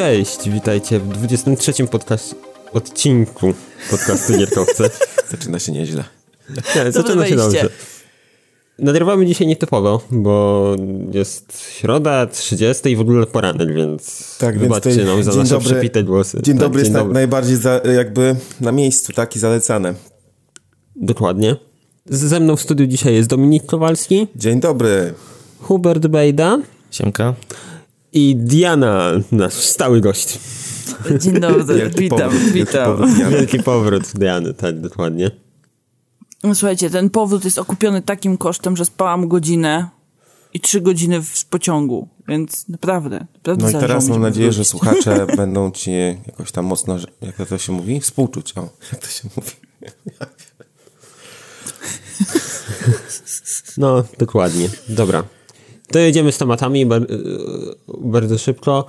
Cześć, witajcie w 23 podcast, odcinku podcastu Gierkowcy. Zaczyna się nieźle. Nie, zaczyna się dobrze. Nagrywamy dzisiaj nietypowo, bo jest środa, 30 i w ogóle poranek, więc tak, wybaczcie więc nam za nasze dobry, przepite głosy. Dzień tak, dobry dzień jest dobry. najbardziej za, jakby na miejscu, tak i zalecane. Dokładnie. Ze mną w studiu dzisiaj jest Dominik Kowalski. Dzień dobry. Hubert Bejda. Siemka. I Diana, nasz stały gość. Dzień dobry, wielki witam, powrót, witam. Wielki powrót, wielki powrót Diany, tak, dokładnie. No, słuchajcie, ten powrót jest okupiony takim kosztem, że spałam godzinę i trzy godziny w pociągu, więc naprawdę, naprawdę No i teraz mam nadzieję, że słuchacze będą ci jakoś tam mocno, jak to się mówi? Współczuć, o, jak to się mówi. No, dokładnie. Dobra. To jedziemy z tematami bardzo szybko.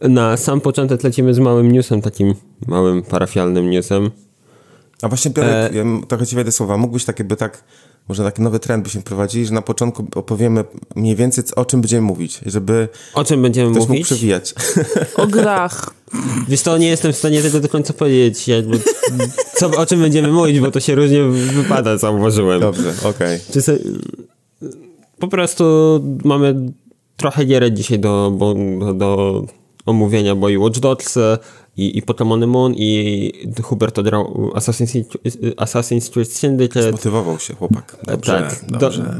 Na sam początek lecimy z małym newsem, takim małym parafialnym newsem. A właśnie Piotrek, e... ja trochę ci wejdę słowa, mógłbyś takie by tak, może taki nowy trend byśmy prowadzili, że na początku opowiemy mniej więcej o czym będziemy mówić, żeby O czym będziemy ktoś mówić? mógł przewijać. O grach. Wiesz to nie jestem w stanie tego do końca powiedzieć, jakby, co, o czym będziemy mówić, bo to się różnie wypada, zauważyłem. Dobrze, okej. Okay. Po prostu mamy trochę gierę dzisiaj do, do, do omówienia, bo i Watch Dogs, i, i Pokémony Moon, i Hubert odgrał Assassin's, Assassin's Creed Syndicate. Zmotywował się chłopak. Dobrze, tak, dobrze. Do,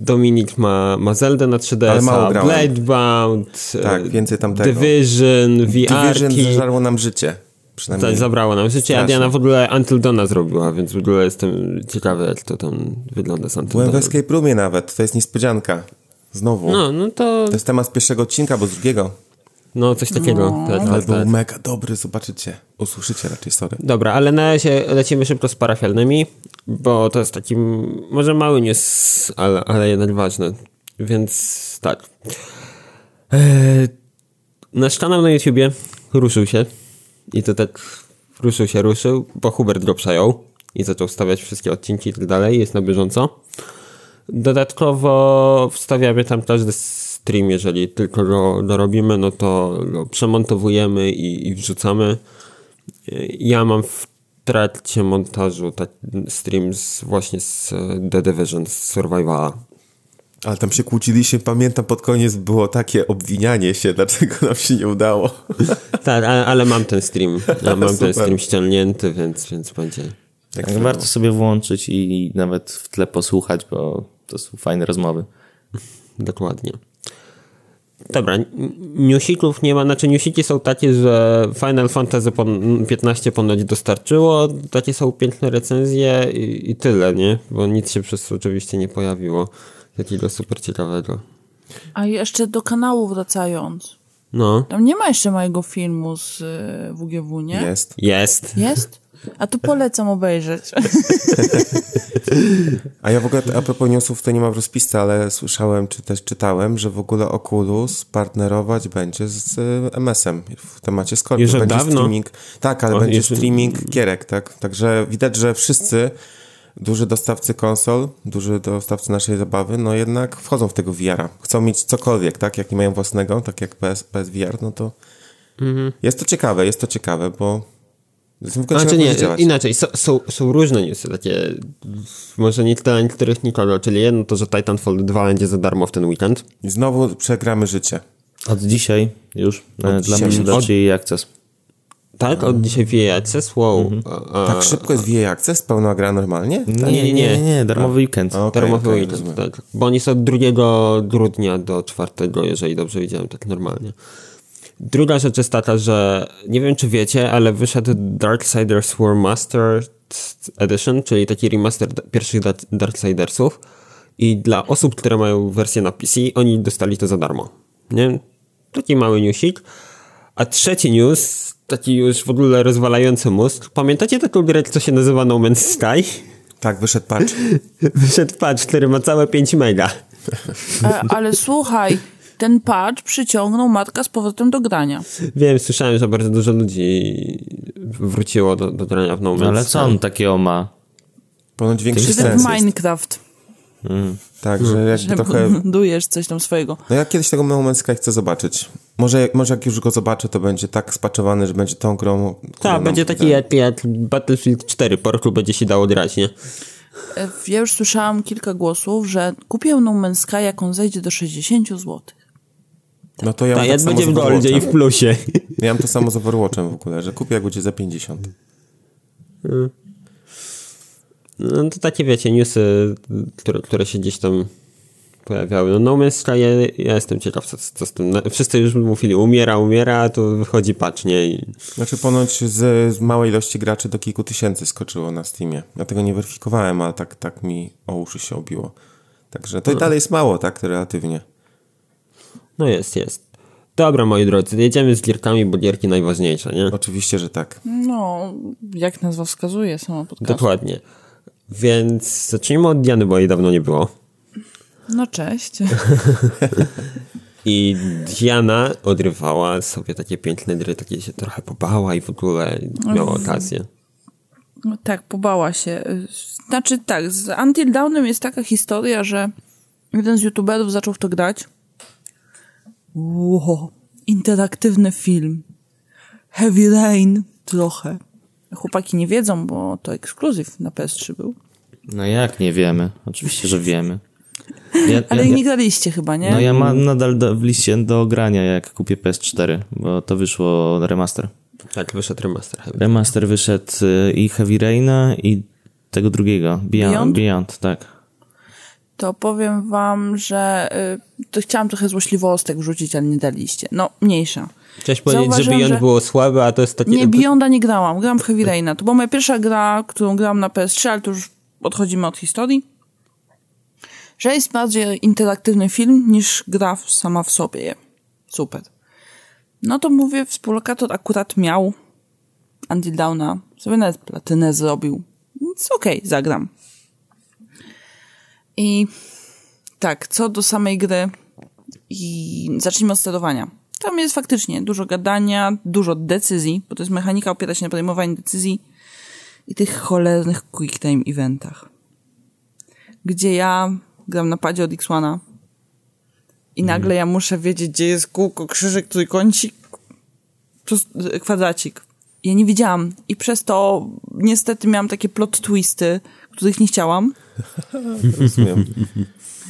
Dominik ma, ma Zelda na 3DS, Bladebound, tak, więcej tam tego. Division, VR. Division zażarło nam życie. Przynajmniej. Tak, zabrało nam życie, Strasznie. a Diana w ogóle Until Dona zrobiła, więc w ogóle jestem ciekawy, jak to tam wygląda z Until Byłem w Escape Roomie nawet, to jest niespodzianka. Znowu. No, no to... To jest temat z pierwszego odcinka, bo z drugiego. No, coś takiego. No. Tak, ale tak, był tak. mega dobry, zobaczycie. Usłyszycie raczej, sorry. Dobra, ale na razie lecimy szybko z parafialnymi, bo to jest taki może mały news, ale, ale jednak ważny. Więc tak. Eee, nasz kanał na YouTubie ruszył się i to tak ruszył się, ruszył, bo Hubert go przejął i zaczął wstawiać wszystkie odcinki i tak dalej, jest na bieżąco. Dodatkowo wstawiamy tam każdy stream, jeżeli tylko go dorobimy, no to go przemontowujemy i, i wrzucamy. Ja mam w trakcie montażu taki stream z, właśnie z The Division, z Survivala. Ale tam się kłóciliśmy, pamiętam pod koniec było takie obwinianie się, dlaczego nam się nie udało. tak, ale, ale, mam ten stream. Ja mam ten stream ściągnięty, więc, więc będzie. Tak, warto sobie włączyć i nawet w tle posłuchać, bo to są fajne rozmowy. Dokładnie. Dobra, newsików nie ma, znaczy newsiki są takie, że Final Fantasy XV ponoć dostarczyło, takie są piękne recenzje i, i, tyle, nie? Bo nic się przez oczywiście nie pojawiło takiego super ciekawego. A jeszcze do kanału wracając. No. Tam nie ma jeszcze mojego filmu z WGW, nie? Jest. Jest. Jest? A to polecam obejrzeć. A ja w ogóle, a propos newsów, to nie mam w rozpisce, ale słyszałem, czy też czytałem, że w ogóle Oculus partnerować będzie z MS-em w temacie Scorpio. Już będzie dawno? streaming. Tak, ale o, będzie streaming gierek, tak? Także widać, że wszyscy duży dostawcy konsol, duży dostawcy naszej zabawy, no jednak wchodzą w tego VR-a. Chcą mieć cokolwiek, tak? Jak nie mają własnego, tak jak PS, PSVR, no to mhm. jest to ciekawe, jest to ciekawe, bo znaczy nie, inaczej, są, są, są różne newsy, takie może nie dla niektórych nikogo, czyli jedno to, że Titanfall 2 będzie za darmo w ten weekend. I znowu przegramy życie. Od dzisiaj już, od dla dzisiaj mnie od... EA Access. Tak? Od dzisiaj EA Access? Wow. Mhm. Tak szybko jest EA Access? Pełna gra normalnie? Nie, tak? nie, nie, nie, darmowy weekend. A, okay, darmowy okay, weekend, tak. Bo oni są od 2 grudnia do 4, jeżeli dobrze widziałem, tak normalnie. Druga rzecz jest taka, że nie wiem czy wiecie, ale wyszedł Darksiders War Master Edition, czyli taki remaster pierwszych Darksidersów i dla osób, które mają wersję na PC, oni dostali to za darmo. Nie? Taki mały newsik. A trzeci news, taki już w ogóle rozwalający mózg. Pamiętacie taką grę, co się nazywa No Man's Sky? Tak, wyszedł patch. wyszedł patch, który ma całe 5 mega. A, ale słuchaj, ten patch przyciągnął matka z powrotem do grania. Wiem, słyszałem, że bardzo dużo ludzi wróciło do, do grania w No Man's Ale co on takiego ma? Ponoć większy sens Minecraft. Mm. Tak, że jakby że trochę... budujesz coś tam swojego. No ja kiedyś tego No Man's Sky chcę zobaczyć. Może, może jak już go zobaczę, to będzie tak spaczowany, że będzie tą grą... Tak, będzie taki jak, jak Battlefield 4, po roku będzie się dało grać, nie? E, Ja już słyszałam kilka głosów, że kupię No Man's Sky, jak on zejdzie do 60 zł. No to ja mam Tak, tak jak samo będzie w Goldzie i w plusie. Miałem to samo z Overwatchem w ogóle, że kupię jak będzie za 50. No to takie wiecie, newsy, które, które się gdzieś tam pojawiały. No No Man's Sky, ja, ja jestem ciekaw, co, co z tym. No, Wszyscy już mówili, umiera, umiera, a tu wychodzi patch, nie? I Znaczy ponoć z, z małej ilości graczy do kilku tysięcy skoczyło na Steamie. Ja tego nie weryfikowałem, ale tak, tak mi o uszy się obiło. Także to i dalej jest mało, tak, relatywnie. no jest, jest. Dobra, moi drodzy, jedziemy z gierkami, bo gierki najważniejsze, nie? Oczywiście, że tak. No, jak nazwa wskazuje, sama podcast. Dokładnie. Więc zacznijmy od Diany, bo jej dawno nie było. No cześć. I Diana odrywała sobie takie piękne gry, takie się trochę pobała i w ogóle miała okazję. No tak, pobała się. Znaczy tak, z Until Dawnem jest taka historia, że jeden z youtuberów zaczął w to grać. Ło, interaktywny film. Heavy Rain trochę. Chłopaki nie wiedzą, bo to ekskluzyw na PS3 był. No jak nie wiemy? Oczywiście, że wiemy. Ja, Ale ja, nie graliście chyba, nie? no ja mam nadal do, w liście do grania, jak kupię PS4, bo to wyszło remaster. Tak, wyszedł remaster. chyba. Remaster wyszedł y, i Heavy Raina i tego drugiego, Beyond, Beyond? Beyond tak. To powiem wam, że y, to chciałam trochę złośliwostek wrzucić, ale nie daliście. No, mniejsza. Chciałeś powiedzieć, że Beyond że- było słabe, a to jest takie... Nie, Beyonda nie grałam. Grałam w Heavy Raina. To była moja pierwsza gra, którą grałam na PS3, ale to już odchodzimy od historii. Że jest bardziej interaktywny film niż gra sama w sobie. Super. No to mówię, współlokator akurat miał Until Dawna. Sobie nawet platynę zrobił. Więc okej, zagram. I tak, co do samej gry i zacznijmy od sterowania. Tam jest faktycznie dużo gadania, dużo decyzji, bo to jest mechanika opiera się na podejmowaniu decyzji i tych cholernych quick time eventach. Gdzie ja gram na padzie od X1 i nagle ja muszę wiedzieć, gdzie jest kółko, krzyżyk, trójkącik, prost- kwadracik. Ja nie wiedziałam i przez to niestety miałam takie plot twisty, których nie chciałam. Rozumiem.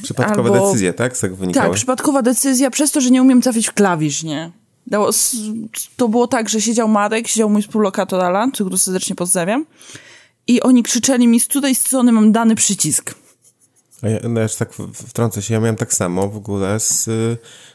Przypadkowe Albo- decyzje, tak? Z tego wynikały? Tak, przypadkowa decyzja, przez to, że nie umiem trafić w klawisz, nie? Dało, to było tak, że siedział Marek, siedział mój współlokator Alan, którego serdecznie pozdrawiam, i oni krzyczeli mi, z której strony mam dany przycisk. A ja, no, jeszcze tak wtrącę się, ja miałem tak samo w ogóle z,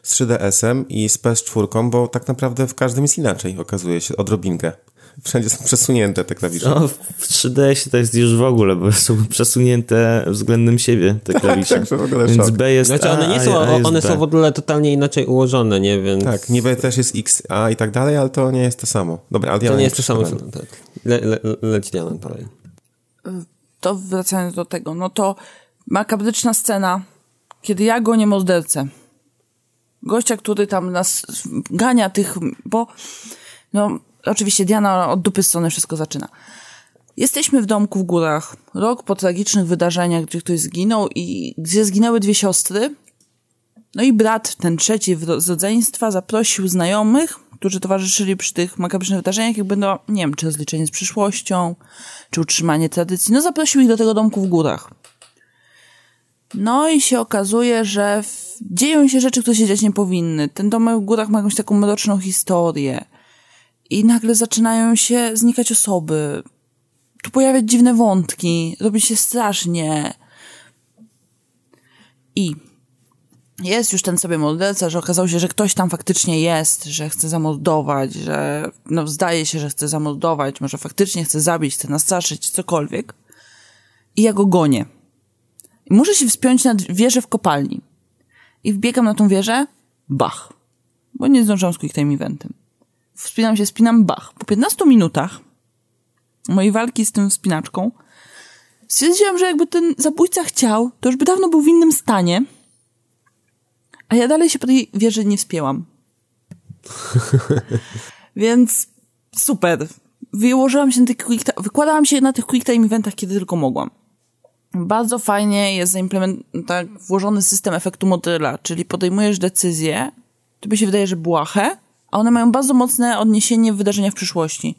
z 3DS-em i z PS4, bo tak naprawdę w każdym jest inaczej, okazuje się, odrobinkę. Wszędzie są przesunięte te klawisze. No, w 3DS to jest już w ogóle, bo są przesunięte względem siebie te klawisze. Także w ogóle Więc szok. B jest Znaczy A, one nie a- są, a jest one B. są w ogóle totalnie inaczej ułożone, nie? Więc Tak, niby też jest X, A i tak dalej, ale to nie jest to samo. Dobra, ale ja to na nie jest to samo. Tak. Le, le, leć Diana dalej. To wracając do tego, no to makabryczna scena, kiedy ja gonię mordercę. Gościa, który tam nas gania tych, bo no oczywiście Diana od dupy strony wszystko zaczyna. Jesteśmy w domku w górach, rok po tragicznych wydarzeniach, gdzie ktoś zginął i gdzie zginęły dwie siostry. No i brat, ten trzeci z rodzeństwa, zaprosił znajomych, którzy towarzyszyli przy tych makabrycznych wydarzeniach, jakby no, nie wiem, czy rozliczenie z przyszłością, czy utrzymanie tradycji. No zaprosił ich do tego domku w górach. No i się okazuje, że dzieją się rzeczy, które się dziać nie powinny. Ten domek w górach ma jakąś taką mroczną historię. I nagle zaczynają się znikać osoby. Tu pojawiać dziwne wątki. Robi się strasznie. I jest już ten sobie morderca, że okazało się, że ktoś tam faktycznie jest, że chce zamordować, że no zdaje się, że chce zamordować, może faktycznie chce zabić, chce nastraszyć, cokolwiek. I ja go gonię. I muszę się wspiąć na wieżę w kopalni. I wbiegam na tą wieżę, bach. Bo nie zdążyłam z quick time eventem. Wspinam się, spinam, bach. Po 15 minutach mojej walki z tym wspinaczką stwierdziłam, że jakby ten zabójca chciał, to już by dawno był w innym stanie. A ja dalej się po tej wieży nie wspięłam. Więc super. Wyłożyłam się na tych quick wykładałam się na tych quick time eventach, kiedy tylko mogłam. bardzo fajnie jest tak włożony system efektu motyla, czyli podejmujesz decyzje, by się wydaje, że błahe, a one mają bardzo mocne odniesienie w wydarzenia w przyszłości.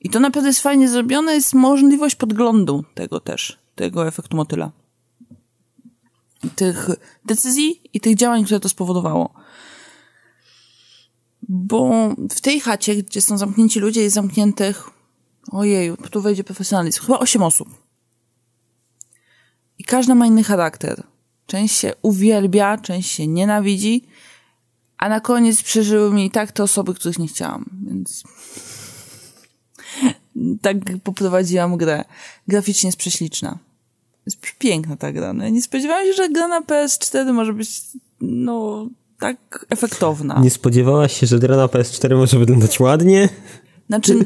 I to naprawdę jest fajnie zrobione, jest możliwość podglądu tego też, tego efektu motyla. Tych decyzji i tych działań, które to spowodowało. Bo w tej chacie, gdzie są zamknięci ludzie, jest zamkniętych, ojeju, tu wejdzie profesjonalizm, chyba osiem osób. I każda ma inny charakter. Część się uwielbia, część się nienawidzi, a na koniec przeżyły mi tak te osoby, których nie chciałam, więc tak poprowadziłam grę. Graficznie jest prześliczna. Jest piękna ta gra. No, ja nie spodziewałam się, że gra na PS4 może być, no, tak efektowna. Nie spodziewałaś się, że gra na PS4 może wyglądać ładnie? Znaczy,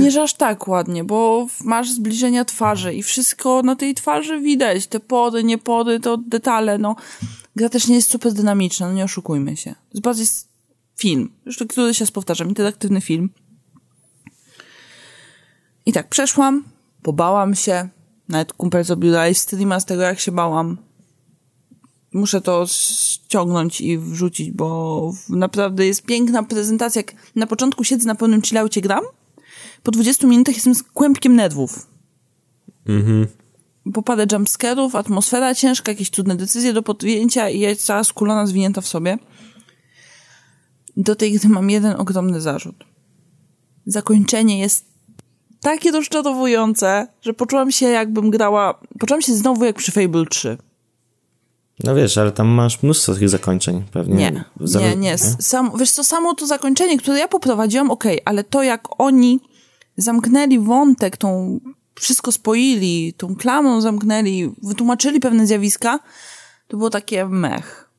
nie że aż tak ładnie, bo masz zbliżenia twarzy i wszystko na tej twarzy widać. Te pory, nie pory, to detale, no. Gra też nie jest super dynamiczna, no nie oszukujmy się. To jest bardziej film. Zresztą który się powtarzam, interaktywny film. I tak, przeszłam, pobałam się. Nawet kumpel zrobił live streama z tego, jak się bałam. Muszę to ściągnąć i wrzucić, bo naprawdę jest piękna prezentacja. Jak na początku siedzę na pełnym chillaucie gram, po 20 minutach jestem z kłębkiem nerwów. Mhm. Bo parę jumpscarów, atmosfera ciężka, jakieś trudne decyzje do podjęcia i jest cała skulona zwinięta w sobie. Do tej gry mam jeden ogromny zarzut. Zakończenie jest takie rozczarowujące, że poczułam się jakbym grała... Poczułam się znowu jak przy Fable 3. No wiesz, ale tam masz mnóstwo tych zakończeń pewnie. Nie, Za- nie, nie. Sam, wiesz co, samo to zakończenie, które ja poprowadziłam, okej, ale to jak oni zamknęli wątek, tą wszystko spoili, tą klamą zamknęli, wytłumaczyli pewne zjawiska, to było takie mech.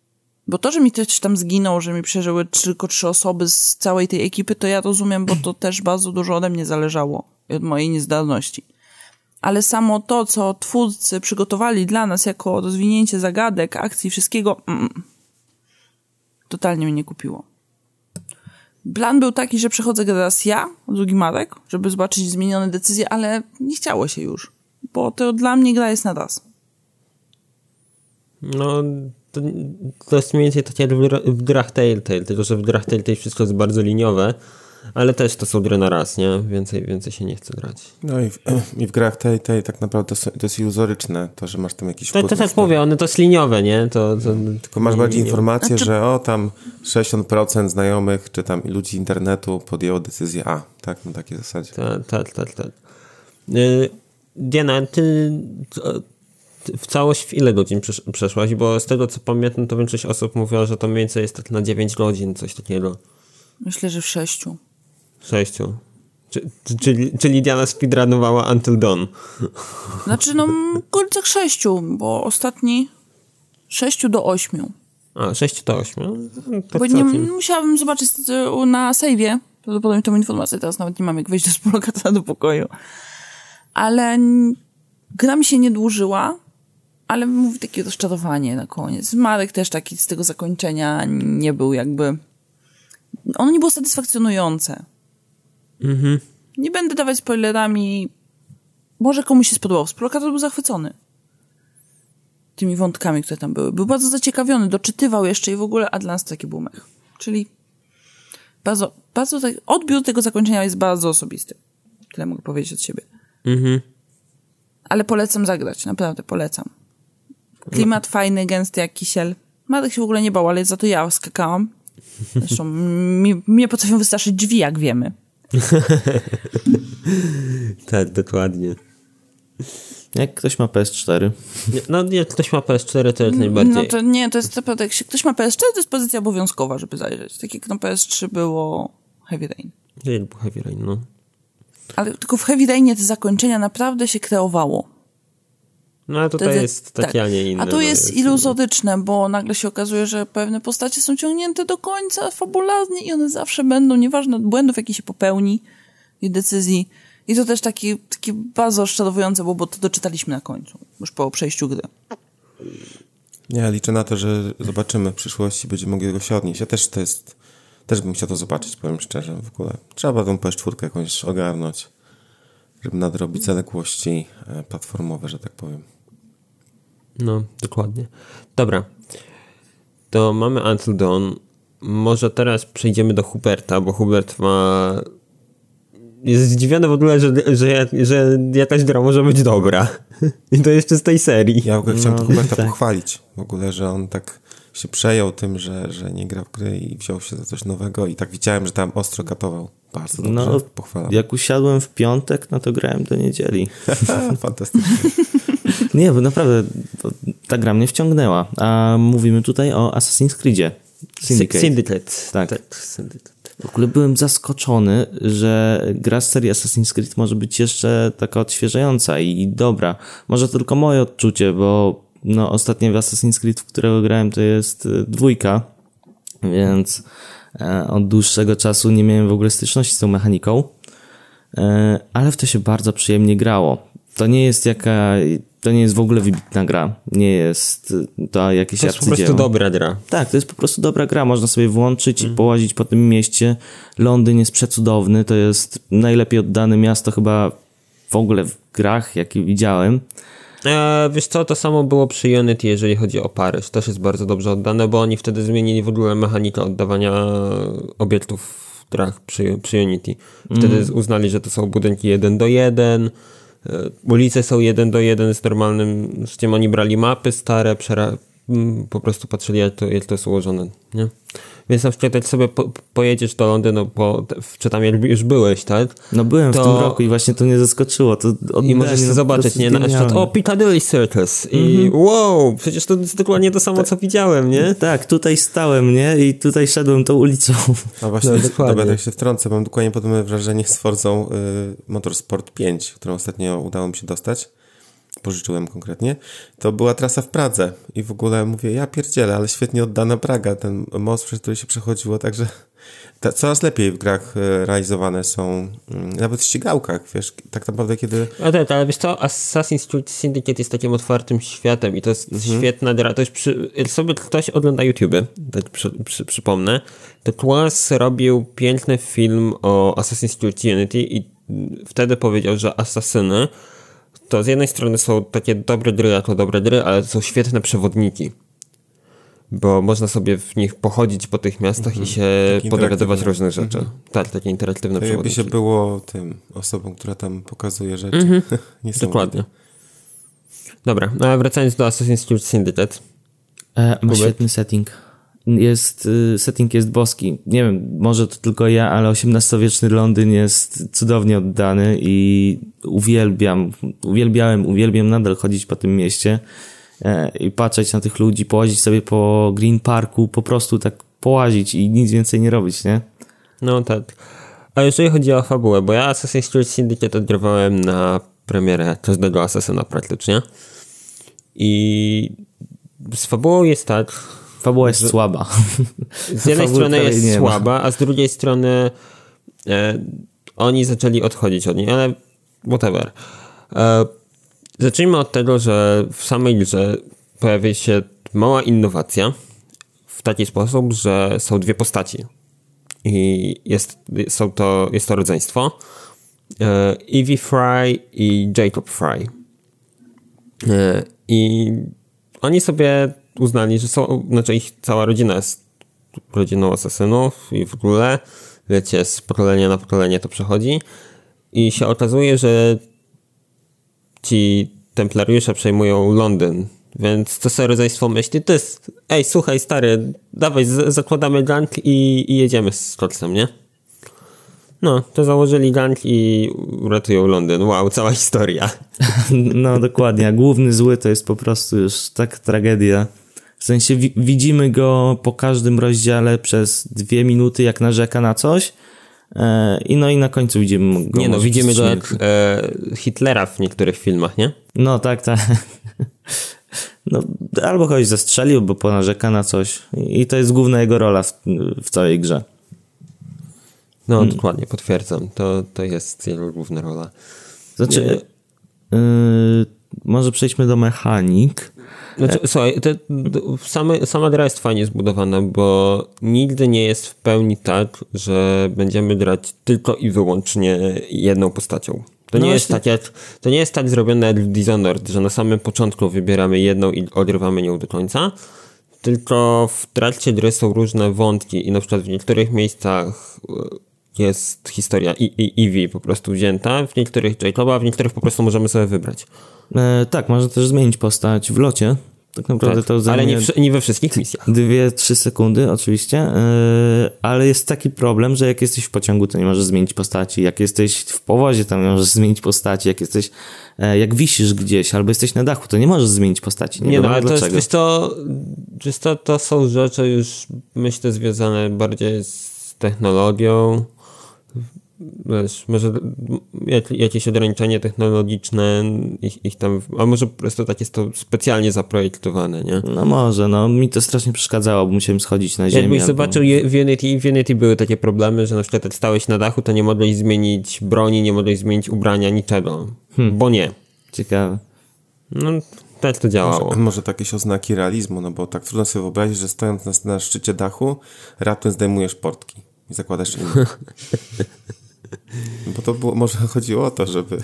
Bo to, że mi ktoś tam zginął, że mi przeżyły tylko trzy osoby z całej tej ekipy, to ja rozumiem, bo to też bardzo dużo ode mnie zależało od mojej niezdolności. Ale samo to, co twórcy przygotowali dla nas jako rozwinięcie zagadek, akcji, wszystkiego, mm, totalnie mnie nie kupiło. Plan był taki, że przechodzę grę raz ja, drugi Marek, żeby zobaczyć zmienione decyzje, ale nie chciało się już, bo to dla mnie gra jest na raz. No, to, to jest mniej więcej tak jak w, w grach Telltale, tylko że w grach Telltale wszystko jest bardzo liniowe, ale też to są gry na raz, nie? Więcej, więcej się nie chce grać. No i w, i w grach tej, tej tak naprawdę to, są- to jest iluzoryczne, to, że masz tam jakiś To, to wpływ tak na mówię, one to jest liniowe, nie? To, to, Tylko masz bardziej nie- informację, Znaczy- że o tam 60% znajomych, czy tam ludzi internetu podjęło decyzję A. Tak, na takiej zasadzie. Tak, tak, tak, tak. Y, Diana, ty w całość w ile godzin przesz- przeszłaś? Bo z tego co pamiętam, to większość osób mówiła, że to mniej więcej jest tak na 9 godzin, coś takiego. Myślę, że w sześciu. Sześciu. Czy, czyli, czyli Diana speedrunowała Until Dawn. Znaczy, no, w okolicach sześciu, bo ostatni sześciu do ośmiu. A, 6 to 8. To Bo nie, musiałabym zobaczyć na save'ie. Prawdopodobnie tą informację teraz nawet nie mam, jak wejść do współlokatora do pokoju. Ale gra mi się nie dłużyła, ale mówi takie rozczarowanie na koniec. Marek też taki z tego zakończenia nie był jakby... Ono nie było satysfakcjonujące. Mhm. Nie będę dawać spoilerami. Może komuś się spodobało. Współlokator był zachwycony tymi wątkami, które tam były. Był bardzo zaciekawiony, doczytywał jeszcze i w ogóle, a dla nas to taki był mech. Czyli bardzo, bardzo tak, odbiór tego zakończenia jest bardzo osobisty. Tyle mogę powiedzieć od siebie. Mhm. Ale polecam zagrać, naprawdę polecam. Klimat fajny, gęsty jak kisiel. Marek się w ogóle nie bał, ale za to ja skakałam. Zresztą mi, mnie potrafią wystraszyć drzwi, jak wiemy. Tak, dokładnie. Jak ktoś ma PS4, Nie, No, jak ktoś ma PS4, to jak najbardziej. No to nie, to jest naprawdę, jak się ktoś ma PS4, to jest pozycja obowiązkowa, żeby zajrzeć. Tak jak na PS3 było Heavy Rain. Gdzie był Heavy Rain, no. Ale tylko w Heavy Rainie te zakończenia naprawdę się kreowało. No ale tutaj Wtedy- jest takie, tak. a nie inne. A tu no, jest iluzoryczne, bo nagle się okazuje, że pewne postacie są ciągnięte do końca fabularnie i one zawsze będą, nieważne od błędów, jakie się popełni i decyzji. I to też taki, takie bardzo rozczarowujące było, bo to doczytaliśmy na końcu, już po przejściu gry. Nie, liczę na to, że zobaczymy w przyszłości, będziemy mogli do tego się odnieść. Ja też to jest, też bym chciał to zobaczyć, powiem szczerze, w ogóle. Trzeba tą PS4 jakąś ogarnąć, żeby nadrobić zaległości e, platformowe, że tak powiem. No, dokładnie. Dobra. To mamy Until Dawn. Może teraz przejdziemy do Huberta, bo Hubert ma... Jest zdziwiony w ogóle, że, że, że jakaś gra może być dobra. I to jeszcze z tej serii. Ja w ogóle chciałem no, Huberta tak. pochwalić. W ogóle, że on tak się przejął tym, że, że nie gra w gry i wziął się za coś nowego i tak widziałem, że tam ostro katował. Bardzo dobrze, no, pochwalam. Jak usiadłem w piątek, no to grałem do niedzieli. Fantastycznie. nie, bo naprawdę ta gra mnie wciągnęła. A mówimy tutaj o Assassin's Creedzie. Syndicate. Syndicate. Tak. tak. Syndicate. W ogóle byłem zaskoczony, że gra z serii Assassin's Creed może być jeszcze taka odświeżająca i dobra. Może to tylko moje odczucie, bo no, ostatnie w Assassin's Creed, w którego grałem, to jest y, dwójka, więc e, od dłuższego czasu nie miałem w ogóle styczności z tą mechaniką, e, ale w to się bardzo przyjemnie grało. To nie jest jaka, to nie jest w ogóle wybitna gra. Nie jest to jakieś To jest po prostu dobra gra. Tak, to jest po prostu dobra gra. Można sobie włączyć mm. i połazić po tym mieście. Londyn jest przecudowny. To jest najlepiej oddane miasto chyba w ogóle w grach, jakie widziałem. E, wiesz co, to samo było przy Unity, jeżeli chodzi o Paryż. Też jest bardzo dobrze oddane, bo oni wtedy zmienili w ogóle mechanikę oddawania obiektów w grach przy, przy Unity. Wtedy mm. uznali, że to są budynki 1 do 1, e, ulice są 1 do 1 z normalnym, z tym oni brali mapy stare, przera- po prostu patrzyli jak to, jak to jest ułożone, nie? Więc na przykład jak sobie po, pojedziesz do Londynu, bo czy tam już byłeś, tak? No byłem to... w tym roku i właśnie to mnie zaskoczyło. To I możesz sobie zobaczyć, nie? Na przykład, o, Piccadilly Circus i mm -hmm. wow, przecież to jest dokładnie to samo, tak. co widziałem, nie? Tak, tutaj stałem, nie? I tutaj szedłem tą ulicą. A właśnie, no, dokładnie. dobra, tak się wtrącę, mam dokładnie podobne wrażenie z Forzą y, Motorsport 5, którą ostatnio udało mi się dostać pożyczyłem konkretnie, to była trasa w Pradze i w ogóle mówię, ja pierdzielę, ale świetnie oddana Praga, ten most, przez który się przechodziło, także coraz lepiej w grach e, realizowane są, mm, nawet w ścigałkach, wiesz, tak naprawdę kiedy... A tak, ale wiesz co, Assassin's Creed Syndicate jest takim otwartym światem i to jest mhm. świetna gra, to jest przy... sobie ktoś ogląda YouTube, tak przy, przy, przypomnę, to Twas robił piękny film o Assassin's Creed Unity i wtedy powiedział, że asasyny to z jednej strony są takie dobre gry jako dobre gry, ale są świetne przewodniki. Bo można sobie w nich pochodzić po tych miastach i się podowiadywać różnych rzeczy. Mhm. Tak, takie interaktywne to przewodniki. Jakby się było tym osobą, która tam pokazuje rzeczy. Mhm. Dokładnie. Dobra, no a wracając do Assassin's Creed Syndicate. E, ma świetny setting jest, y, setting jest boski. Nie wiem, może to tylko ja, ale XVIII-wieczny Londyn jest cudownie oddany i uwielbiam, uwielbiałem, uwielbiam nadal chodzić po tym mieście e, i patrzeć na tych ludzi, połazić sobie po Green Parku, po prostu tak połazić i nic więcej nie robić, nie? No tak. A jeżeli chodzi o fabułę, bo ja Assassin's Creed Syndicate odgrywałem na premierę każdego Assassina praktycznie i z fabułą jest tak, Fabuła jest słaba. Z jednej strony jest słaba, a z drugiej strony e, oni zaczęli odchodzić od niej, ale whatever. E, zacznijmy od tego, że w samej grze pojawia się mała innowacja w taki sposób, że są dwie postaci. I jest, są to, jest to rodzeństwo. E, Evie Fry i Jacob Fry. E, I oni sobie uznali, że są, znaczy ich cała rodzina jest rodziną asasynów i w ogóle, wiecie, z pokolenia na pokolenie to przechodzi i się okazuje, że ci templariusze przejmują Londyn, więc co sobie rodzeństwo myśli, to jest, ej, słuchaj stary, dawaj, zakładamy gang i, i jedziemy z koksem, nie? No, to założyli gang i uratują Londyn. Wow, cała historia. No, dokładnie. A główny zły to jest po prostu już tak tragedia. W sensie wi widzimy go po każdym rozdziale przez dwie minuty, jak narzeka na coś. E, I no i na końcu widzimy go. Nie no, widzimy go jak e, Hitlera w niektórych filmach, nie? No tak, tak. No, albo kogoś zastrzelił, albo ponarzeka na coś. I to jest główna jego rola w, w całej grze. No, hmm. dokładnie, potwierdzam. To, to jest jego główna rola. Znaczy, yy, może przejdźmy do mechanik. Znaczy, słuchaj, te, same, sama gra jest fajnie zbudowana, bo nigdy nie jest w pełni tak, że będziemy grać tylko i wyłącznie jedną postacią. To nie, No jest właśnie- tak jak, to nie jest tak zrobione jak w Dishonored, że na samym początku wybieramy jedną i odrywamy nią do końca, tylko w trakcie gry są różne wątki i na przykład w niektórych miejscach e, jest historia i, i, Eevee po prostu wzięta, w niektórych Jacoba, a w niektórych po prostu możemy sobie wybrać. E, tak, można też zmienić postać w locie. Tak naprawdę Tak, to ale nie, nie we wszystkich misjach. dwie, trzy sekundy oczywiście, e, ale jest taki problem, że jak jesteś w pociągu, to nie możesz zmienić postaci, jak jesteś w powozie, to nie możesz zmienić postaci, jak jesteś, e, jak wisisz gdzieś, albo jesteś na dachu, to nie możesz zmienić postaci, nie, Nie no, ale to, jest, dlaczego. to, to, to są rzeczy już, myślę, związane bardziej z technologią. Wiesz, może jak, jakieś ograniczenie technologiczne ich, ich tam, a może po prostu tak jest to specjalnie zaprojektowane, nie? No może, no mi to strasznie przeszkadzało, bo musiałem schodzić na ziemię. Jakbyś albo- zobaczył w Unity, w Unity były takie problemy, że na przykład jak stałeś na dachu, to nie mogłeś zmienić broni, nie mogłeś zmienić ubrania, niczego. Bo nie. Ciekawe. No, tak to działało. Może, może to jakieś oznaki realizmu, no bo tak trudno sobie wyobrazić, że stojąc na, na szczycie dachu, raptem zdejmujesz portki i zakładasz inne. Bo to było, może chodziło o to, żeby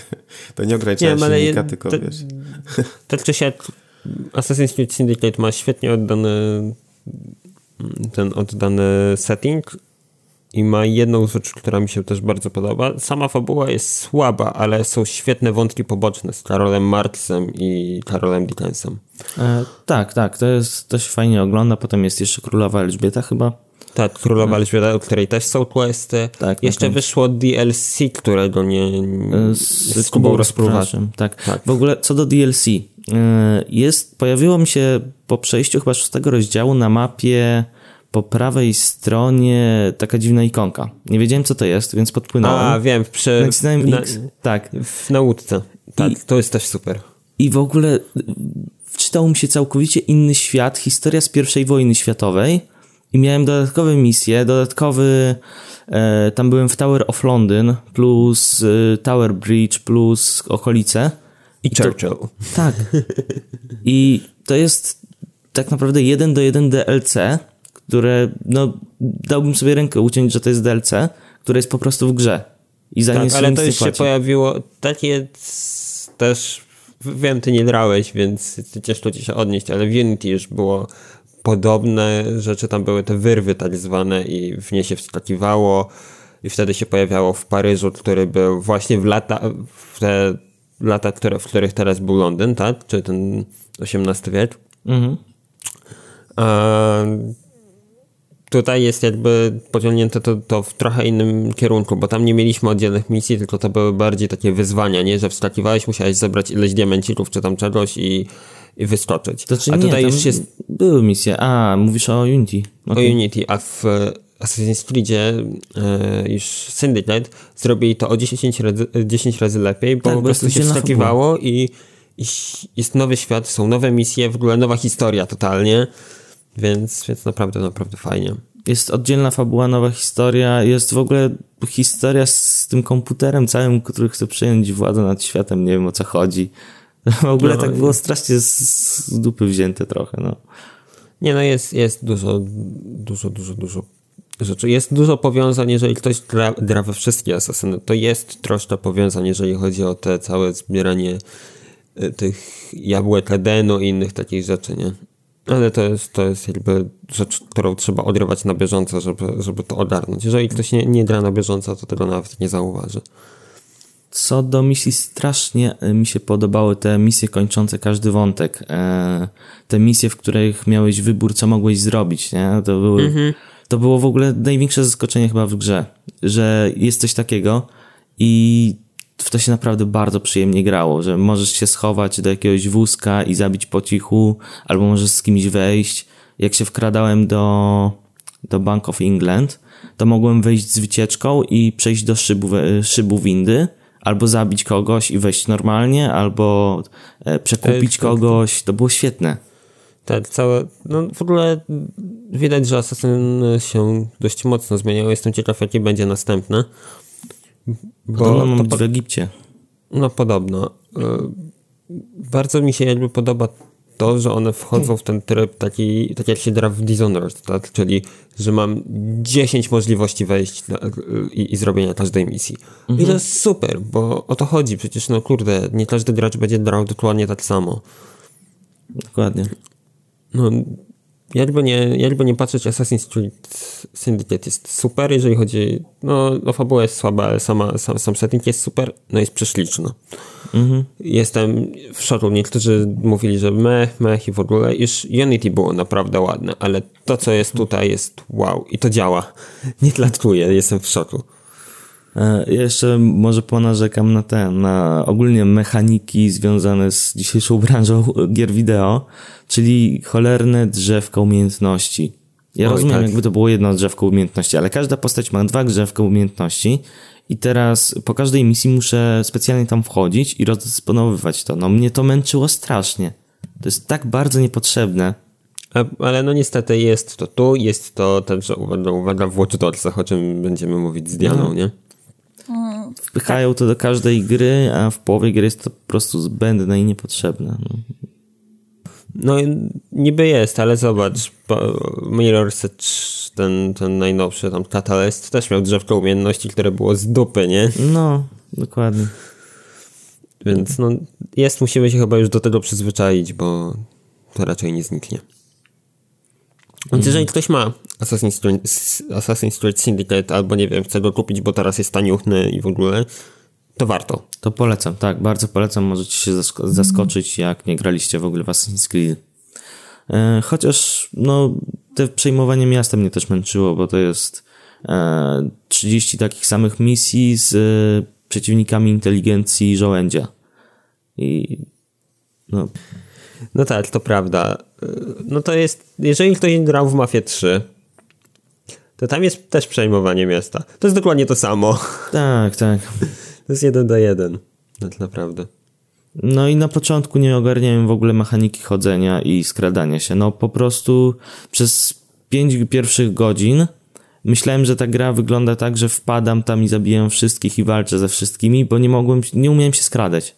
to nie ograniczała Nie, ale silnika, je- tylko to- wiesz. Tak czy siak Assassin's Creed Syndicate ma świetnie oddany ten oddany setting i ma jedną rzecz, która mi się też bardzo podoba. Sama fabuła jest słaba, ale są świetne wątki poboczne z Karolem Marksem i Karolem Dickensem. E, tak, tak, to, jest, to się fajnie ogląda, potem jest jeszcze Królowa Elżbieta chyba. Tak, Królowa Elżbieta, o której też są questy. Tak, Jeszcze wyszło DLC, którego nie E, z, Kubą rozpruwaczem. Tak. Tak. W ogóle co do DLC. e, Jest, pojawiło mi się po przejściu chyba szóstego rozdziału na mapie po prawej stronie taka dziwna ikonka. Nie wiedziałem co to jest, więc podpłynąłem. A, wiem, przy, Nacisnąłem na, X. Tak. w nauce. Tak, I- to jest też super. I w ogóle y, wczytał mi się całkowicie inny świat, historia z pierwszej wojny światowej i miałem dodatkowe misje, dodatkowy e, tam byłem w Tower of London plus e, Tower Bridge plus okolice. I to- Churchill. Tak. I to jest tak naprawdę jeden do jeden DLC, które no dałbym sobie rękę uciąć, że to jest DLC, które jest po prostu w grze. I za Tak, ale to już się pojawiło. Tak jest też. Wiem, ty nie grałeś, więc ciężko ci się odnieść, ale w Unity już było podobne rzeczy. Tam były te wyrwy tak zwane i w nie się wskakiwało i wtedy się pojawiało w Paryżu, który był właśnie w lata, w te lata, które, w których teraz był Londyn, tak? Czy ten XVIII wiek. Mhm. A tutaj jest jakby pociągnięte to, to w trochę innym kierunku, bo tam nie mieliśmy oddzielnych misji, tylko to były bardziej takie wyzwania, nie? Że wskakiwałeś, musiałeś zebrać ileś diamencików czy tam czegoś i, i wyskoczyć. To czy a nie, tutaj już jest Były misje. A, mówisz o Unity. o Okej. Unity, a w Assassin's Creedzie już Syndicate zrobili to o 10 razy, 10 razy lepiej, bo Tak, po prostu się wskakiwało i, i jest nowy świat, są nowe misje, w ogóle nowa historia totalnie, więc, więc naprawdę, naprawdę fajnie. Jest oddzielna fabuła, nowa historia. Jest w ogóle historia z tym komputerem całym, który chce przejąć władzę nad światem. Nie wiem o co chodzi. W ogóle No tak było strasznie z, z dupy wzięte trochę. No. Nie, no jest, jest dużo, dużo, dużo, dużo rzeczy. Jest dużo powiązań, jeżeli ktoś gra, gra we wszystkie asasyny, to jest troszkę powiązań, jeżeli chodzi o te całe zbieranie y, tych jabłek Edenu i innych takich rzeczy, nie? Ale to jest, to jest jakby rzecz, którą trzeba odrywać na bieżąco, żeby, żeby to ogarnąć. Jeżeli ktoś nie, nie gra na bieżąco, to tego nawet nie zauważy. Co do misji, strasznie e, mi się podobały te misje kończące każdy wątek. E, te misje, w których miałeś wybór, co mogłeś zrobić, nie? To, były, to było w ogóle największe zaskoczenie chyba w grze, że jest coś takiego i w to się naprawdę bardzo przyjemnie grało, że możesz się schować do jakiegoś wózka i zabić po cichu, albo możesz z kimś wejść. Jak się wkradałem do, do Bank of England, to mogłem wejść z wycieczką i przejść do szybu, szybu windy, albo zabić kogoś i wejść normalnie, albo e, przekupić kogoś. To było świetne. Tak, całe, no w ogóle widać, że Assassin się dość mocno zmieniał. Jestem ciekaw, jaki będzie następny. Bo Podobno ma to być po- w Egipcie. No podobno. Y, Bardzo mi się jakby podoba to, że one wchodzą w ten tryb taki, tak jak się gra w Dishonored, tak? czyli że mam 10 możliwości wejść na, i, i, zrobienia każdej misji. Mhm. I to jest super, bo o to chodzi. Przecież, no kurde, nie każdy gracz będzie grał dokładnie tak samo. Dokładnie. No, jakby nie, jakby nie patrzeć, Assassin's Creed Syndicate jest super, jeżeli chodzi, no, no fabuła jest słaba, ale sama, sam, sam setting jest super, no jest prześliczna. Mhm. Jestem w szoku. Niektórzy mówili, że mech, mech i w ogóle. Już Unity było naprawdę ładne, ale to, co jest tutaj, jest wow. I to działa. Nie tlatkuję, jestem w szoku. E, ja jeszcze może ponarzekam na te, na ogólnie mechaniki związane z dzisiejszą branżą gier wideo, czyli cholerne drzewko umiejętności. Ja Oj, rozumiem, tak. jakby to było jedno drzewko umiejętności, ale każda postać ma dwa drzewka umiejętności i teraz po każdej misji muszę specjalnie tam wchodzić i rozdysponowywać to. No mnie to męczyło strasznie. To jest tak bardzo niepotrzebne. Ale no niestety jest to tu, jest to także uwaga, uwaga w Watch Dogsach, o czym będziemy mówić z Dianą, no. nie? Wpychają to do każdej gry, a w połowie gry jest to po prostu zbędne i niepotrzebne. No. No niby jest, ale zobacz, Mirror's Edge, ten, ten najnowszy tam Catalyst też miał drzewko umiejętności, które było z dupy, nie? No, dokładnie. Więc no jest, musimy się chyba już do tego przyzwyczaić, bo to raczej nie zniknie. Więc jeżeli mhm. ktoś ma Assassin's Creed, Assassin's Creed Syndicate albo nie wiem, chce go kupić, bo teraz jest taniuchny i w ogóle, to warto. To polecam, tak, bardzo polecam. Możecie się zaskoczyć, jak nie graliście w ogóle w Assassin's Creed. E, chociaż, no, te przejmowanie miasta mnie też męczyło, bo to jest e, 30 takich samych misji z e, przeciwnikami inteligencji żołędzia. I no. No tak, to prawda. E, no to jest, jeżeli ktoś grał w Mafię 3, to tam jest też przejmowanie miasta. To jest dokładnie to samo. Tak, tak. To jest jeden do jeden. Tak naprawdę. No i na początku nie ogarniałem w ogóle mechaniki chodzenia i skradania się. No po prostu przez pięć pierwszych godzin myślałem, że ta gra wygląda tak, że wpadam tam i zabijam wszystkich i walczę ze wszystkimi, bo nie mogłem, nie umiałem się skradać.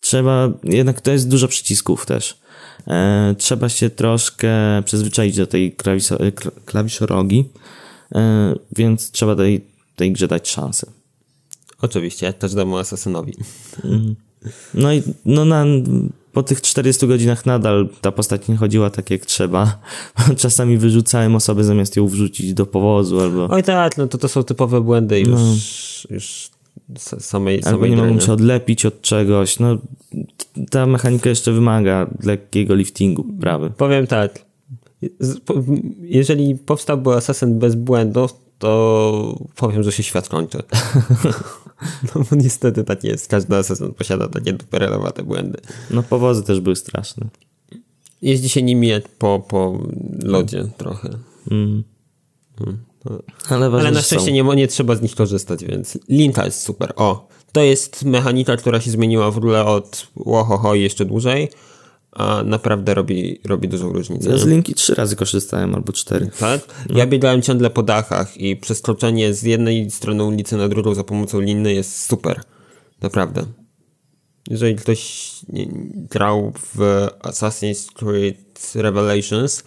Trzeba, jednak to jest dużo przycisków też. E, trzeba się troszkę przyzwyczaić do tej klawiszorogi, e, więc trzeba tej, tej grze dać szansę. Oczywiście, jak każdemu asasynowi. No i no na, po tych 40 godzinach nadal ta postać nie chodziła tak jak trzeba. Czasami wyrzucałem osobę zamiast ją wrzucić do powozu albo... Oj tak, no to to są typowe błędy już, no. już samej, albo samej nie mogłem się odlepić od czegoś. No ta mechanika jeszcze wymaga lekkiego liftingu prawy. Powiem tak, jeżeli powstałby Assassin bez błędów, to powiem, że się świat kończy. No bo niestety tak jest. Każdy asesor posiada takie duperelowate błędy. No powozy też były straszne. Jeździ się nimi jak po, po lodzie trochę. Mm. Hmm. Ale, Ale, na szczęście nie, nie trzeba z nich korzystać, więc linka jest super. O, to jest mechanika, która się zmieniła w ogóle od łohoho i jeszcze dłużej a naprawdę robi, robi dużą różnicę. Ja z linki trzy razy korzystałem, albo cztery. Tak? No. Ja biegałem ciągle po dachach i przeskoczenie z jednej strony ulicy na drugą za pomocą liny jest super. Naprawdę. Jeżeli ktoś grał w Assassin's Creed Revelations,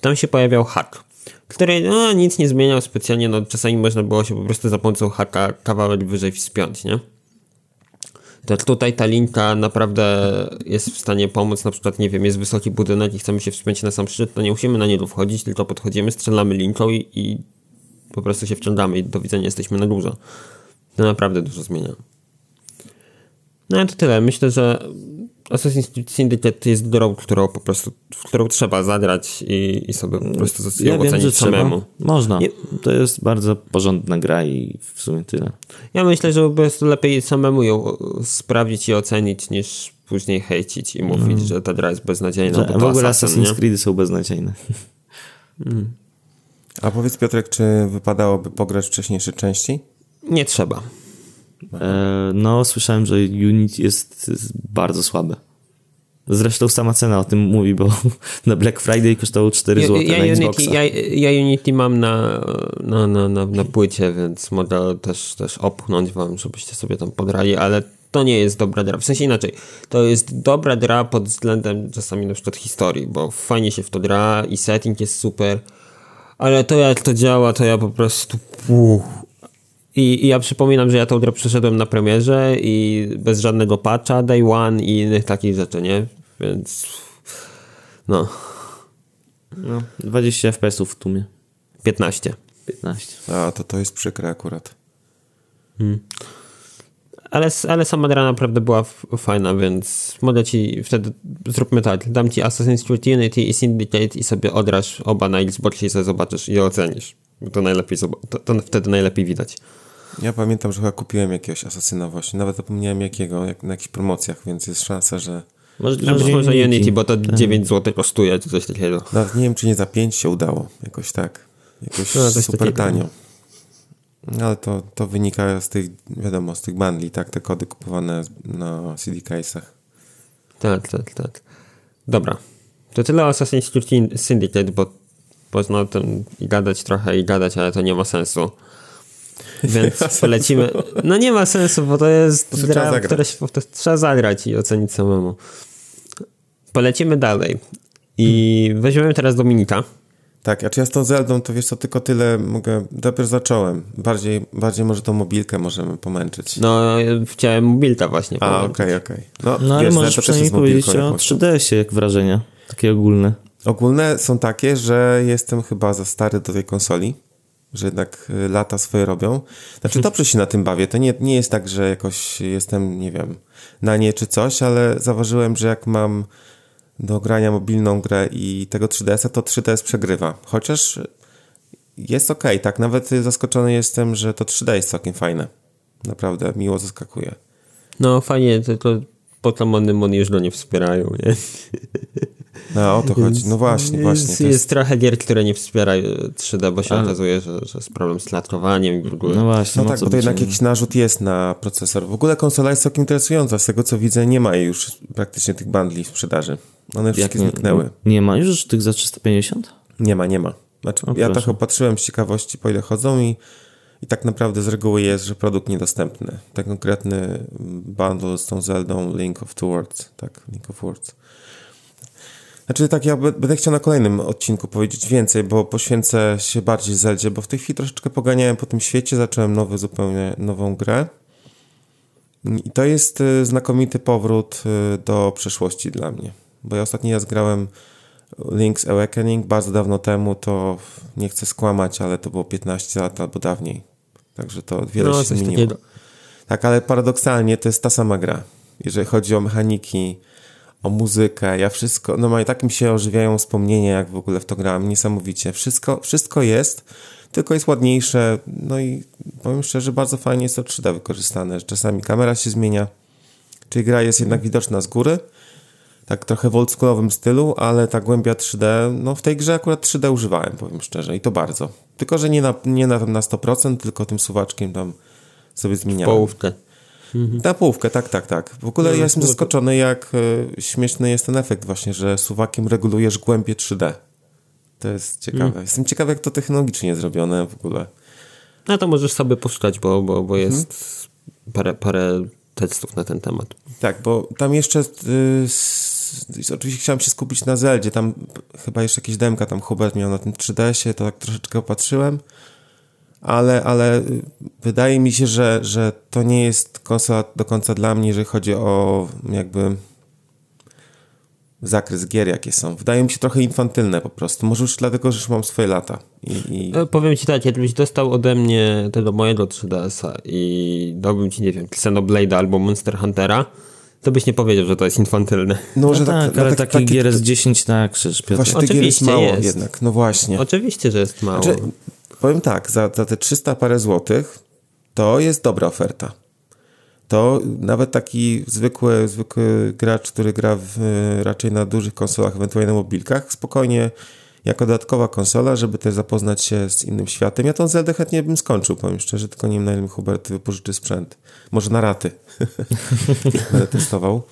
tam się pojawiał hack, który no, nic nie zmieniał specjalnie, no czasami można było się po prostu za pomocą hacka kawałek wyżej wspiąć, nie? Tak tutaj ta linka naprawdę jest w stanie pomóc, na przykład, nie wiem, jest wysoki budynek i chcemy się wspiąć na sam szczyt, to nie musimy na niego wchodzić, tylko podchodzimy, strzelamy linką i, i po prostu się wciągamy i do widzenia jesteśmy na górze. To naprawdę dużo zmienia. No i to tyle. Myślę, że Assassin's Creed Syndicate jest grą, którą po prostu, w którą trzeba zagrać i, i sobie po prostu ja ją ocenić samemu. Można. To jest bardzo porządna gra i w sumie tyle. Ja myślę, że po prostu lepiej samemu ją sprawdzić i ocenić, niż później hejcić i mówić, no. że ta gra jest beznadziejna. Że, w ogóle Assassin's Creed są beznadziejne. Mm. A powiedz Piotrek, czy wypadałoby pograć wcześniejsze części? Nie trzeba. E, no, słyszałem, że Unity jest bardzo słabe. Zresztą sama cena o tym mówi, bo na Black Friday kosztowało 4 zł ja, ja na Unity, ja, ja, Unity mam na, na, na, na, na płycie, więc mogę też, też opchnąć wam, żebyście sobie tam podrali, ale to nie jest dobra gra. W sensie inaczej, to jest dobra gra pod względem czasami na przykład historii, bo fajnie się w to gra i setting jest super, ale to jak to działa, to ja po prostu... Uff. I, I, ja przypominam, że ja tą grę przeszedłem na premierze i bez żadnego patcha, day one i innych takich rzeczy, nie? Więc no. No, 20 FPS-ów w tłumie. 15. 15. A, to to jest przykre akurat. Hmm. Ale, ale sama gra naprawdę była fajna, więc mogę ci wtedy zróbmy tak. Dam ci Assassin's Creed Unity i Syndicate i sobie odrasz oba na Xbox i sobie zobaczysz i ocenisz. To najlepiej to, to wtedy najlepiej widać. Ja pamiętam, że chyba kupiłem jakiegoś asasyna właśnie. Nawet zapomniałem jakiego, jak, na jakichś promocjach, więc jest szansa, że... Może, no, może Unity, Unity, bo to tak. 9 zł kosztuje, czy coś takiego. Nawet nie wiem, czy nie za 5 się udało. Jakoś tak. Jakoś no, super tanio. No, ale to, to wynika z tych, wiadomo, z tych bundli, tak? Te kody kupowane na CD case'ach. Tak, tak, tak. Dobra. To tyle o Assassin's Creed Syndicate, bo można o tym gadać trochę i gadać, ale to nie ma sensu. Więc polecimy. No nie ma sensu, bo to jest to gra, która się trzeba zagrać i ocenić samemu. Polecimy dalej. I hmm. weźmiemy teraz Dominika. Tak, a czy ja z tą Zeldą, to wiesz co, tylko tyle mogę, dopiero zacząłem. Bardziej, bardziej może tą mobilkę możemy pomęczyć. No, chciałem mobilka właśnie A, okej, okej. Okay, okay. No, no ale możesz przynajmniej powiedzieć o 3DS-ie, jak wrażenia, takie ogólne. Ogólne są takie, że jestem chyba za stary do tej konsoli że jednak y, lata swoje robią. Znaczy dobrze się na tym bawię. To nie, nie jest tak, że jakoś jestem, nie wiem, na nie czy coś, ale zauważyłem, że jak mam do grania mobilną grę i tego 3DS-a, to 3DS przegrywa. Chociaż jest ok, tak. Nawet zaskoczony jestem, że to 3D jest całkiem fajne. Naprawdę miło zaskakuje. No fajnie, tylko Pokémony już go nie wspierają, nie? No o to chodzi. No właśnie, właśnie. Jest, jest, trochę gier, które nie wspierają 3D, bo się Ale... okazuje, że, że jest problem z klatkowaniem i w ogóle. No właśnie. No tak, bo to jednak jakiś narzut jest na procesor. W ogóle konsola jest całkiem interesująca. Z tego co widzę, nie ma już praktycznie tych bundli w sprzedaży. One wszystkie Jak, zniknęły. Nie ma już tych za 350? Nie ma, nie ma. Znaczy, o, ja tak opatrzyłem z ciekawości, po ile chodzą i i tak naprawdę z reguły jest, że produkt niedostępny. Ten konkretny bundle z tą Zeldą Link of Words, tak, Link of Words. Znaczy tak, ja będę chciał na kolejnym odcinku powiedzieć więcej, bo poświęcę się bardziej Zeldzie, bo w tej chwili troszeczkę poganiałem po tym świecie, zacząłem nowy, zupełnie nową grę. I to jest y, znakomity powrót y, do przeszłości dla mnie. Bo ja ostatni raz grałem Link's Awakening bardzo dawno temu, to nie chcę skłamać, ale to było 15 lat albo dawniej. Także to wiele no, się zmieniło. Takiego. Tak, ale paradoksalnie to jest ta sama gra. Jeżeli chodzi o mechaniki, o muzykę, ja wszystko, no i tak mi się ożywiają wspomnienia, jak w ogóle w to grałem, niesamowicie. Wszystko, wszystko jest, tylko jest ładniejsze, no i powiem szczerze, bardzo fajnie jest to 3D wykorzystane, czasami kamera się zmienia, czyli gra jest jednak widoczna z góry, tak trochę w oldschoolowym stylu, ale ta głębia 3D, no w tej grze akurat 3D używałem, powiem szczerze, i to bardzo. Tylko, że nie na, nie na, na 100%, tylko tym suwaczkiem tam sobie zmieniałem. Połówkę. Mhm. Na połówkę, tak, tak, tak. W ogóle no, ja jestem zaskoczony, jak y, śmieszny jest ten efekt właśnie, że suwakiem regulujesz głębię 3D. To jest ciekawe. Mhm. Jestem ciekawy, jak to technologicznie zrobione w ogóle. No to możesz sobie poszukać, bo, bo, bo jest mhm. parę, parę tekstów na ten temat. Tak, bo tam jeszcze y, oczywiście chciałem się skupić na Zeldzie, tam chyba jeszcze jakieś demka tam Hubert miał na tym 3DS-ie, to tak troszeczkę opatrzyłem, ale, ale wydaje mi się, że, że to nie jest konsola do końca dla mnie, jeżeli chodzi o jakby zakres gier, jakie są. Wydaje mi się trochę infantylne po prostu. Może już dlatego, że już mam swoje lata. I, i... E, powiem ci tak, jakbyś dostał ode mnie tego mojego 3DS-a i dałbym ci, nie wiem, Xenoblade albo Monster Huntera, to byś nie powiedział, że to jest infantylne. No, no że tak, tak ale tak, takich taki, gier jest 10 na krzyż, Piotr. Właśnie tych gier jest mało jest. jednak, no właśnie. Oczywiście, że jest mało. Znaczy, powiem tak, za, za te 300 parę złotych to jest dobra oferta. To nawet taki zwykły, zwykły gracz, który gra w, raczej na dużych konsolach, ewentualnie na mobilkach, spokojnie jako dodatkowa konsola, żeby też zapoznać się z innym światem. Ja tą Zeldę chętnie bym skończył, powiem szczerze, tylko nie wiem na ile Hubert wypożyczy sprzęt. Może na raty. Będę testował.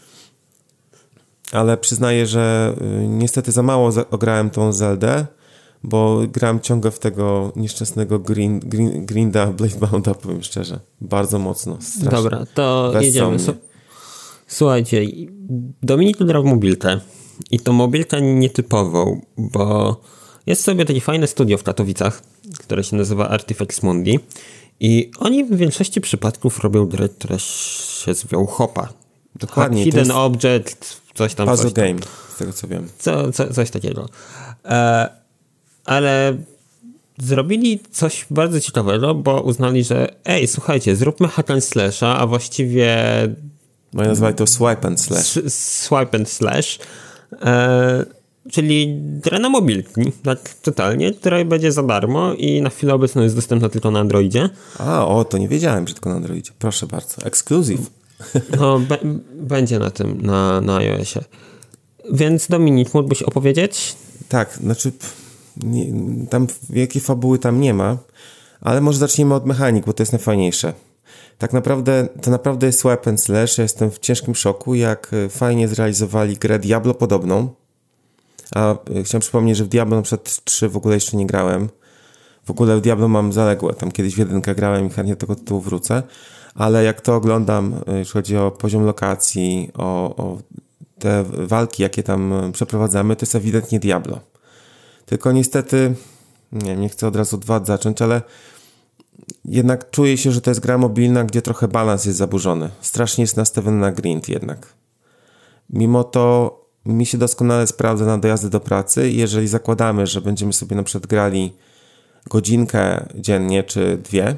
Ale przyznaję, że y, niestety za mało ograłem tą Zeldę, bo gram ciągle w tego nieszczęsnego green, green, Grinda Bladebounda, powiem szczerze. Bardzo mocno. Strasznie. Dobra, to jedziemy, Słuchajcie, Dominik grał w mobilkę i to mobilkę nietypową, bo jest sobie takie fajne studio w Katowicach, które się nazywa Artifacts Mundi i oni w większości przypadków robią gry, które się zwią hopa. Dokładnie. Hidden Object, coś tam. Puzzle coś tam. game, z tego co wiem. Co, co, coś takiego. E, ale zrobili coś bardzo ciekawego, bo uznali, że ej, słuchajcie, zróbmy hack and slasha, a właściwie No nazwali to swipe and slash. swipe and slash, e, czyli gra na mobilki, tak totalnie, która będzie za darmo i na chwilę obecną jest dostępna tylko na Androidzie. A, o, to nie wiedziałem, że tylko na Androidzie. Proszę bardzo. Exclusive. No, będzie na tym, na, na iOSie. Więc Dominik, mógłbyś opowiedzieć? Tak, znaczy pff, nie, tam wielkiej fabuły tam nie ma, ale może zaczniemy od mechanik, bo to jest najfajniejsze. Tak naprawdę, to naprawdę jest swipe and slash. Ja jestem w ciężkim szoku, jak e, fajnie zrealizowali grę Diablo podobną. A e, chciałem przypomnieć, że w Diablo na przykład 3 w ogóle jeszcze nie grałem. W ogóle w Diablo mam zaległe. Tam kiedyś w jedynkę grałem i chętnie do tego tytułu wrócę. Ale jak to oglądam, e, jeśli chodzi o poziom lokacji, o, o te walki, jakie tam przeprowadzamy, to jest ewidentnie Diablo. Tylko niestety, nie nie chcę od razu od zacząć, ale jednak czuję się, że to jest gra mobilna, gdzie trochę balans jest zaburzony. Strasznie jest nastawiony na grind jednak. Mimo to mi się doskonale sprawdza na dojazdy do pracy jeżeli zakładamy, że będziemy sobie na przykład grali godzinkę dziennie czy dwie,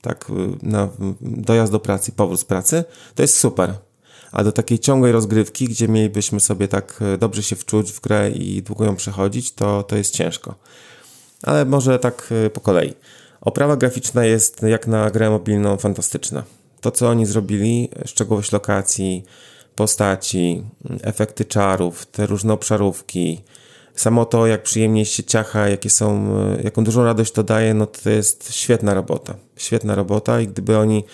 tak na dojazd do pracy powrót z pracy, to jest super. A do takiej ciągłej rozgrywki, gdzie mielibyśmy sobie tak y, dobrze się wczuć w grę i długo ją przechodzić, to, to jest ciężko. Ale może tak y, po kolei. Oprawa graficzna jest jak na grę mobilną fantastyczna. To, co oni zrobili, szczegółowość lokacji, postaci, efekty czarów, te różne obszarówki, samo to, jak przyjemnie się ciacha, jakie są, e, jaką dużą radość to daje, no to jest świetna robota. Świetna robota i gdyby oni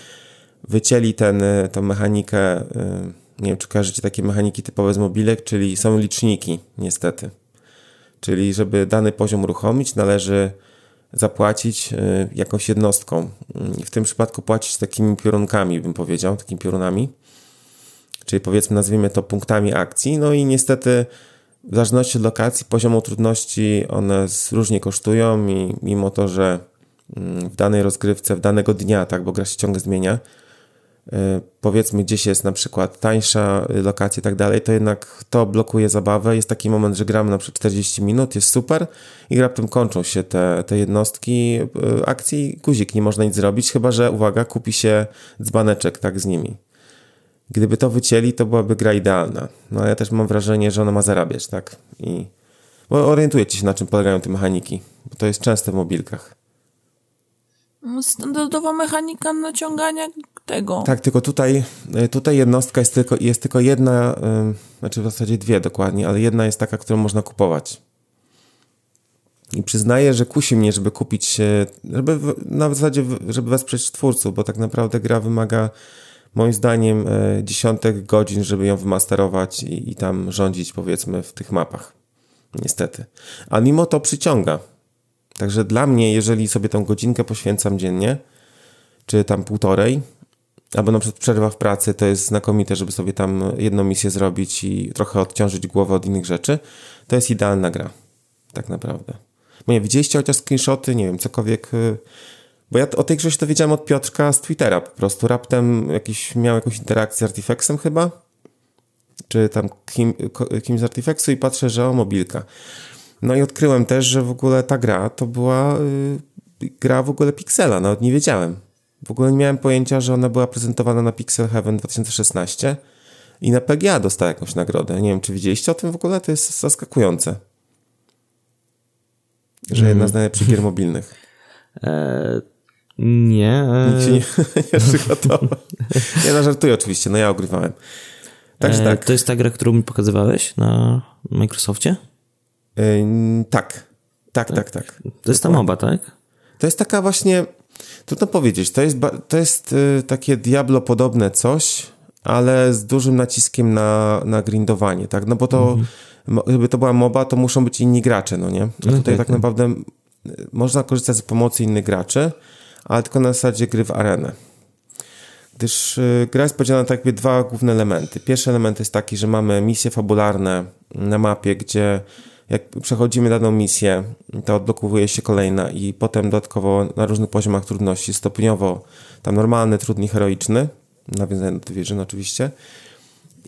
wycięli ten, e, tą mechanikę, e, nie wiem, czy kojarzycie takie mechaniki typowe z mobilek, czyli są liczniki, niestety. Czyli żeby dany poziom uruchomić, należy zapłacić y, jakąś jednostką. Y, W tym przypadku płacić takimi piorunkami, bym powiedział, takimi piorunami. Czyli powiedzmy, nazwijmy to punktami akcji. No i niestety, w zależności od lokacji, poziomu trudności, one różnie kosztują i mimo to, że mm, w danej rozgrywce, w danego dnia, tak, bo gra się ciągle zmienia, y, powiedzmy gdzieś jest na przykład tańsza y, lokacja i tak dalej, to jednak to blokuje zabawę. Jest taki moment, że gramy na przykład 40 minut, jest super i raptem kończą się te, te jednostki y, akcji, guzik, nie można nic zrobić, chyba że, uwaga, kupi się dzbaneczek tak z nimi. Gdyby to wycięli, to byłaby gra idealna. No ja też mam wrażenie, że ona ma zarabiać, tak? I bo orientujecie się, na czym polegają te mechaniki, bo to jest częste w mobilkach. Standardowa mechanika naciągania tego. Tak, tylko tutaj, y, tutaj jednostka jest tylko, jest tylko jedna, znaczy w zasadzie dwie dokładnie, ale jedna jest taka, którą można kupować. I przyznaję, że kusi mnie, żeby kupić, żeby na zasadzie, żeby wesprzeć twórców, bo tak naprawdę gra wymaga moim zdaniem y, dziesiątek godzin, żeby ją wymasterować i, i tam rządzić powiedzmy w tych mapach. Niestety. A mimo to przyciąga. Także dla mnie, jeżeli sobie tą godzinkę poświęcam dziennie, czy tam półtorej, albo na przykład przerwa w pracy, to jest znakomite, żeby sobie tam jedną misję zrobić i trochę odciążyć głowę od innych rzeczy. To jest idealna gra. Tak naprawdę. Bo nie, widzieliście chociaż screenshoty, nie wiem, cokolwiek... y, Bo ja o tej grze się dowiedziałem od Piotrka z Twittera po prostu. Raptem jakiś, miał jakąś interakcję z Artifexem chyba? Czy tam kim, kimś z Artifexu i patrzę, że o, mobilka. No i odkryłem też, że w ogóle ta gra to była y, gra w ogóle Pixela, nawet nie wiedziałem. W ogóle nie miałem pojęcia, że ona była prezentowana na Pixel Heaven 2016 i na PGA dostała jakąś nagrodę. Nie wiem, czy widzieliście o tym w ogóle? To jest zaskakujące. Że jedna z najlepszych gier mobilnych. E, nie. E, Nikt się nie, nie przygotował. Ja no, żartuję oczywiście, no ja ogrywałem. Także e, tak. To jest ta gra, którą mi pokazywałeś na Microsoftie? Ym, tak. Tak, tak, tak. To jest ta MOBA, tak? To jest taka właśnie, trudno powiedzieć, to jest, to jest y, takie Diablo-podobne coś, ale z dużym naciskiem na, na grindowanie, tak? No bo to, mo- żeby to była MOBA, to muszą być inni gracze, no nie? A No tutaj tak, tak naprawdę y, można korzystać z pomocy innych graczy, ale tylko na zasadzie gry w arenę. gdyż y, gra jest podzielona na tak jakby dwa główne elementy. Pierwszy element jest taki, że mamy misje fabularne na mapie, gdzie jak przechodzimy daną misję, to odblokowuje się kolejna i potem dodatkowo na różnych poziomach trudności stopniowo tam normalny, trudny, heroiczny, nawiązany do Division oczywiście.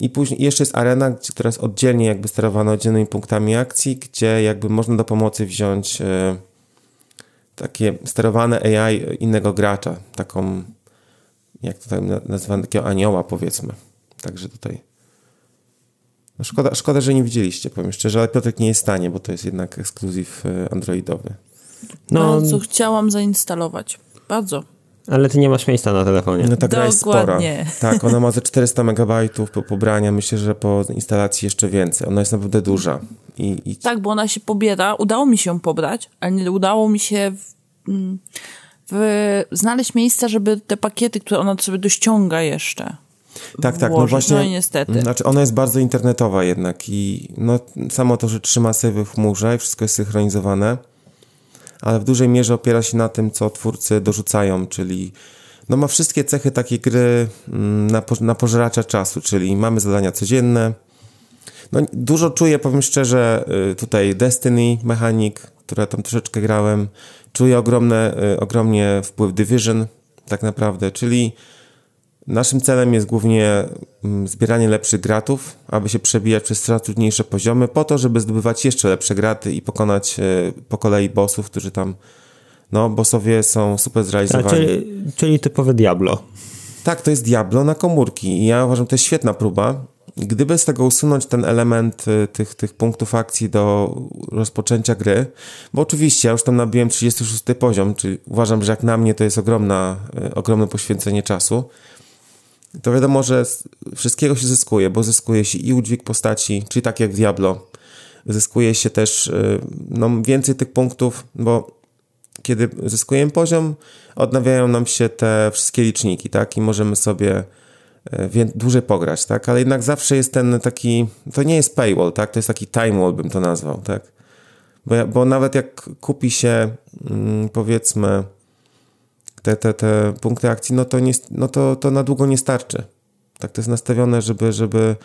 I później jeszcze jest arena, która jest oddzielnie jakby sterowana oddzielnymi punktami akcji, gdzie jakby można do pomocy wziąć e, takie sterowane AI innego gracza, taką jak to tam nazywamy, takiego anioła powiedzmy. Także tutaj no szkoda, szkoda, że nie widzieliście, powiem szczerze, ale Piotrek nie jest w stanie, bo to jest jednak ekskluzyw e, androidowy. No, co chciałam zainstalować. Bardzo. Ale ty nie masz miejsca na telefonie. No ta gra jest spora. Tak, ona ma ze 400 megabajtów po pobrania. Myślę, że po instalacji jeszcze więcej. Ona jest naprawdę duża. I, i... Tak, bo ona się pobiera. Udało mi się ją ale nie udało mi się w, mm, w, znaleźć miejsca, żeby te pakiety, które ona sobie dościąga jeszcze. Tak, tak, no właśnie. No i niestety. Znaczy ona jest bardzo internetowa jednak i no, samo to, że trzyma sobie w chmurze i wszystko jest synchronizowane, ale w dużej mierze opiera się na tym, co twórcy dorzucają, czyli no ma wszystkie cechy takiej gry mm, na, na pożeracza czasu, czyli mamy zadania codzienne. No, dużo czuję, powiem szczerze, y, tutaj Destiny, mechanik, które tam troszeczkę grałem. Czuję ogromne, y, ogromnie wpływ Division, tak naprawdę, czyli Naszym celem jest głównie mm, zbieranie lepszych gratów, aby się przebijać przez coraz trudniejsze poziomy, po to, żeby zdobywać jeszcze lepsze graty i pokonać e, po kolei bossów, którzy tam, no, bossowie są super zrealizowani. czyli, czyli typowe Diablo. Tak, to jest Diablo na komórki i ja uważam, to jest świetna próba. Gdyby z tego usunąć ten element e, tych, tych punktów akcji do rozpoczęcia gry, bo oczywiście ja już tam nabiłem 36 poziom, czyli uważam, że jak na mnie to jest ogromna, e, ogromne poświęcenie czasu, to wiadomo, że wszystkiego się zyskuje, bo zyskuje się i udźwig postaci, czyli tak jak w Diablo. Zyskuje się też y, no, więcej tych punktów, bo kiedy zyskujemy poziom, odnawiają nam się te wszystkie liczniki, tak? I możemy sobie y, dłużej pograć, tak? Ale jednak zawsze jest ten taki, to nie jest paywall, tak? To jest taki time wall bym to nazwał, tak? Bo, bo nawet jak kupi się, mm, powiedzmy, te, te, te punkty akcji, no to, nie, no to, to na długo nie starczy. Tak to jest nastawione, żeby, żeby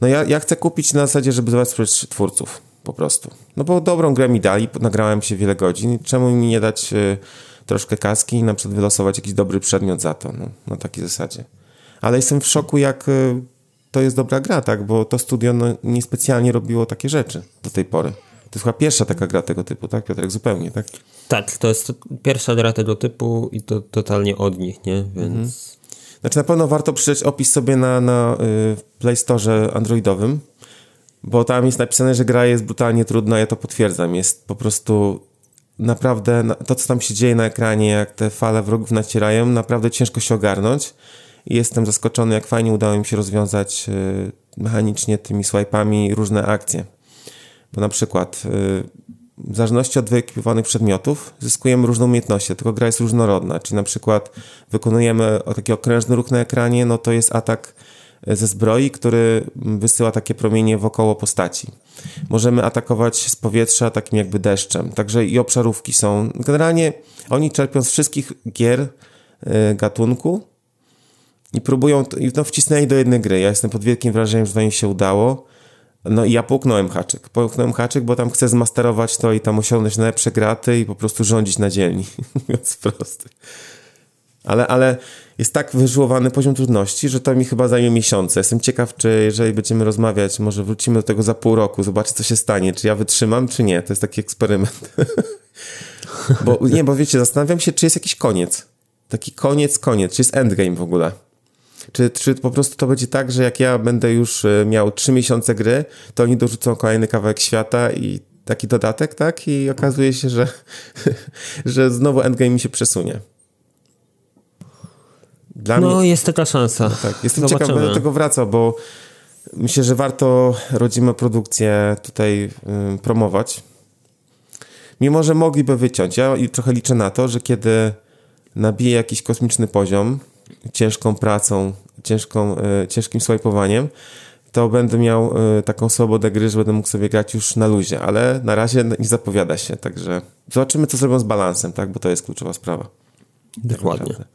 no ja, ja chcę kupić na zasadzie, żeby zobaczyć twórców po prostu. No bo dobrą grę mi dali, nagrałem się wiele godzin, czemu mi nie dać y, troszkę kaski i na przykład wylosować jakiś dobry przedmiot za to, no, na takiej zasadzie. Ale jestem w szoku, jak y, to jest dobra gra, tak, bo to studio no, niespecjalnie robiło takie rzeczy do tej pory. To jest chyba pierwsza taka gra tego typu, tak, Piotrek? Zupełnie, tak? Tak, to jest pierwsza gra tego typu i to totalnie od nich, nie? Więc... Mhm. Znaczy na pewno warto przeczytać opis sobie na, na y, Play Store androidowym, bo tam jest napisane, że gra jest brutalnie trudna, ja to potwierdzam. Jest po prostu naprawdę, to co tam się dzieje na ekranie, jak te fale wrogów nacierają, naprawdę ciężko się ogarnąć. I jestem zaskoczony, jak fajnie udało mi się rozwiązać y, mechanicznie tymi swipe'ami różne akcje. Bo na przykład y, w zależności od wyekwipowanych przedmiotów zyskujemy różne umiejętności, tylko gra jest różnorodna, czyli na przykład wykonujemy taki okrężny ruch na ekranie, no to jest atak e, ze zbroi, który wysyła takie promienie wokoło postaci. Możemy atakować z powietrza takim jakby deszczem, także i obszarówki są. Generalnie oni czerpią z wszystkich gier e, gatunku i próbują, no wcisnęli do jednej gry. Ja jestem pod wielkim wrażeniem, że to im się udało. No i ja połknąłem haczyk. Połknąłem haczyk, bo tam chcę zmasterować to i tam osiągnąć najlepsze graty i po prostu rządzić na dzielni. Mówiąc prosty. Ale, ale jest tak wyżłowany poziom trudności, że to mi chyba zajmie miesiące. Jestem ciekaw, czy jeżeli będziemy rozmawiać, może wrócimy do tego za pół roku, zobaczyć co się stanie, czy ja wytrzymam, czy nie. To jest taki eksperyment. bo nie, bo wiecie, zastanawiam się, czy jest jakiś koniec. Taki koniec, koniec, czy jest endgame w ogóle. Czy, czy po prostu to będzie tak, że jak ja będę już e, miał 3 miesiące gry, to oni dorzucą kolejny kawałek świata i taki dodatek, tak? I okazuje się, że, że znowu endgame mi się przesunie. Dla no, mnie... jest taka szansa. No tak, jestem Zobaczymy. ciekaw, będę do tego wracał, bo myślę, że warto rodzime produkcje tutaj y, promować. Mimo, że mogliby wyciąć. Ja trochę liczę na to, że kiedy nabije jakiś kosmiczny poziom, ciężką pracą, ciężką, e, ciężkim swajpowaniem, to będę miał e, taką swobodę gry, że będę mógł sobie grać już na luzie, ale na razie nie zapowiada się, także zobaczymy, co zrobią z balansem, tak, bo to jest kluczowa sprawa. Dokładnie. Tak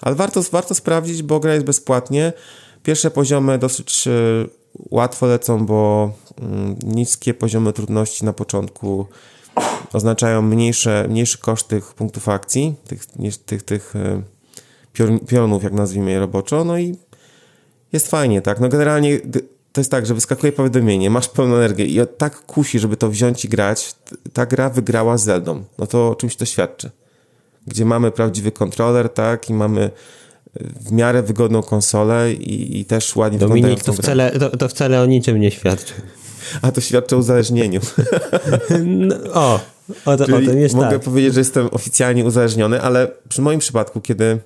Ale warto, warto sprawdzić, bo gra jest bezpłatnie. Pierwsze poziomy dosyć y, łatwo lecą, bo y, niskie poziomy trudności na początku oznaczają mniejsze, mniejszy koszt tych punktów akcji, tych, tych, tych y, pionów, jak nazwijmy je roboczo, no i jest fajnie, tak. No generalnie to jest tak, że wyskakuje powiadomienie, masz pełną energię i tak kusi, żeby to wziąć i grać. Ta gra wygrała z Zeldą. No to o czymś to świadczy. Gdzie mamy prawdziwy kontroler, tak, i mamy w miarę wygodną konsolę i, i też ładnie Dominik, to wcale, to, to wcale o niczym nie świadczy. A to świadczy o uzależnieniu. No, o, o, to, Czyli o tym jest Mogę tak. powiedzieć, że jestem oficjalnie uzależniony, ale przy moim przypadku, kiedy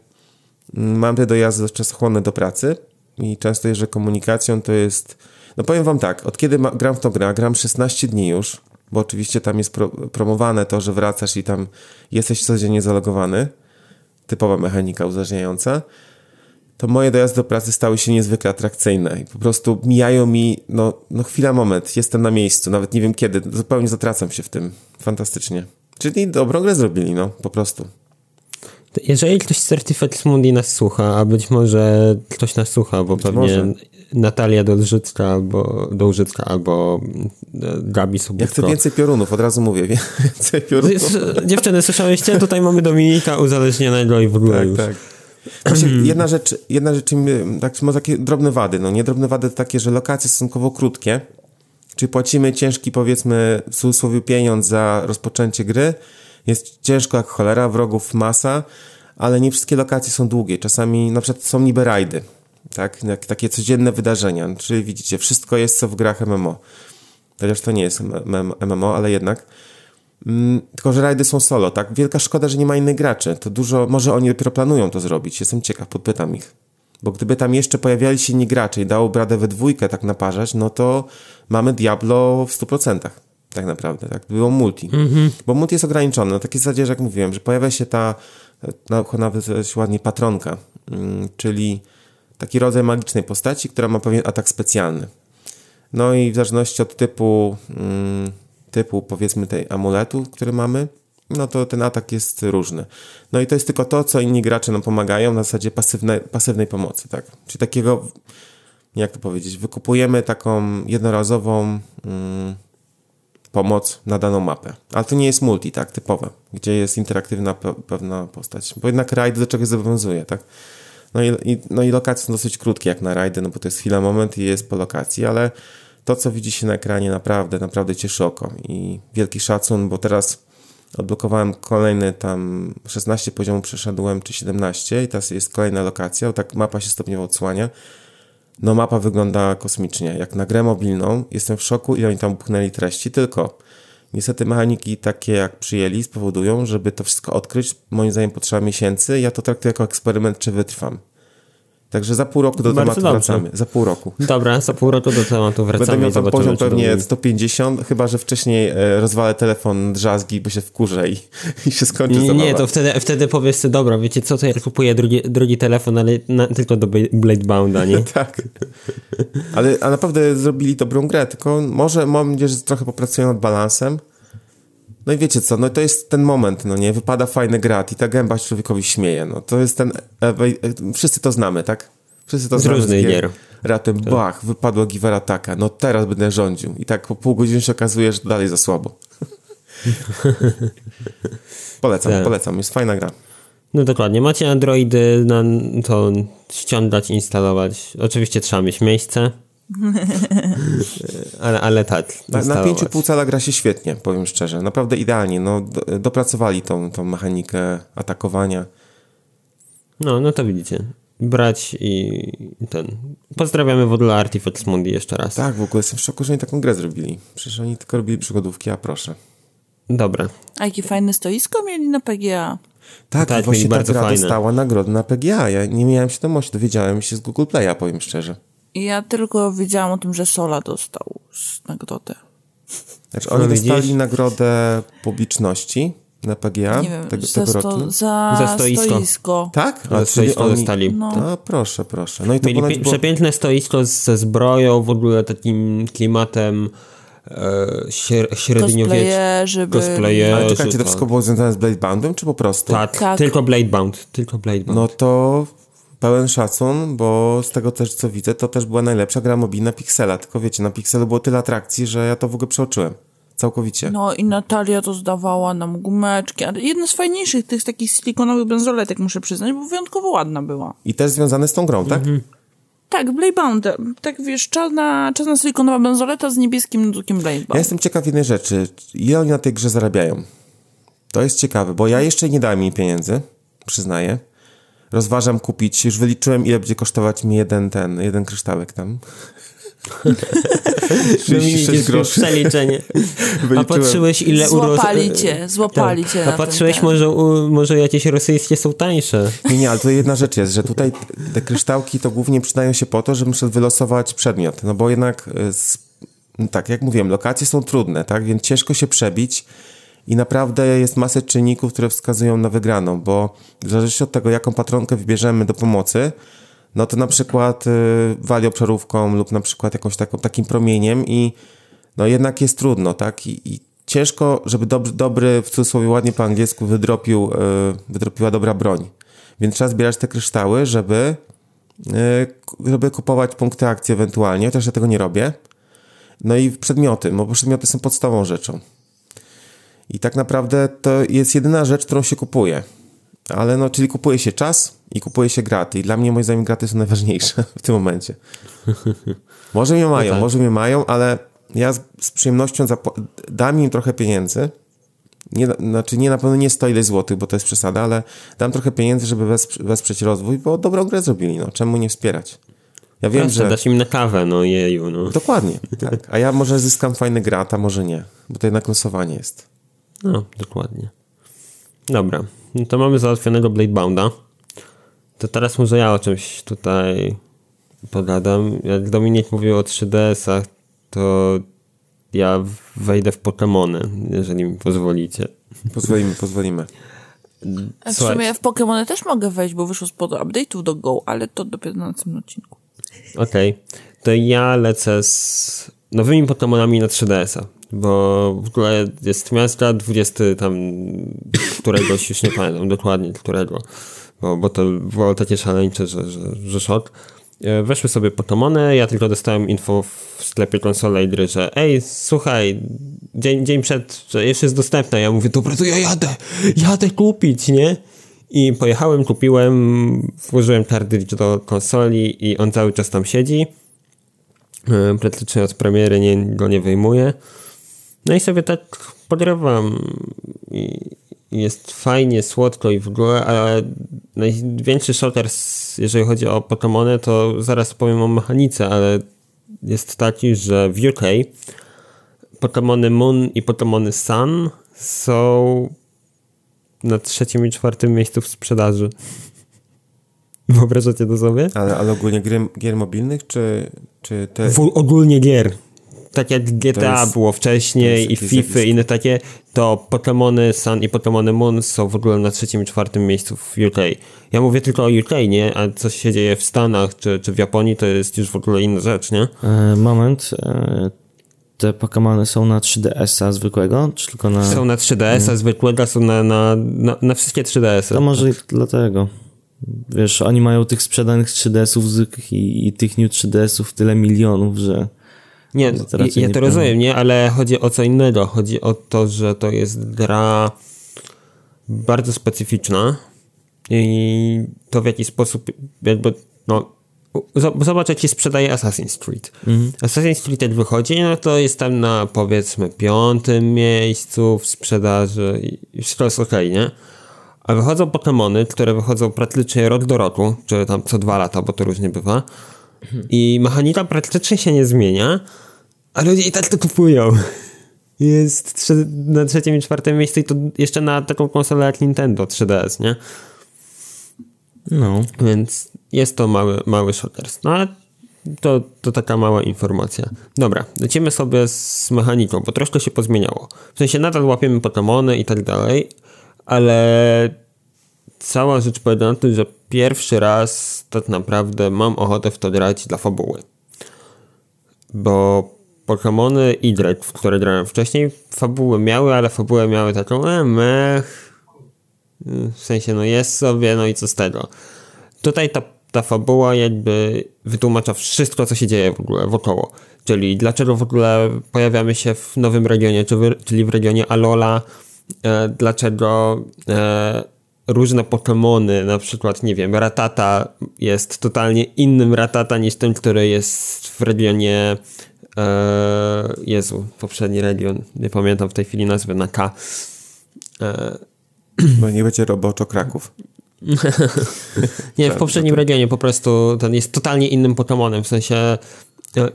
mam te dojazdy czasochłonne do pracy, i często jeżdżę komunikacją, to jest... No powiem wam tak, od kiedy ma, gram w to gra, gram 16 dni już, bo oczywiście tam jest pro, promowane to, że wracasz i tam jesteś codziennie zalogowany, typowa mechanika uzależniająca, to moje dojazdy do pracy stały się niezwykle atrakcyjne i po prostu mijają mi, no, no chwila, moment, jestem na miejscu, nawet nie wiem kiedy, zupełnie zatracam się w tym. Fantastycznie. Czyli dobrą grę zrobili, no, po prostu. Jeżeli ktoś z Certified Mundi nas słucha, a być może ktoś nas słucha, bo być pewnie może. Natalia Dolżycka albo Dolżycka albo e, Gabi Subutko. Ja chcę więcej piorunów, od razu mówię, więcej piorunów. Dziewczyny, słyszałyście? Tutaj mamy Dominika uzależnionego i w ogóle tak, już. Tak. Właśnie jedna rzecz, jedna rzecz tak, ma takie drobne wady, no nie drobne wady to takie, że lokacje stosunkowo krótkie, czyli płacimy ciężki powiedzmy w cudzysłowie pieniądz za rozpoczęcie gry, jest ciężko jak cholera, wrogów masa, ale nie wszystkie lokacje są długie. Czasami na przykład są niby rajdy, tak? Takie codzienne wydarzenia. Czyli widzicie, wszystko jest co w grach MMO. Chociaż to nie jest MMO, ale jednak. Mm, tylko, że rajdy są solo, tak? Wielka szkoda, że nie ma innych graczy. To dużo, może oni dopiero planują to zrobić. Jestem ciekaw, podpytam ich. Bo gdyby tam jeszcze pojawiali się inni gracze i dało bradę we dwójkę tak naparzać, no to mamy Diablo w 100% tak naprawdę, tak? Było multi. Mm-hmm. Bo multi jest ograniczony, na takiej zasadzie, że jak mówiłem, że pojawia się ta, nawet ładnie patronka, mm, czyli taki rodzaj magicznej postaci, która ma pewien atak specjalny. No i w zależności od typu, mm, typu powiedzmy tej amuletu, który mamy, no to ten atak jest różny. No i to jest tylko to, co inni gracze nam pomagają na zasadzie pasywnej, pasywnej pomocy, tak? Czyli takiego, jak to powiedzieć, wykupujemy taką jednorazową mm, pomoc na daną mapę. Ale to nie jest multi, tak, typowe, gdzie jest interaktywna pe pewna postać. Bo jednak raid do czegoś zobowiązuje, tak? No i, i, no i lokacje są dosyć krótkie jak na rajdy, no bo to jest chwila, moment i jest po lokacji, ale to, co widzi się na ekranie naprawdę, naprawdę cieszy oko i wielki szacun, bo teraz odblokowałem kolejny tam 16 poziomów przeszedłem, czy 17 i teraz jest kolejna lokacja, tak mapa się stopniowo odsłania no mapa wygląda kosmicznie. Jak na grę mobilną, jestem w szoku i oni tam buchnęli treści, tylko niestety mechaniki takie jak przyjęli spowodują, żeby to wszystko odkryć, moim zdaniem potrzeba miesięcy. Ja to traktuję jako eksperyment, czy wytrwam. Także za pół roku do Bardzo tematu dobrze. wracamy. Za pół roku. Dobra, za pół roku do tematu wracamy. Będę miał tam poziom pewnie 150, chyba że wcześniej e, rozwalę telefon drzazgi, bo się wkurzę i, i się skończy Nie, zabawa. nie, to wtedy, wtedy powiesz sobie, dobra, wiecie co, to ja kupuję drugi, drugi telefon, ale na, tylko do Bladebounda, nie? tak. Ale a naprawdę zrobili dobrą grę, tylko może mam nadzieję, że trochę popracują nad balansem. No i wiecie co, no to jest ten moment, no nie, wypada fajny grat i ta gęba człowiekowi śmieje, no to jest ten, e, wszyscy to znamy, tak? Wszyscy to z znamy różnych gier. Ratem, tak. bach, wypadła Giverataka, no teraz będę rządził. I tak po pół godziny się okazuje, że dalej za słabo. polecam, tak. polecam, jest fajna gra. No dokładnie, macie Androidy, na to ściągać, instalować. Oczywiście trzeba mieć miejsce. ale, ale tak. Na, na 5,5 cala gra się świetnie, powiem szczerze. Naprawdę idealnie. No, do, dopracowali tą, tą mechanikę atakowania. No, no to widzicie. Brać i ten. Pozdrawiamy w ogóle Artifex Mundi jeszcze raz. Tak, w ogóle jestem w szoku, że oni taką grę zrobili. Przecież oni tylko robili przygodówki, a proszę. Dobra. A jakie fajne stoisko mieli na PGA. Tak, tak właśnie ta gra fajne. dostała nagrodę na PGA. Ja nie miałem świadomości, dowiedziałem się z Google Play'a, powiem szczerze. Ja tylko wiedziałam o tym, że Sola dostał nagrodę. Znaczy, oni dostali nagrodę publiczności na PGA nie wiem, tego, tego roku. Za, za stoisko. stoisko. Tak? A, za stoisko oni... dostali. No. no. proszę, proszę. No i to Mieli było... przepiękne stoisko ze zbroją, w ogóle takim klimatem e, średniowieczni cosplayerzy. Ale czekajcie, to tak. wszystko było związane z Bladeboundem, czy po prostu? Tak, Tak. tylko Bladebound, tylko Bladebound. No to pełen szacun, bo z tego też co widzę, to też była najlepsza gra mobilna Pixela. Tylko wiecie, na Pixelu było tyle atrakcji, że ja to w ogóle przeoczyłem. Całkowicie. No i Natalia to zdawała nam gumeczki. Jedna z fajniejszych tych takich silikonowych benzoletek, muszę przyznać, bo wyjątkowo ładna była. I też związane z tą grą, tak? Tak, Bladebound. Tak wiesz, czarna, czarna silikonowa benzoleta z niebieskim drukiem Ja Bladebound. jestem ciekaw jednej rzeczy. Ile oni na tej grze zarabiają? To jest ciekawe, bo ja jeszcze nie dałem mi pieniędzy, przyznaję. Rozważam kupić, już wyliczyłem ile będzie kosztować mi jeden ten, jeden kryształek tam. 36 groszy. Przeliczenie. A patrzyłeś ile uro... Złapali cię, złapali cię A patrzyłeś może, u, może jakieś rosyjskie są tańsze. Nie, nie, ale to jedna rzecz jest, że tutaj te kryształki to głównie przydają się po to, żeby muszę wylosować przedmiot, no bo jednak y, z, no tak, jak mówiłem, lokacje są trudne, tak, więc ciężko się przebić i naprawdę jest masę czynników, które wskazują na wygraną, bo w zależności od tego, jaką patronkę wybierzemy do pomocy, no to na przykład y, wali obszarówką lub na przykład jakąś taką, takim promieniem i no jednak jest trudno, tak, i, i ciężko, żeby dobry, dobry, w cudzysłowie ładnie po angielsku, wydropił, y, wydropiła dobra broń. Więc trzeba zbierać te kryształy, żeby, y, żeby kupować punkty akcji ewentualnie, chociaż ja tego nie robię. No i przedmioty, bo przedmioty są podstawową rzeczą. I tak naprawdę to jest jedyna rzecz, którą się kupuje. Ale no, czyli kupuje się czas i kupuje się graty. I dla mnie moim zdaniem graty są najważniejsze w tym momencie. Może mnie mają, tak. może mnie mają, ale ja z, z przyjemnością dam im trochę pieniędzy. Nie, znaczy nie na pewno nie 100 ileś złotych, bo to jest przesada, ale dam trochę pieniędzy, żeby wesprze, wesprzeć rozwój, bo dobrą grę zrobili, no czemu nie wspierać? Ja wiem, Wiem, że... dasz im na kawę, no jeju, no. Dokładnie, tak. A ja może zyskam fajny grat, a może nie, bo to jednak losowanie jest. No, dokładnie. Dobra, no to mamy załatwionego Bladebounda. To teraz może ja o czymś tutaj pogadam. Jak Dominik mówił o 3DS-ach, to ja wejdę w Pokémony, jeżeli mi pozwolicie. Pozwolimy, pozwolimy. A w Słuchaj. sumie ja w Pokémony też mogę wejść, bo wyszło spod update'ów do Go, ale to dopiero na następnym odcinku. Okej, to ja lecę z nowymi Pokémonami na 3DS-a, bo w ogóle jest miasta 20 tam któregoś, już nie pamiętam dokładnie którego, bo, bo to było takie szaleńcze, że, że, że szok. E, Weszły sobie Pokémony, ja tylko dostałem info w sklepie konsole i gry, że ej, słuchaj, dzień, dzień przed, że jeszcze jest dostępna. Ja mówię, dobra, to ja jadę, jadę kupić, nie? I pojechałem, kupiłem, włożyłem cartridge do konsoli i on cały czas tam siedzi. E, Praktycznie od premiery nie, go nie wyjmuję. No i sobie tak podrywam i jest fajnie, słodko i w ogóle, ale największy shocker, s- jeżeli chodzi o Pokémony, to zaraz powiem o mechanice, ale jest taki, że w UK Pokémony Moon i Pokémony Sun są na trzecim i czwartym miejscu w sprzedaży. Wyobrażacie to sobie? Ale, ale ogólnie gry, gier mobilnych, czy, czy te... W, ogólnie gier. Tak jak GTA jest- było wcześniej i FIFA i inne takie, to Pokémony Sun i Pokémony Moon są w ogóle na trzecim i czwartym miejscu w UK. Ja mówię tylko o UK, nie? A co się dzieje w Stanach czy, czy w Japonii, to jest już w ogóle inna rzecz, nie? E, moment. E, te Pokémony są na 3DS-a zwykłego, czy tylko na... Są na 3DS-a zwykłego, są na, na, na, na wszystkie 3DS-y. To może i dlatego. Wiesz, oni mają tych sprzedanych 3DS-ów zwykłych i, i tych New 3DS-ów tyle milionów, że... Nie, To ja, ja nie to rozumiem, nie? Ale chodzi o co innego. Chodzi o to, że to jest gra bardzo specyficzna i to w jaki sposób jakby, no zobacz jak się sprzedaje Assassin's Creed. Assassin's Creed jak wychodzi, no to jest tam na powiedzmy piątym miejscu w sprzedaży i wszystko jest okej, nie? A wychodzą Pokémony, które wychodzą praktycznie rok do roku, czy tam co dwa lata, bo to różnie bywa. I mechanika praktycznie się nie zmienia, a ludzie i tak to kupują. Jest na trzecim i czwartym miejscu i to jeszcze na taką konsolę jak Nintendo 3DS, nie? No. Więc jest to mały, mały shockers. No ale to, to taka mała informacja. Dobra, lecimy sobie z mechaniką, bo troszkę się pozmieniało. W sensie nadal łapiemy Pokémony i tak dalej, ale cała rzecz polega na tym, że pierwszy raz tak naprawdę mam ochotę w to grać dla fabuły. Bo Pokémony i Dread, w które grałem wcześniej, fabuły miały, ale fabuły miały taką e, mech. W sensie, no jest sobie, no i co z tego. Tutaj ta, ta fabuła jakby wytłumacza wszystko, co się dzieje w ogóle wokoło. Czyli dlaczego w ogóle pojawiamy się w nowym regionie, czyli w regionie Alola, e, dlaczego e, różne Pokémony, na przykład, nie wiem, Ratata jest totalnie innym Ratata niż ten, który jest w regionie e, Jezu, poprzedni region, nie pamiętam w tej chwili nazwy, na K. E, no nie będzie roboczo Kraków. nie, w poprzednim regionie po prostu ten jest totalnie innym Pokémonem, w sensie e,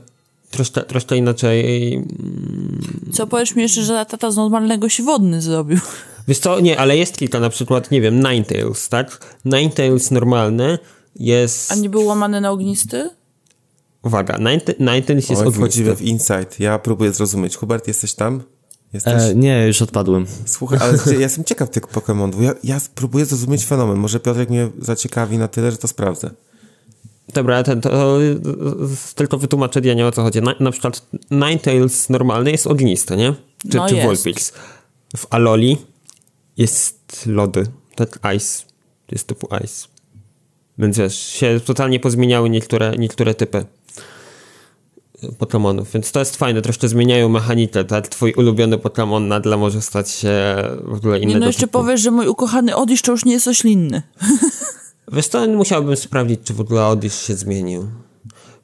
troszkę, troszkę inaczej. Mm. Co powiesz mi jeszcze, że tata z normalnego się wodny zrobił? Wiesz co, nie, ale jest kilka, na przykład, nie wiem, Ninetales, tak? Ninetales normalny jest... A nie był łamany na ognisty? Uwaga, Ninetales jest ognisty. wchodzimy w insight, ja próbuję zrozumieć. Hubert, jesteś tam? Jesteś... E, nie, już odpadłem. Słuchaj, ale ja jestem ciekaw tych Pokémonów. Ja, ja próbuję zrozumieć fenomen. Może Piotrek mnie zaciekawi na tyle, że to sprawdzę. Dobra, to, to, tylko wytłumaczę Dianie o co chodzi. Na, na przykład Ninetales normalny jest ognisty, nie? Czy, no czy Vulpix. W Aloli jest lody, tak ice, jest typu ice. Więc wiesz, się totalnie pozmieniały niektóre, niektóre typy Pokémonów, więc to jest fajne, troszkę zmieniają mechanikę, tak? Twój ulubiony Pokémon nagle może stać się w ogóle innego Nie, no jeszcze powiesz, że mój ukochany Odisz to już nie jest oślinny. Wiesz to musiałbym sprawdzić, czy w ogóle Odisz się zmienił.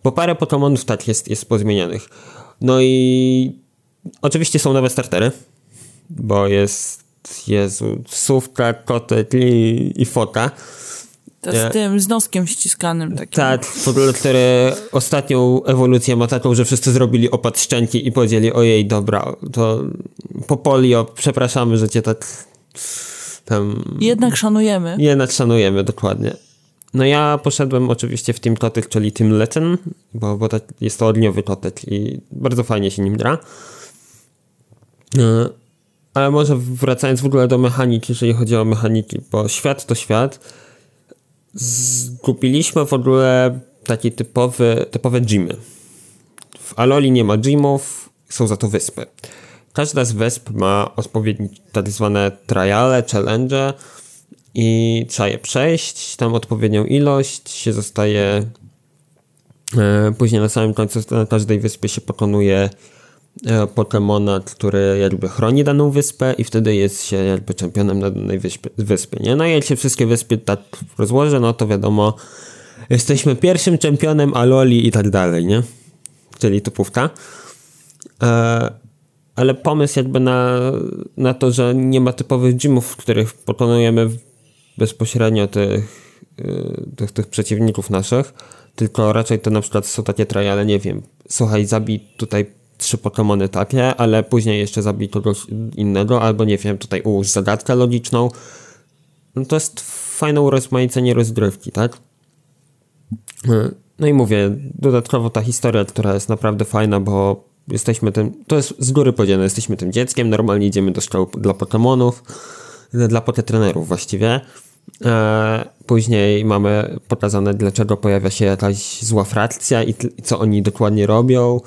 Bo parę Pokémonów tak jest, jest pozmienianych. No i oczywiście są nowe startery, bo jest Jezu, Sówka, Kotek i, i Fota. To z tym, z noskiem ściskanym takim. Tak, w ogóle, który ostatnią ewolucję ma taką, że wszyscy zrobili opad szczęki i powiedzieli, ojej, dobra, to po polio, przepraszamy, że cię tak tam... Jednak szanujemy. Jednak szanujemy, dokładnie. No ja poszedłem oczywiście w Team Kotek, czyli Team Letten, bo, bo tak jest to odniowy kotek i bardzo fajnie się nim gra. E, ale może wracając w ogóle do mechaniki, jeżeli chodzi o mechaniki, bo świat to świat. Zgupiliśmy w ogóle takie typowe, typowe gymy. W Aloli nie ma gymów, są za to wyspy. Każda z wysp ma odpowiednie tak zwane triale, challenge i trzeba je przejść, tam odpowiednią ilość się zostaje e, później na samym końcu na każdej wyspie się pokonuje Pokemona, który jakby chroni daną wyspę i wtedy jest się jakby czempionem na danej wyspie, wyspy, nie? No i jak się wszystkie wyspy tak rozłoży, no to wiadomo, jesteśmy pierwszym czempionem Aloli i tak dalej, nie? Czyli topówka. E, ale pomysł jakby na, na to, że nie ma typowych gymów, w których pokonujemy bezpośrednio tych, e, tych, tych przeciwników naszych, tylko raczej to na przykład są takie triale, nie wiem, słuchaj, zabij tutaj trzy Pokémony takie, ale później jeszcze zabij kogoś innego, albo nie wiem, tutaj ułóż zagadkę logiczną. No to jest fajne urozmaicenie rozgrywki, tak? No i mówię, dodatkowo ta historia, która jest naprawdę fajna, bo jesteśmy tym, to jest z góry powiedziane, jesteśmy tym dzieckiem, normalnie idziemy do szkoły dla Pokémonów, dla Poketrenerów właściwie. E, później mamy pokazane, dlaczego pojawia się jakaś zła frakcja i co oni dokładnie robią.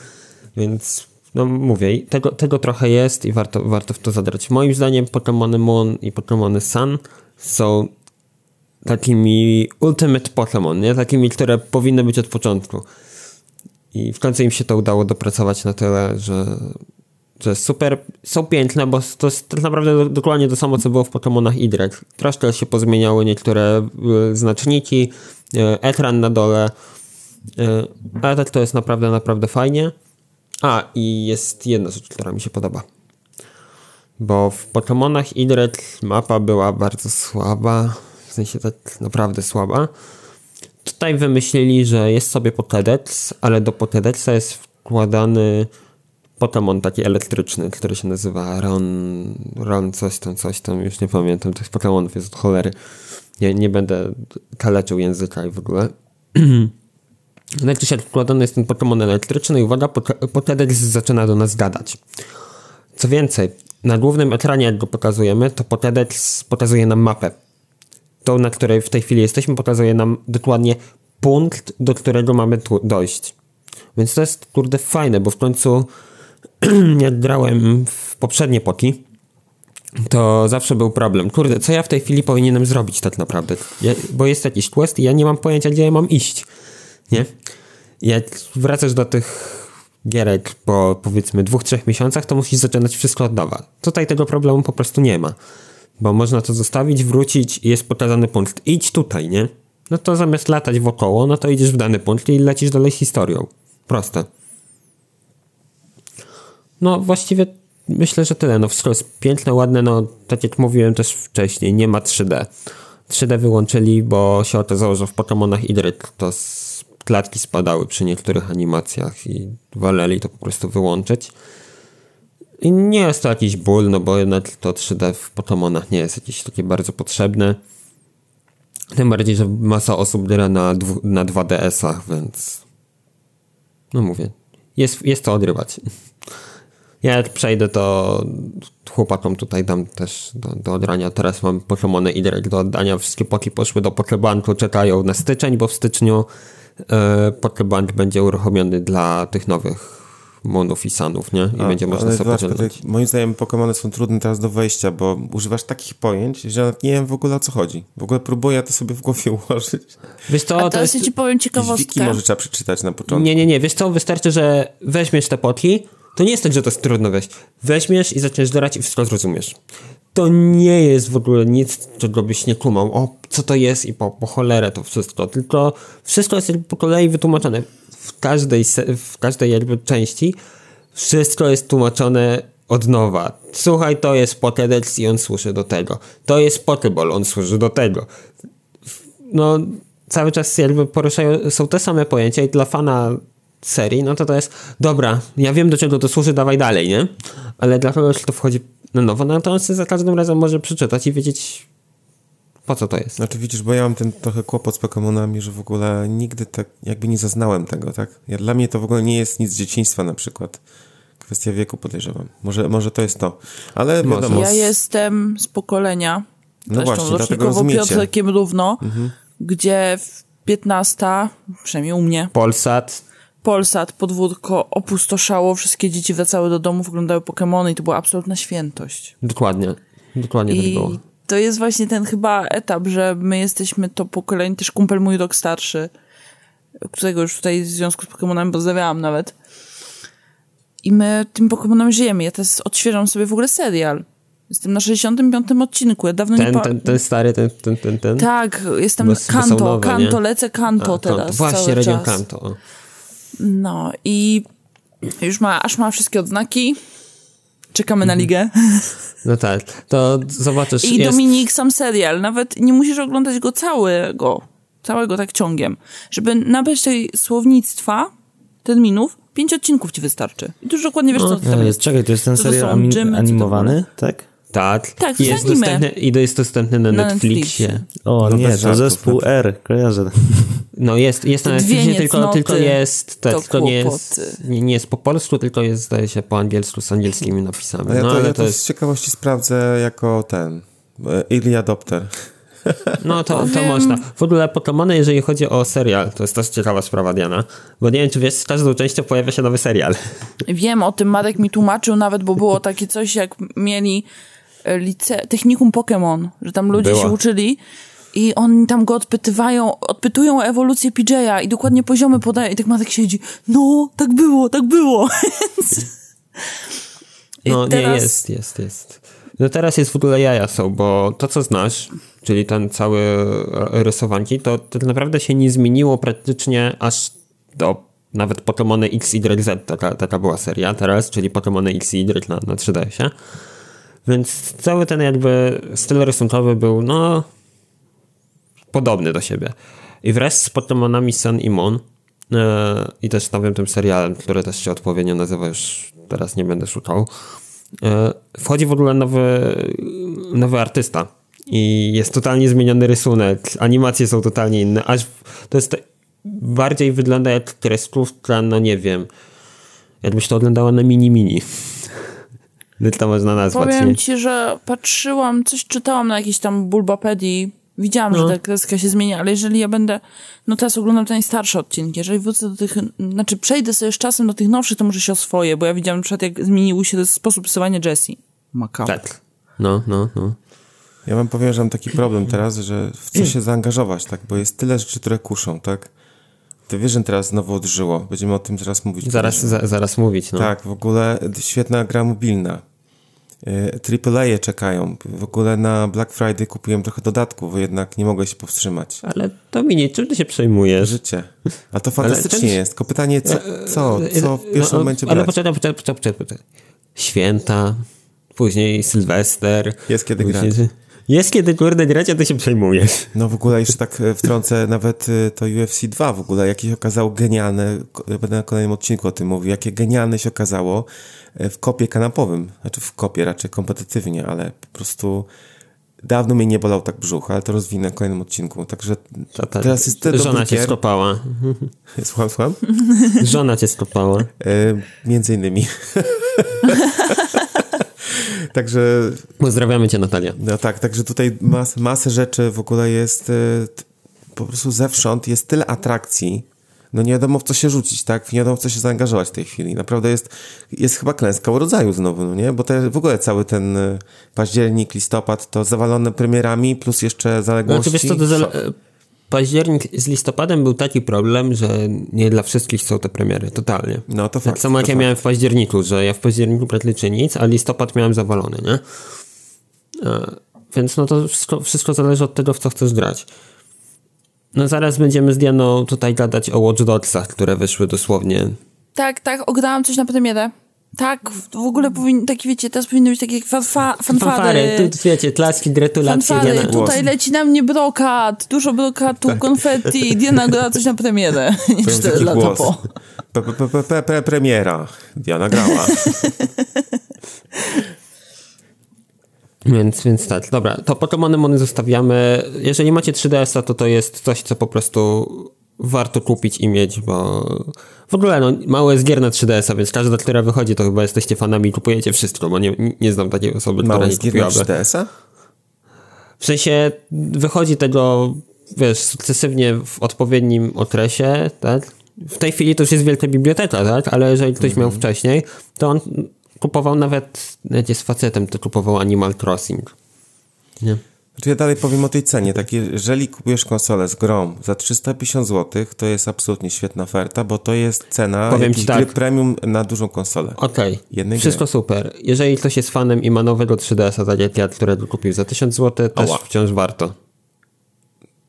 Więc no mówię, tego, tego trochę jest i warto, warto w to zadrać. Moim zdaniem Pokémony Moon i Pokémony Sun są takimi ultimate Pokémon, nie? Takimi, które powinny być od początku. I w końcu im się to udało dopracować na tyle, że, że super. Są piękne, bo to jest tak naprawdę dokładnie to samo, co było w Pokémonach Y. Troszkę się pozmieniały niektóre y, znaczniki, y, ekran na dole, y, ale tak to jest naprawdę, naprawdę fajnie. A, i jest jedna rzecz, która mi się podoba. Bo w Pokémonach Idret mapa była bardzo słaba, w sensie tak naprawdę słaba. Tutaj wymyślili, że jest sobie Pokédex, ale do Pokédexa jest wkładany Pokémon taki elektryczny, który się nazywa Ron, Ron coś tam, coś tam, już nie pamiętam, tych Pokémonów jest od cholery. Nie, nie będę kaleczył języka i w ogóle. To się wkładany jest ten Pokémon elektryczny i uwaga, Pokédex zaczyna do nas gadać. Co więcej, na głównym ekranie jak go pokazujemy, to Pokédex pokazuje nam mapę. To, na której w tej chwili jesteśmy, pokazuje nam dokładnie punkt, do którego mamy tu dojść. Więc to jest, kurde, fajne, bo w końcu jak grałem w poprzednie poki, to zawsze był problem. Kurde, co ja w tej chwili powinienem zrobić tak naprawdę? Ja, bo jest jakiś quest i ja nie mam pojęcia, gdzie ja mam iść. Nie? Jak wracasz do tych gierek po powiedzmy dwóch, trzech miesiącach, to musisz zaczynać wszystko od nowa. Tutaj tego problemu po prostu nie ma. Bo można to zostawić, wrócić i jest pokazany punkt. Idź tutaj, nie? No to zamiast latać wokoło, no to idziesz w dany punkt i lecisz dalej historią. Proste. No właściwie myślę, że tyle. No wszystko jest piękne, ładne, no tak jak mówiłem też wcześniej, nie ma 3D. 3D wyłączyli, bo się okazało, że w Pokémonach Idryk to klatki spadały przy niektórych animacjach i woleli to po prostu wyłączyć. I nie jest to jakiś ból, no bo jednak to 3D w Pokémonach nie jest jakieś takie bardzo potrzebne. Tym bardziej, że masa osób gra na, na 2DS-ach, więc no mówię, jest, jest to odrywać. Ja jak przejdę, to chłopakom tutaj dam też do, do odrania. Teraz mam Pokémony i do oddania. Wszystkie poki poszły do Pokebanku, czekają na styczeń, bo w styczniu e, Pokebank będzie uruchomiony dla tych nowych monów i sanów, nie? I A, będzie można sobie podzielić. Moim zdaniem Pokémony są trudne teraz do wejścia, bo używasz takich pojęć, że nie wiem w ogóle o co chodzi. W ogóle próbuję to sobie w głowie ułożyć. Wiesz to, A teraz to jest... ja ci powiem ciekawostkę. Wiki może trzeba przeczytać na początku. Nie, nie, nie. Wiesz co, wystarczy, że weźmiesz te potki, to nie jest tak, że to jest trudno wejść. Weźmiesz i zaczniesz dorać i wszystko zrozumiesz. To nie jest w ogóle nic, czego byś nie kumał. O, co to jest i po, po cholerę to wszystko. Tylko wszystko jest po kolei wytłumaczone. W każdej, w każdej jakby części wszystko jest tłumaczone od nowa. Słuchaj, to jest Pokédex i on służy do tego. To jest Pokéball, on służy do tego. No, cały czas jakby poruszają, są te same pojęcia i dla fana serii, no to to jest, dobra, ja wiem do czego to służy, dawaj dalej, nie? Ale dla kogoś, kto wchodzi na nowo, no to on za każdym razem może przeczytać i wiedzieć, po co to jest. Znaczy widzisz, bo ja mam ten trochę kłopot z Pokémonami, że w ogóle nigdy tak jakby nie zaznałem tego, tak? Ja, dla mnie to w ogóle nie jest nic z dzieciństwa na przykład. Kwestia wieku podejrzewam. Może, może to jest to. Ale wiadomo. Ja jestem z pokolenia, no właśnie, dlatego rozumiecie. Piotrkiem równo, mhm. gdzie w 15, przynajmniej u mnie. Polsat. Polsat, podwórko opustoszało, wszystkie dzieci wracały do domu, oglądały Pokémony i to była absolutna świętość. Dokładnie. Dokładnie I tak było. to jest właśnie ten chyba etap, że my jesteśmy to pokolenie, też kumpel mój rok starszy, którego już tutaj w związku z Pokémonami pozdrawiałam nawet. I my tym Pokémonem żyjemy. Ja teraz odświeżam sobie w ogóle serial. Jestem na 65 odcinku. Ja dawno ten, nie pa... ten, ten stary, ten, ten, ten, ten? Tak, jestem Bo, Kanto, nowe, Kanto, nie? lecę Kanto A, teraz. Właśnie, Radio Kanto. No i już ma, aż ma wszystkie odznaki. Czekamy na mhm. ligę. No tak, to zobaczysz. I jest... Dominik sam serial, nawet nie musisz oglądać go całego, całego tak ciągiem. Żeby nabrać tej słownictwa, terminów, pięć odcinków ci wystarczy. I tu już dokładnie wiesz, co no, tam jest. Czekaj, to jest ten serial animowany, tak? Tak. Tak, I jest, dostępny, I jest dostępny na, na Netflixie. Netflixie. O no nie, to zespół R, kojarzę. No jest, jest na Netflixie, tylko, tylko jest, tak, tylko nie jest, nie, nie, jest po polsku, tylko jest, zdaje się, po angielsku z angielskimi napisami. No, ja to, ale ja to, jest... z ciekawości sprawdzę jako ten, e, early adopter. No to, to można. W ogóle Pokémony, jeżeli chodzi o serial, to jest też ciekawa sprawa, Diana. Bo nie wiem, czy wiesz, z każdą częścią pojawia się nowy serial. Wiem, o tym Marek mi tłumaczył nawet, bo było takie coś, jak mieli lice... technikum Pokémon, że tam ludzie było. się uczyli i oni tam go odpytywają, odpytują o ewolucję PJ'a i dokładnie poziomy podają i tak Marek siedzi, no, tak było, tak było. no teraz... nie, jest, jest, jest. No teraz jest w ogóle jaja są, bo to co znasz, czyli ten cały rysowanki, to tak naprawdę się nie zmieniło praktycznie aż do nawet Pokémony X, Y, Z, taka, taka była seria teraz, czyli Pokémony X, Y na, na 3DS-ie. Więc cały ten jakby styl rysunkowy był, no, podobny do siebie. I wraz z Pokémonami Sun i Moon e, i też nowym tym serialem, który też się odpowiednio nazywa, już teraz nie będę szukał, e, wchodzi w ogóle nowy, nowy artysta i jest totalnie zmieniony rysunek, animacje są totalnie inne, aż to jest bardziej wygląda jak kreskówka, no nie wiem, jakbyś to oglądała na mini-mini. To można nazwać. Powiem nie? ci, że patrzyłam, coś czytałam na jakiejś tam bulbapedii Widziałam, że ta kreska się zmienia, ale jeżeli ja będę, no teraz oglądam te najstarsze odcinki, jeżeli wrócę do tych, znaczy przejdę sobie z czasem do tych nowszych, to może się oswoję, bo ja widziałam na przykład, jak zmienił się sposób rysowania Jessie. Makao. Tak. No, no, no. Ja wam powiem, że mam taki problem teraz, że w co się zaangażować, tak? Bo jest tyle rzeczy, które kuszą, tak? Ty wiesz, że teraz znowu odżyło. Będziemy o tym zaraz mówić. Zaraz, za, zaraz mówić, no. Tak, w ogóle świetna gra mobilna. AAA czekają. W ogóle na Black Friday kupiłem trochę dodatków, bo jednak nie mogę się powstrzymać. Ale Dominik, czym ty się przejmujesz? Życie. A to fantastycznie ten... jest. Tylko pytanie, co, co, co w pierwszym no, momencie Ale poczekaj, poczekaj, poczekaj, poczekaj. Święta, później Sylwester. Jest kiedy później... grać. Jest kiedy, kurde, grać, a ty się przejmujesz. No w ogóle jeszcze tak e, wtrącę nawet e, to UFC 2 w ogóle, jakie okazało genialne, będę na kolejnym odcinku o tym mówił, jakie genialne się okazało e, w kopie kanapowym, znaczy w kopie raczej kompetytywnie, ale po prostu dawno mnie nie bolał tak brzuch, ale to rozwinę w kolejnym odcinku, także Ta, ta, teraz jest tyle Żona cię gier. skopała. Słucham, słucham? Żona cię skopała. E, między innymi. Także Pozdrawiamy cię, Natalia. No tak, także tutaj mas, masę rzeczy w ogóle jest y, po prostu zewsząd, jest tyle atrakcji, no nie wiadomo w co się rzucić, tak? Nie wiadomo w co się zaangażować w tej chwili. Naprawdę jest, jest chyba klęska rodzaju znowu, no nie? Bo te, w ogóle cały ten y, październik, listopad to zawalone premierami, plus jeszcze zaległości. Znaczy, wiesz to zale- październik z listopadem był taki problem, że nie dla wszystkich są te premiery, totalnie. No to Tak fakt. samo jak ja fakt. miałem w październiku, że ja w październiku praktycznie nic, a listopad miałem zawalony, nie? E, Więc no to wszystko, wszystko zależy od tego, w co chcesz grać. No zaraz będziemy z Dianą tutaj gadać o Watch Dogsach, które wyszły dosłownie. Tak, tak, oglądałam coś na premierę. Tak, w ogóle powinny, taki wiecie, teraz powinny być takie fanfa, fanfary. Fanfary, tu wiecie, klaski, gratulacje, Fanfary, Diana. tutaj leci na mnie brokat, dużo brokatu, konfetti, Diana grała coś na premierę, niż Powiem 4 taki lata głos. po. Premiera. Diana grała. Więc, więc tak, dobra, to Pokémony Mony zostawiamy. Jeżeli macie 3DS-a, to to jest coś, co po prostu warto kupić i mieć, bo w ogóle no, mało jest gier na 3DS-a, więc każda, która wychodzi, to chyba jesteście fanami i kupujecie wszystko, bo nie, nie znam takiej osoby, która Mało nie jest gier na kupiłaby. 4DS-a? W sensie wychodzi tego, wiesz, sukcesywnie w odpowiednim okresie, tak? W tej chwili to już jest wielka biblioteka, tak? Ale jeżeli ktoś miał wcześniej, to on kupował nawet, nawet jest facetem, to kupował Animal Crossing. Nie? Znaczy ja dalej powiem o tej cenie. Tak, jeżeli kupujesz konsolę z grą za 350 zł, to jest absolutnie świetna oferta, bo to jest cena Powiem ci tak. gry premium na dużą konsolę. Okej, Jednej wszystko super. Jeżeli ktoś jest fanem i ma nowego 3DS-a, tak jak ja, którego kupił za 1000 zł, też wciąż warto.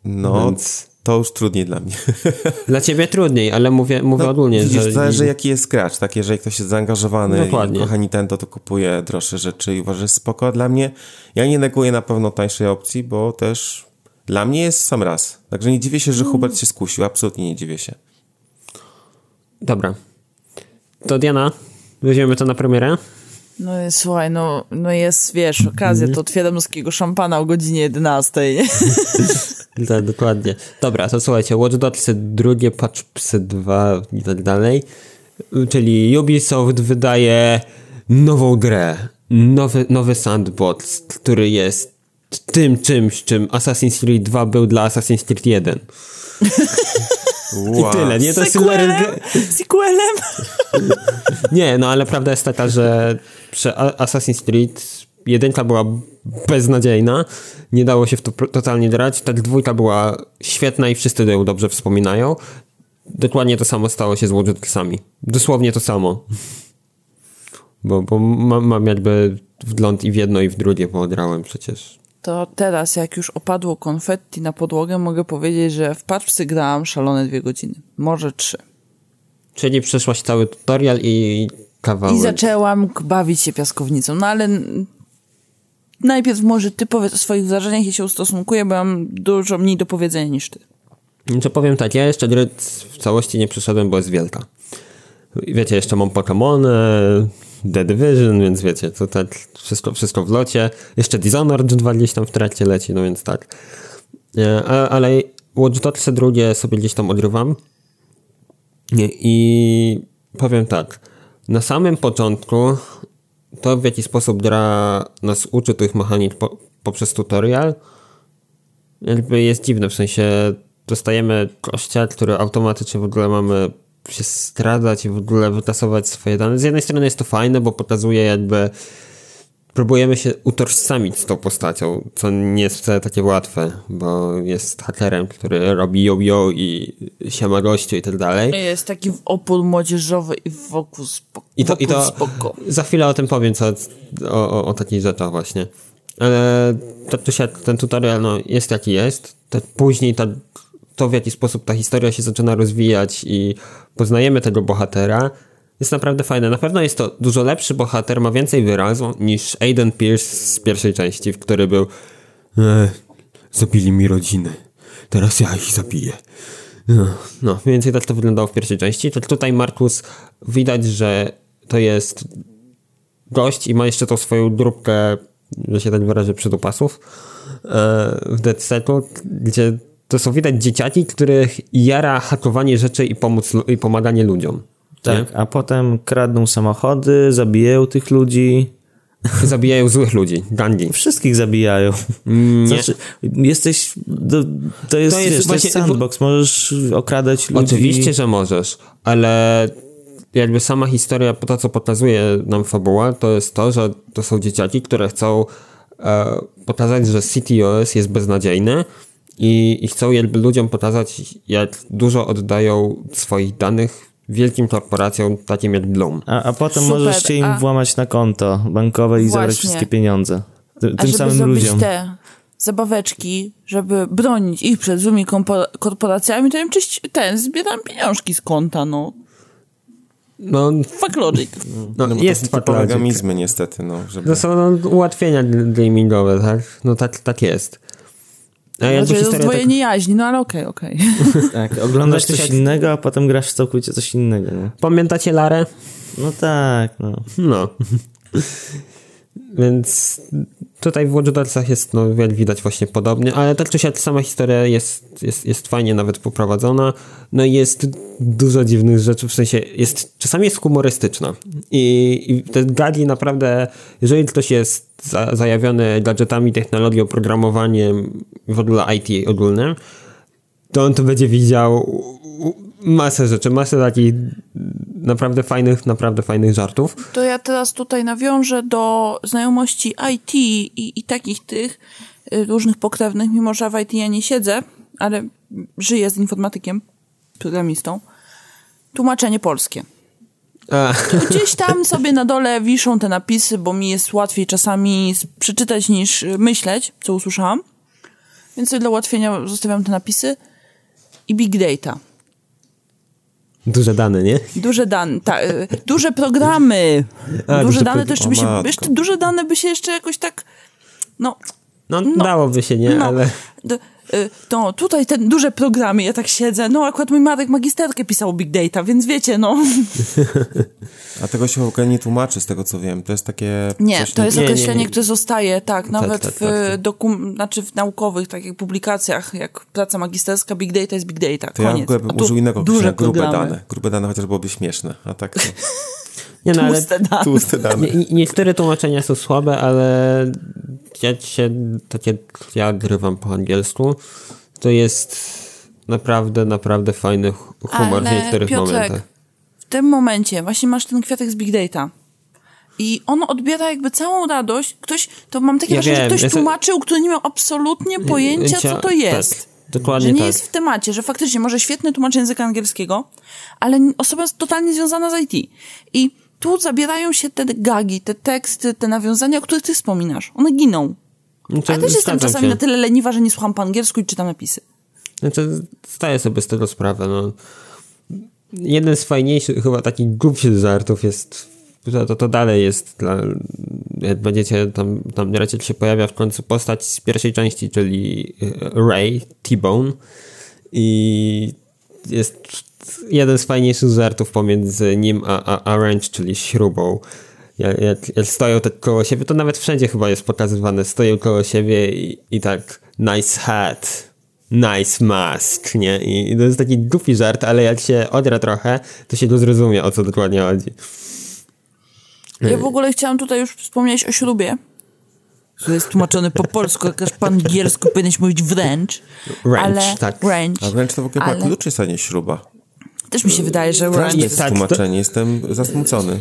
No, Więc- to już trudniej dla mnie. Dla ciebie trudniej, ale mówię, mówię ogólnie, No, Widzisz, że... zależy jaki jest gracz, tak? Jeżeli ktoś jest zaangażowany Dokładnie. i kocha Nintendo, to kupuje droższe rzeczy i uważa, że jest spoko. A Dla mnie, ja nie neguję na pewno tańszej opcji, bo też dla mnie jest sam raz. Także nie dziwię się, że Hubert się skusił, absolutnie nie dziwię się. Dobra. To Diana, weźmiemy to na premierę? No jest, słuchaj, no, no jest, wiesz, okazja, to otwieram ruskiego szampana o godzinie 11. nie? Tak, dokładnie. Dobra, to słuchajcie, Watch Dogs drugie, Patch Psy 2 i tak dalej. Czyli Ubisoft wydaje nową grę, nowy, nowy sandbox, który jest tym czymś, czym Assassin's Creed 2 był dla Assassin's Creed 1. Wow. I tyle, nie? To jest Sequelem? Sequelem? Nie, no ale prawda jest taka, że przy Assassin's Creed jedynka była beznadziejna, nie dało się w to totalnie grać, ta dwójka była świetna i wszyscy ją dobrze wspominają. Dokładnie to samo stało się z Watch Dogsami. Dosłownie to samo. Bo, bo mam, mam jakby wgląd i w jedno i w drugie, bo grałem przecież. To teraz, jak już opadło konfetti na podłogę, mogę powiedzieć, że w paczce grałam szalone dwie godziny. Może trzy. Czyli przeszłaś cały tutorial i kawałek. I zaczęłam bawić się piaskownicą. No ale najpierw może ty powiedz o swoich wrażeniach i się ustosunkuję, bo mam dużo mniej do powiedzenia niż ty. To powiem tak, ja jeszcze gry w całości nie przeszedłem, bo jest wielka. Wiecie, jeszcze mam Pokémon, The Division, więc wiecie, to tak wszystko, wszystko w locie. Jeszcze Dishonored 2 gdzieś tam w trakcie leci, no więc tak. E, a- Ale Watch drugie sobie gdzieś tam odrywam. I powiem tak, na samym początku to w jaki sposób gra nas uczy tych mechanik po, poprzez tutorial jakby jest dziwne, w sensie dostajemy gościa, który automatycznie w ogóle mamy się stradzać i w ogóle wytasować swoje dane. Z jednej strony jest to fajne, bo pokazuje jakby próbujemy się utożsamić z tą postacią, co nie jest wcale takie łatwe, bo jest hakerem, który robi yo-yo i siema gościu i tak dalej. Jest taki opór młodzieżowy i wokół spoko. I to, i to spoko. za chwilę o tym powiem, co, o, o, o takich rzeczach właśnie. Ale się, ten tutorial no, jest jaki jest. Później ta, to, w jaki sposób ta historia się zaczyna rozwijać i poznajemy tego bohatera, jest naprawdę fajne. Na pewno jest to dużo lepszy bohater, ma więcej wyrazu niż Aiden Pierce z pierwszej części, w której był e, zabili mi rodziny. Teraz ja ich zabiję. No, no, mniej więcej tak to wyglądało w pierwszej części. To tutaj Markus widać, że to jest gość i ma jeszcze tą swoją grupkę, że się tak wyrażę, przydupasów e, w Dead Settle, gdzie to są widać dzieciaki, których jara hakowanie rzeczy i, pomóc, i pomaganie ludziom. Tak, a potem kradną samochody, zabijają tych ludzi. Zabijają złych ludzi, gangi. Wszystkich zabijają. Nie. Znaczy, jesteś. To, to, jest, To jest wiesz, to właśnie- jest sandbox, możesz okradać ludzi. Oczywiście, że możesz, ale jakby sama historia, to co pokazuje nam fabuła, to jest to, że to są dzieciaki, które chcą e, pokazać, że CTOS jest beznadziejny i, i chcą jakby ludziom pokazać, jak dużo oddają swoich danych wielkim korporacjom, takim jak Bloom. A, a potem Super, możesz się im a- włamać na konto bankowe i zabrać Właśnie. wszystkie pieniądze. A tym żeby samym zrobić ludziom. te zabaweczki, żeby bronić ich przed złymi kompo- korporacjami, to im czyść ten, zbieram pieniążki z konta, no. No, Fuck logic. no, No, jest to są niestety, no. Żeby... To są no, ułatwienia gamingowe, tak? No tak, tak jest. A jakby Znaczy, historia tak, rozdwojenie jaźni, no ale okej, okej. Tak, oglądasz No, coś innego, a potem grasz w całkowicie coś innego. Nie? Pamiętacie Larę? No tak, no. No. Więc tutaj w Watch Dogsach jest, no widać właśnie podobnie, ale tak czy siak sama historia jest, jest, jest fajnie nawet poprowadzona. No i jest dużo dziwnych rzeczy, w sensie jest, czasami jest humorystyczna. I, i te gagi naprawdę, jeżeli ktoś jest za, zajawiony gadżetami, technologią, programowaniem, w ogóle IT ogólnym, to on tu będzie widział masę rzeczy, masę takich naprawdę fajnych, naprawdę fajnych żartów. To ja teraz tutaj nawiążę do znajomości IT i, i takich tych y, różnych pokrewnych, mimo że w IT ja nie siedzę, ale żyję z informatykiem, programistą. Tłumaczenie polskie. A, Gdzieś tam sobie na dole wiszą te napisy, bo mi jest łatwiej czasami przeczytać niż myśleć, co usłyszałam. Więc dla ułatwienia zostawiam te napisy. I big data. Duże dane, nie? Duże dane, ta, y, duże programy. A, duże duże dane pro- to jeszcze by się, jeszcze, duże dane by się jeszcze jakoś tak, no, No, No. dałoby się, nie? no, Ale no, tutaj te duże programy, ja tak siedzę, no akurat mój Marek magisterkę pisał o big data, więc wiecie, no. A tego się w ogóle nie tłumaczy, z tego co wiem. To jest takie... Nie, coś to jest nie, nie, określenie, nie. które zostaje, tak, nawet tak, w, tak, tak. dokum, znaczy w naukowych takich publikacjach, jak praca magisterska, big data jest big data, To ja w koniec. ogóle bym użył innego duże określenia, grube dane. Grube dane chociaż byłoby śmieszne, a tak to nie, no, ale Tłuste dane. tłuste dane. nie, niektóre tłumaczenia są słabe, ale ja się, tak jak ja grywam po angielsku, to jest naprawdę, naprawdę fajny hu- humor w Ale niektórych Piotrek, momentach. w tym momencie właśnie masz ten kwiatek z big data. I on odbiera jakby całą radość. Ktoś, to mam takie Ja wrażenie, że wiem, ktoś ja se- tłumaczył, który nie miał absolutnie pojęcia, co to jest. Tak, dokładnie że nie tak. jest w temacie, że faktycznie może świetny tłumacz języka angielskiego, ale osoba jest totalnie związana z IT. I tu zabierają się te gagi, te teksty, te nawiązania, o których ty wspominasz. One giną. Znaczy, A ja też jestem czasami się. na tyle leniwa, że nie słucham po angielsku i czytam napisy. Znaczy, zdaję sobie z tego sprawę, no. Jeden z fajniejszych, chyba takich głupszych żartów jest, to, to, to dalej jest dla, jak będziecie tam, tam raczej się pojawia w końcu postać z pierwszej części, czyli e, Ray, T-Bone i jest jeden z fajniejszych żartów pomiędzy nim a, a, a Wrench, czyli śrubą. Jak, jak, stoją tak koło siebie, to nawet wszędzie chyba jest pokazywane, stoją koło siebie i, i tak nice hat, nice mask, nie? I, I to jest taki głupi żart, ale jak się odra trochę, to się go zrozumie, o co dokładnie chodzi. Ja w ogóle chciałam tutaj już wspomnieć o śrubie, który jest tłumaczony po polsku, jak aż po angielsku powinieneś mówić wręcz. Wręcz, ale, tak. Wręcz. A wręcz to w ogóle ale- klucz jest, a nie śruba. Też mi się wydaje, że Wręcz wręcz. to jest tak, to- tłumaczenie, jestem zasmucony.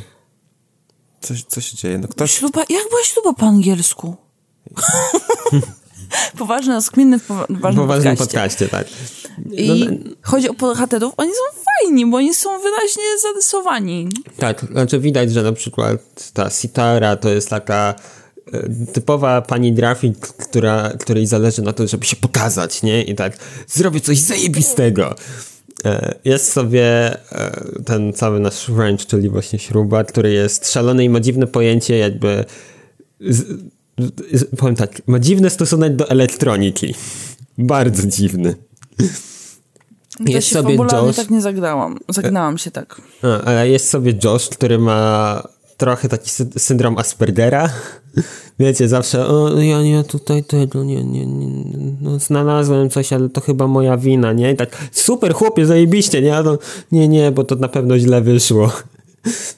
Co, co się dzieje? No ktoś... Śluba, jak była śluba po angielsku? Poważny, rozkminny w powa- poważnym podcaście. podcaście, tak. I chodzi o bohaterów, oni są fajni, bo oni są wyraźnie zarysowani. Tak, znaczy widać, że na przykład ta Sitara to jest taka typowa pani grafik, która, której zależy na to, żeby się pokazać, nie? I tak, zrobię coś zajebistego. E, Jest sobie e, ten cały nasz wręcz, czyli właśnie śruba, który jest szalony i ma dziwne pojęcie jakby z, z, powiem tak, ma dziwny stosunek do elektroniki. Bardzo dziwny. Jest sobie Josh. tak nie zagrałam. Zagnałam się tak. A, ale jest sobie Josh, który ma trochę taki sy- syndrom Aspergera. Wiecie, zawsze, o, ja nie tutaj tego, nie, nie, nie, no, znalazłem coś, ale to chyba moja wina, nie? I tak, super chłopie, zajebiście, nie? To, nie, nie, bo to na pewno źle wyszło.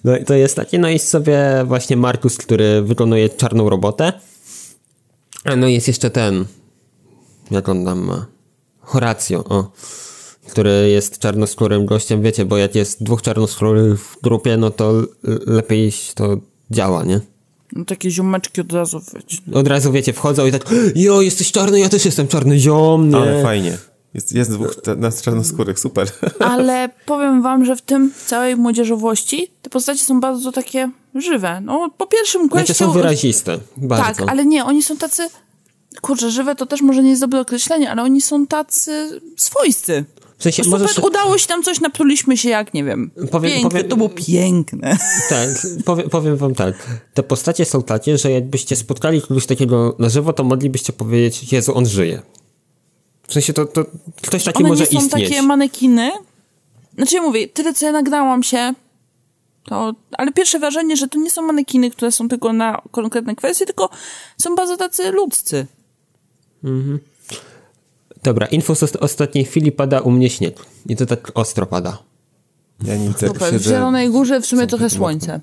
No i to jest takie, no jest sobie właśnie Markus, który wykonuje czarną robotę. A no jest jeszcze ten, jak on tam ma? Horacio, o. Który jest czarnoskórym gościem, wiecie, bo jak jest dwóch czarnoskórych w grupie, no to lepiej to działa, nie? No, takie ziomeczki od razu. wiecie. Od razu, wiecie, wchodzą i tak jo, jesteś czarny, ja też jestem czarny, ziom, nie? Ale fajnie. Jest, jest dwóch nas czarnoskórych, super. Ale powiem wam, że w tym całej młodzieżowości te postacie są bardzo takie żywe. No, po pierwszym Znaczy questie... są wyraziste, bardzo. Tak, ale nie, oni są tacy... Kurczę, żywe to też może nie jest dobre określenie, ale oni są tacy swojscy. W sensie, Super, możesz, udało się tam coś, napruliśmy się jak, nie wiem, Powiem- piękne, powiem- to było piękne. tak, powiem, powiem wam tak, te postacie są takie, że jakbyście spotkali kogoś takiego na żywo, to moglibyście powiedzieć, Jezu, on żyje. W sensie, to, to ktoś taki One może nie są istnieć. takie manekiny. Znaczy ja mówię, tyle co ja nagrałam się, to, ale pierwsze wrażenie, że to nie są manekiny, które są tylko na konkretne kwestie, tylko są bardzo tacy ludzcy. Dobra, info z ost- ostatniej chwili pada u mnie śnieg. I to tak ostro pada. Ja nie Super, w siedzę... Zielonej Górze w sumie trochę słońce.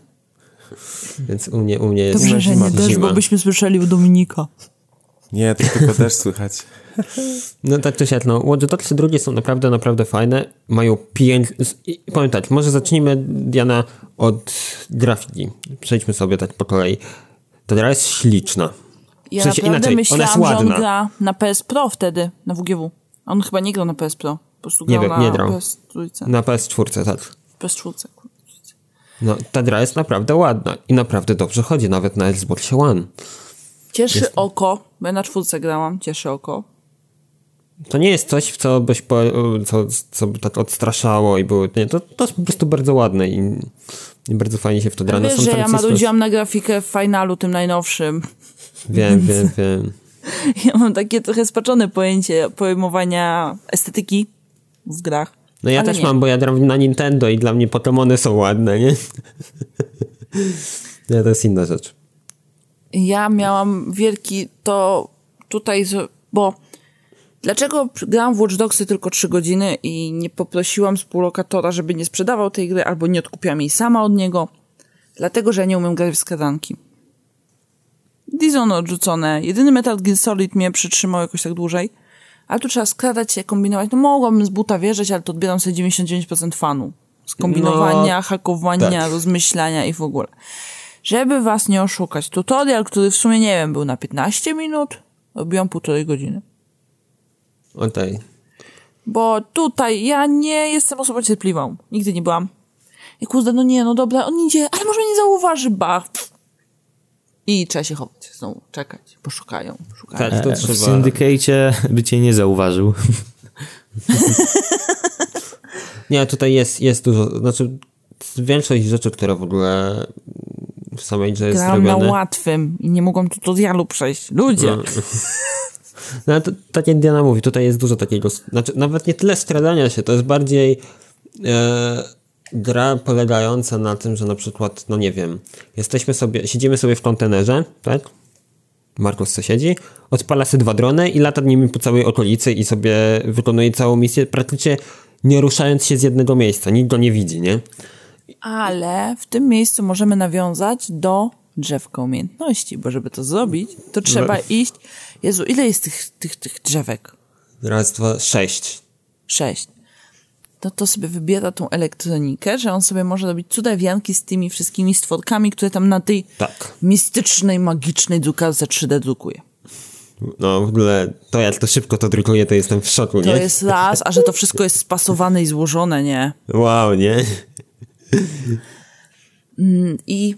Więc u mnie, u mnie jest Dobrze, że nie deszcz, bo byśmy słyszeli u Dominika. Nie, to tylko też słychać. No tak czy siak, no Watch Dogsy drugie są naprawdę, naprawdę fajne. Mają piękne... Powiem tak, może zacznijmy, Diana, od grafiki. Przejdźmy sobie tak po kolei. Ta gra jest śliczna. Ja W sensie naprawdę inaczej, ona jest myślałam, że on ładna. gra na PS Pro wtedy, na WGW. On chyba nie grał na PS Pro. Po prostu Nie grał wiem, na nie grał. PS trójce. Na PS4, tak. PS4. No, ta gra jest naprawdę ładna i naprawdę dobrze chodzi, nawet na Xbox One. Cieszy oko, bo ja na czwórce grałam, cieszy oko. To nie jest coś, w co byś po, co, co by tak odstraszało i było. Nie, to, to jest po prostu bardzo ładne i, i bardzo fajnie się w to gra. No, Wiesz, że ja marudziłam na grafikę w finalu tym najnowszym. Wiem, wiem, wiem. Ja mam takie trochę spaczone pojęcie pojmowania estetyki w grach. No ja Ale też nie. mam, bo ja gram na Nintendo i dla mnie Pokémony są ładne, nie? No to jest inna rzecz. Ja miałam wielki to tutaj, bo dlaczego grałam w Watch Dogsy tylko 3 godziny i nie poprosiłam współlokatora, żeby nie sprzedawał tej gry albo nie odkupiłam jej sama od niego? Dlatego, że ja nie umiem grać w skradanki. Dishonored odrzucone. Jedyny Metal Gear Solid mnie przytrzymał jakoś tak dłużej. Ale tu trzeba skradać się, kombinować. No mogłabym z buta wierzyć, ale to odbieram sobie 99% fanu. Z kombinowania, No, hakowania, tak. rozmyślania i w ogóle. Żeby was nie oszukać, tutorial, który w sumie, nie wiem, był na 15 minut, robiłam półtorej godziny. Okej. Bo tutaj ja nie jestem osobą cierpliwą. Nigdy nie byłam. I kurde, no nie, no dobra, on idzie, ale może mnie nie zauważy, bach. I trzeba się chować, znowu czekać, poszukają, szukają. Tak, to E, W trzeba. Syndicate by cię nie zauważył. Nie, tutaj jest, jest dużo. Znaczy, większość rzeczy, które w ogóle w samej grze jest Grałam na łatwym i nie mogłam tutorialu przejść. Ludzie! No, to, tak jak Diana mówi, tutaj jest dużo takiego, znaczy nawet nie tyle skradania się, to jest bardziej e, gra polegająca na tym, że na przykład, no nie wiem, jesteśmy sobie, siedzimy sobie w kontenerze, tak? Markus co siedzi, odpala sobie dwa drony i lata nimi po całej okolicy i sobie wykonuje całą misję, praktycznie nie ruszając się z jednego miejsca, nikt go nie widzi, nie? Ale w tym miejscu możemy nawiązać do drzewko umiejętności, bo żeby to zrobić, to trzeba No. iść. Jezu, ile jest tych, tych, tych drzewek? Raz, dwa, sześć. Sześć. To to sobie wybiera tą elektronikę, że on sobie może robić cudawianki z tymi wszystkimi stworkami, które tam na tej Tak. mistycznej, magicznej drukarce 3D drukuje. No w ogóle to jak to szybko to drukuje, to jestem w szoku, To nie? jest raz, a że to wszystko jest spasowane i złożone, nie? Wow, nie? I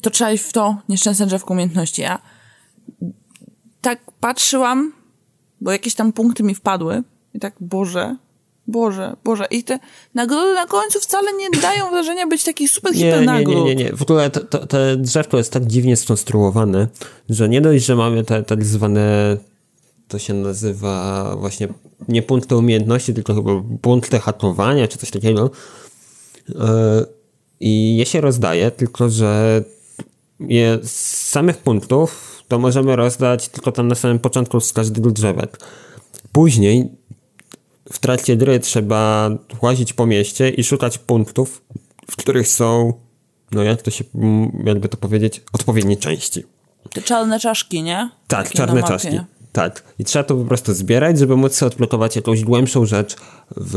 to trzeba iść w to nieszczęsne drzewko umiejętności. Ja tak patrzyłam, bo jakieś tam punkty mi wpadły i tak, Boże, Boże, Boże. I te nagrody na końcu wcale nie dają wrażenia być takich super Nie, hiper nie, nagród. nie, nie, nie. W ogóle to, to, to drzewko jest tak dziwnie skonstruowane, że nie dość, że mamy te tak zwane, to się nazywa właśnie nie punkty umiejętności, tylko chyba punkty hakowania, czy coś takiego. E, I je się rozdaje, tylko że je z samych punktów to możemy rozdać tylko tam na samym początku z każdego drzewek. Później w trakcie gry trzeba łazić po mieście i szukać punktów, w których są, no jak to się, jakby to powiedzieć, odpowiednie części. Te czarne czaszki, nie? Tak, Takie czarne czaszki. Tak. I trzeba to po prostu zbierać, żeby móc odblokować jakąś głębszą rzecz w,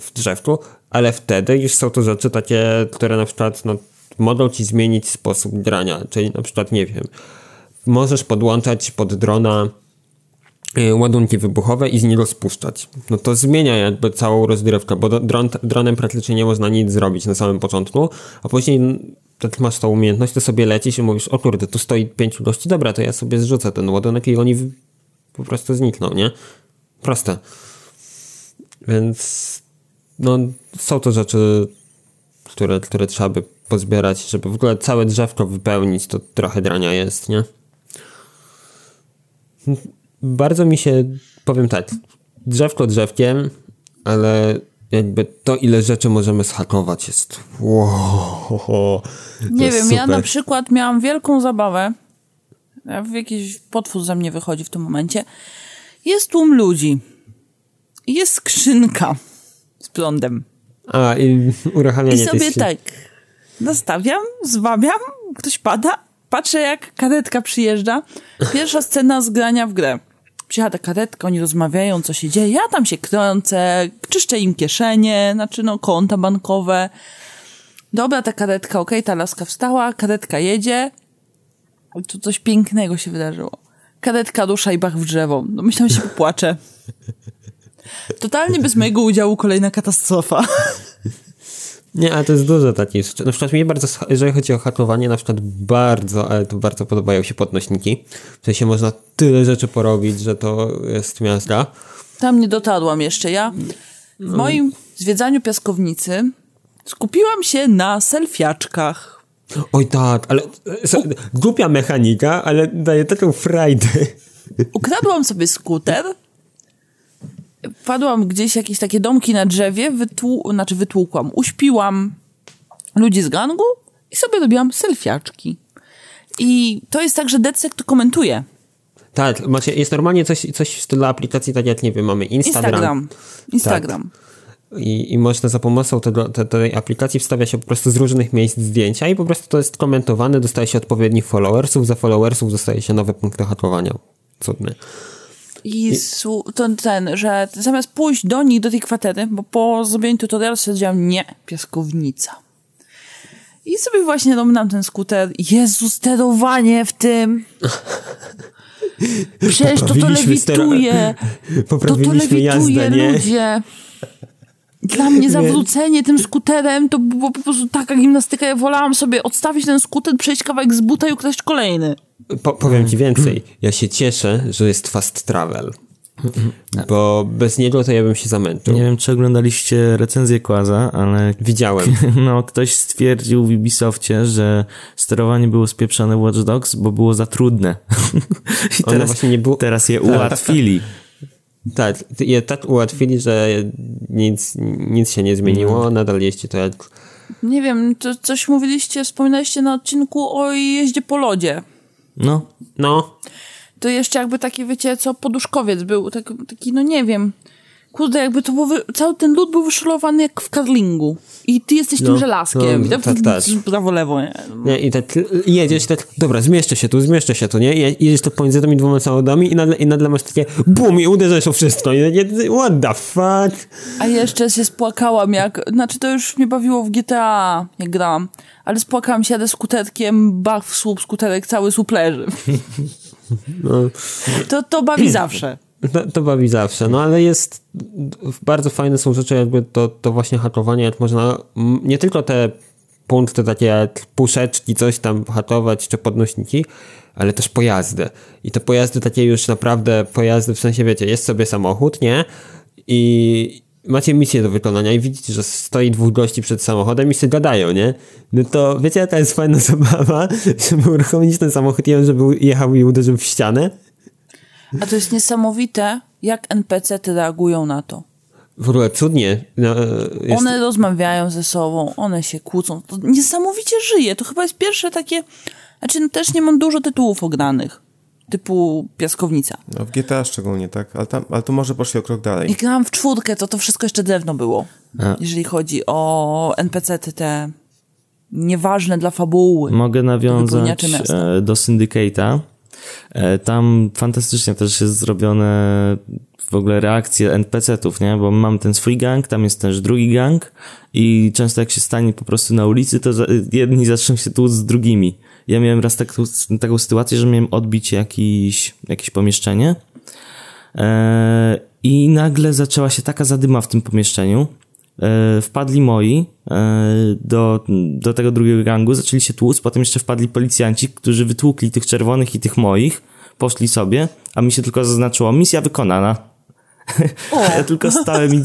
w drzewku, ale wtedy już są to rzeczy takie, które na przykład no, mogą ci zmienić sposób grania. Czyli na przykład, nie wiem, możesz podłączać pod drona ładunki wybuchowe i z niego spuszczać. No to zmienia jakby całą rozgrywkę, bo dron, dronem praktycznie nie można nic zrobić na samym początku, a później jak masz tą umiejętność, to sobie lecisz i mówisz, o kurde, tu stoi pięciu gości, dobra, to ja sobie zrzucę ten ładunek i oni po prostu znikną, nie? Proste. Więc no, są to rzeczy, które, które trzeba by pozbierać, żeby w ogóle całe drzewko wypełnić, to trochę drania jest, nie? Bardzo mi się, powiem tak, drzewko drzewkiem, ale jakby to, ile rzeczy możemy zhakować jest wow, Nie jest wiem, ja super. na przykład miałam wielką zabawę. Ja jakiś potwór ze mnie wychodzi w tym momencie. Jest tłum ludzi. Jest skrzynka z prądem. A, i uruchamianie I sobie tak nastawiam, zwabiam, ktoś pada, patrzę jak karetka przyjeżdża. Pierwsza scena z grania w grę. Przyjechała ta karetka, oni rozmawiają, co się dzieje. Ja tam się kręcę, czyszczę im kieszenie, znaczy no konta bankowe. Dobra, ta karetka, okej, ta laska wstała, karetka jedzie. I tu coś pięknego się wydarzyło. Karetka rusza i bach w drzewo. No myślałam, że się popłaczę. Totalnie bez mojego udziału kolejna katastrofa. Nie, ale to jest dużo takich rzeczy. Na przykład mnie bardzo, jeżeli chodzi o hakowanie, na przykład bardzo, ale to bardzo podobają się podnośniki. W sensie można tyle rzeczy porobić, że to jest miasta. Tam nie dotarłam jeszcze. Ja w moim zwiedzaniu piaskownicy skupiłam się na selfiaczkach. Oj tak, ale so, głupia mechanika, ale daje taką frajdę. Ukradłam sobie skuter, wpadłam gdzieś jakieś takie domki na drzewie, wytłu, znaczy wytłukłam, uśpiłam ludzi z gangu i sobie robiłam selfiaczki. I to jest tak, że Decek to komentuje. Tak, macie, jest normalnie coś, coś w stylu aplikacji, tak jak nie wiem, mamy Instagram. Instagram. Instagram. I, I można za pomocą tego, te, tej aplikacji wstawia się po prostu z różnych miejsc zdjęcia i po prostu to jest komentowane, dostaje się odpowiednich followersów, za followersów dostaje się nowe punkty hakowania. Cudne. I to ten, że zamiast pójść do nich, do tej kwatery, bo po zrobieniu tutorialu stwierdziłam, nie, piaskownica. I sobie właśnie dominam ten skuter. Jezu, sterowanie w tym. Przecież to to lewituje. To to lewituje, jazdę, ludzie. Dla mnie zawrócenie tym skuterem to było po prostu taka gimnastyka. Ja wolałam sobie odstawić ten skuter, przejść kawałek z buta i ukraść kolejny. Po, powiem ci więcej. Ja się cieszę, że jest fast travel. Bo bez niego to ja bym się zamęczył. Nie wiem, czy oglądaliście recenzję Kłaza, ale Widziałem. no, ktoś stwierdził w Ubisoftie, że sterowanie było spieprzone w Watch Dogs, bo było za trudne. I Ono właśnie nie było- teraz je ułatwili. Tak, je tak ułatwili, że nic, nic się nie zmieniło. Nadal jeździ to jak... Nie wiem, to coś mówiliście, wspominaliście na odcinku o jeździe po lodzie. No, No, To jeszcze jakby taki, wiecie co, poduszkowiec był, tak, taki, no nie wiem, Kurde, jakby to było, wy... cały ten lud był wyszulowany jak w karlingu. I ty jesteś No, tym żelazkiem. no, I tak, tak, tak. Prawo, lewo, nie? Nie, I tak jedziesz, tak, dobra, zmieszczę się tu, zmieszczę się tu, nie? Je- Jedziesz tak pomiędzy tymi dwoma samochodami i nagle, i nagle masz takie bum i uderzasz o wszystko. I, nie, what the fuck? A jeszcze się spłakałam, jak. Znaczy, to już mnie bawiło w GTA, jak grałam. Ale spłakałam się, jadę skuterkiem, bach w słup, skuterek cały słup leży. No, To, to bawi zawsze. to, to bawi zawsze, no ale jest bardzo fajne są rzeczy jakby to, to właśnie hakowanie, jak można nie tylko te punkty takie jak puszeczki, coś tam hakować, czy podnośniki, ale też pojazdy. I te pojazdy takie już naprawdę pojazdy, w sensie wiecie, jest sobie samochód, nie? I macie misję do wykonania i widzicie, że stoi dwóch gości przed samochodem i się gadają, nie? No to wiecie, jaka jest fajna zabawa, żeby uruchomić ten samochód i on, żeby jechał i uderzył w ścianę? A to jest niesamowite, jak NPC-ty reagują na to. W ogóle cudnie. No, e, jest, One rozmawiają ze sobą, one się kłócą. To niesamowicie żyje. To chyba jest pierwsze takie. Znaczy, no też nie mam dużo tytułów ogranych. Typu Piaskownica. No w GTA szczególnie, tak? Ale, tam, ale tu może poszli o krok dalej. Jak grałam w czwórkę, to to wszystko jeszcze drewno było. A. Jeżeli chodzi o NPC-ty te nieważne dla fabuły. Mogę nawiązać e, do Syndicate'a. E, Tam fantastycznie też jest zrobione w ogóle reakcje NPC-ów, nie? Bo mam ten swój gang, tam jest też drugi gang i często jak się stanie po prostu na ulicy, to jedni zaczną się tłuc z drugimi. Ja miałem raz taką, taką sytuację, że miałem odbić jakiś, jakieś pomieszczenie e, i nagle zaczęła się taka zadyma w tym pomieszczeniu, e, wpadli moi e, do, do tego drugiego gangu, zaczęli się tłuc, potem jeszcze wpadli policjanci, którzy wytłukli tych czerwonych i tych moich, poszli sobie, a mi się tylko zaznaczyło misja wykonana. Ja tylko stałem i,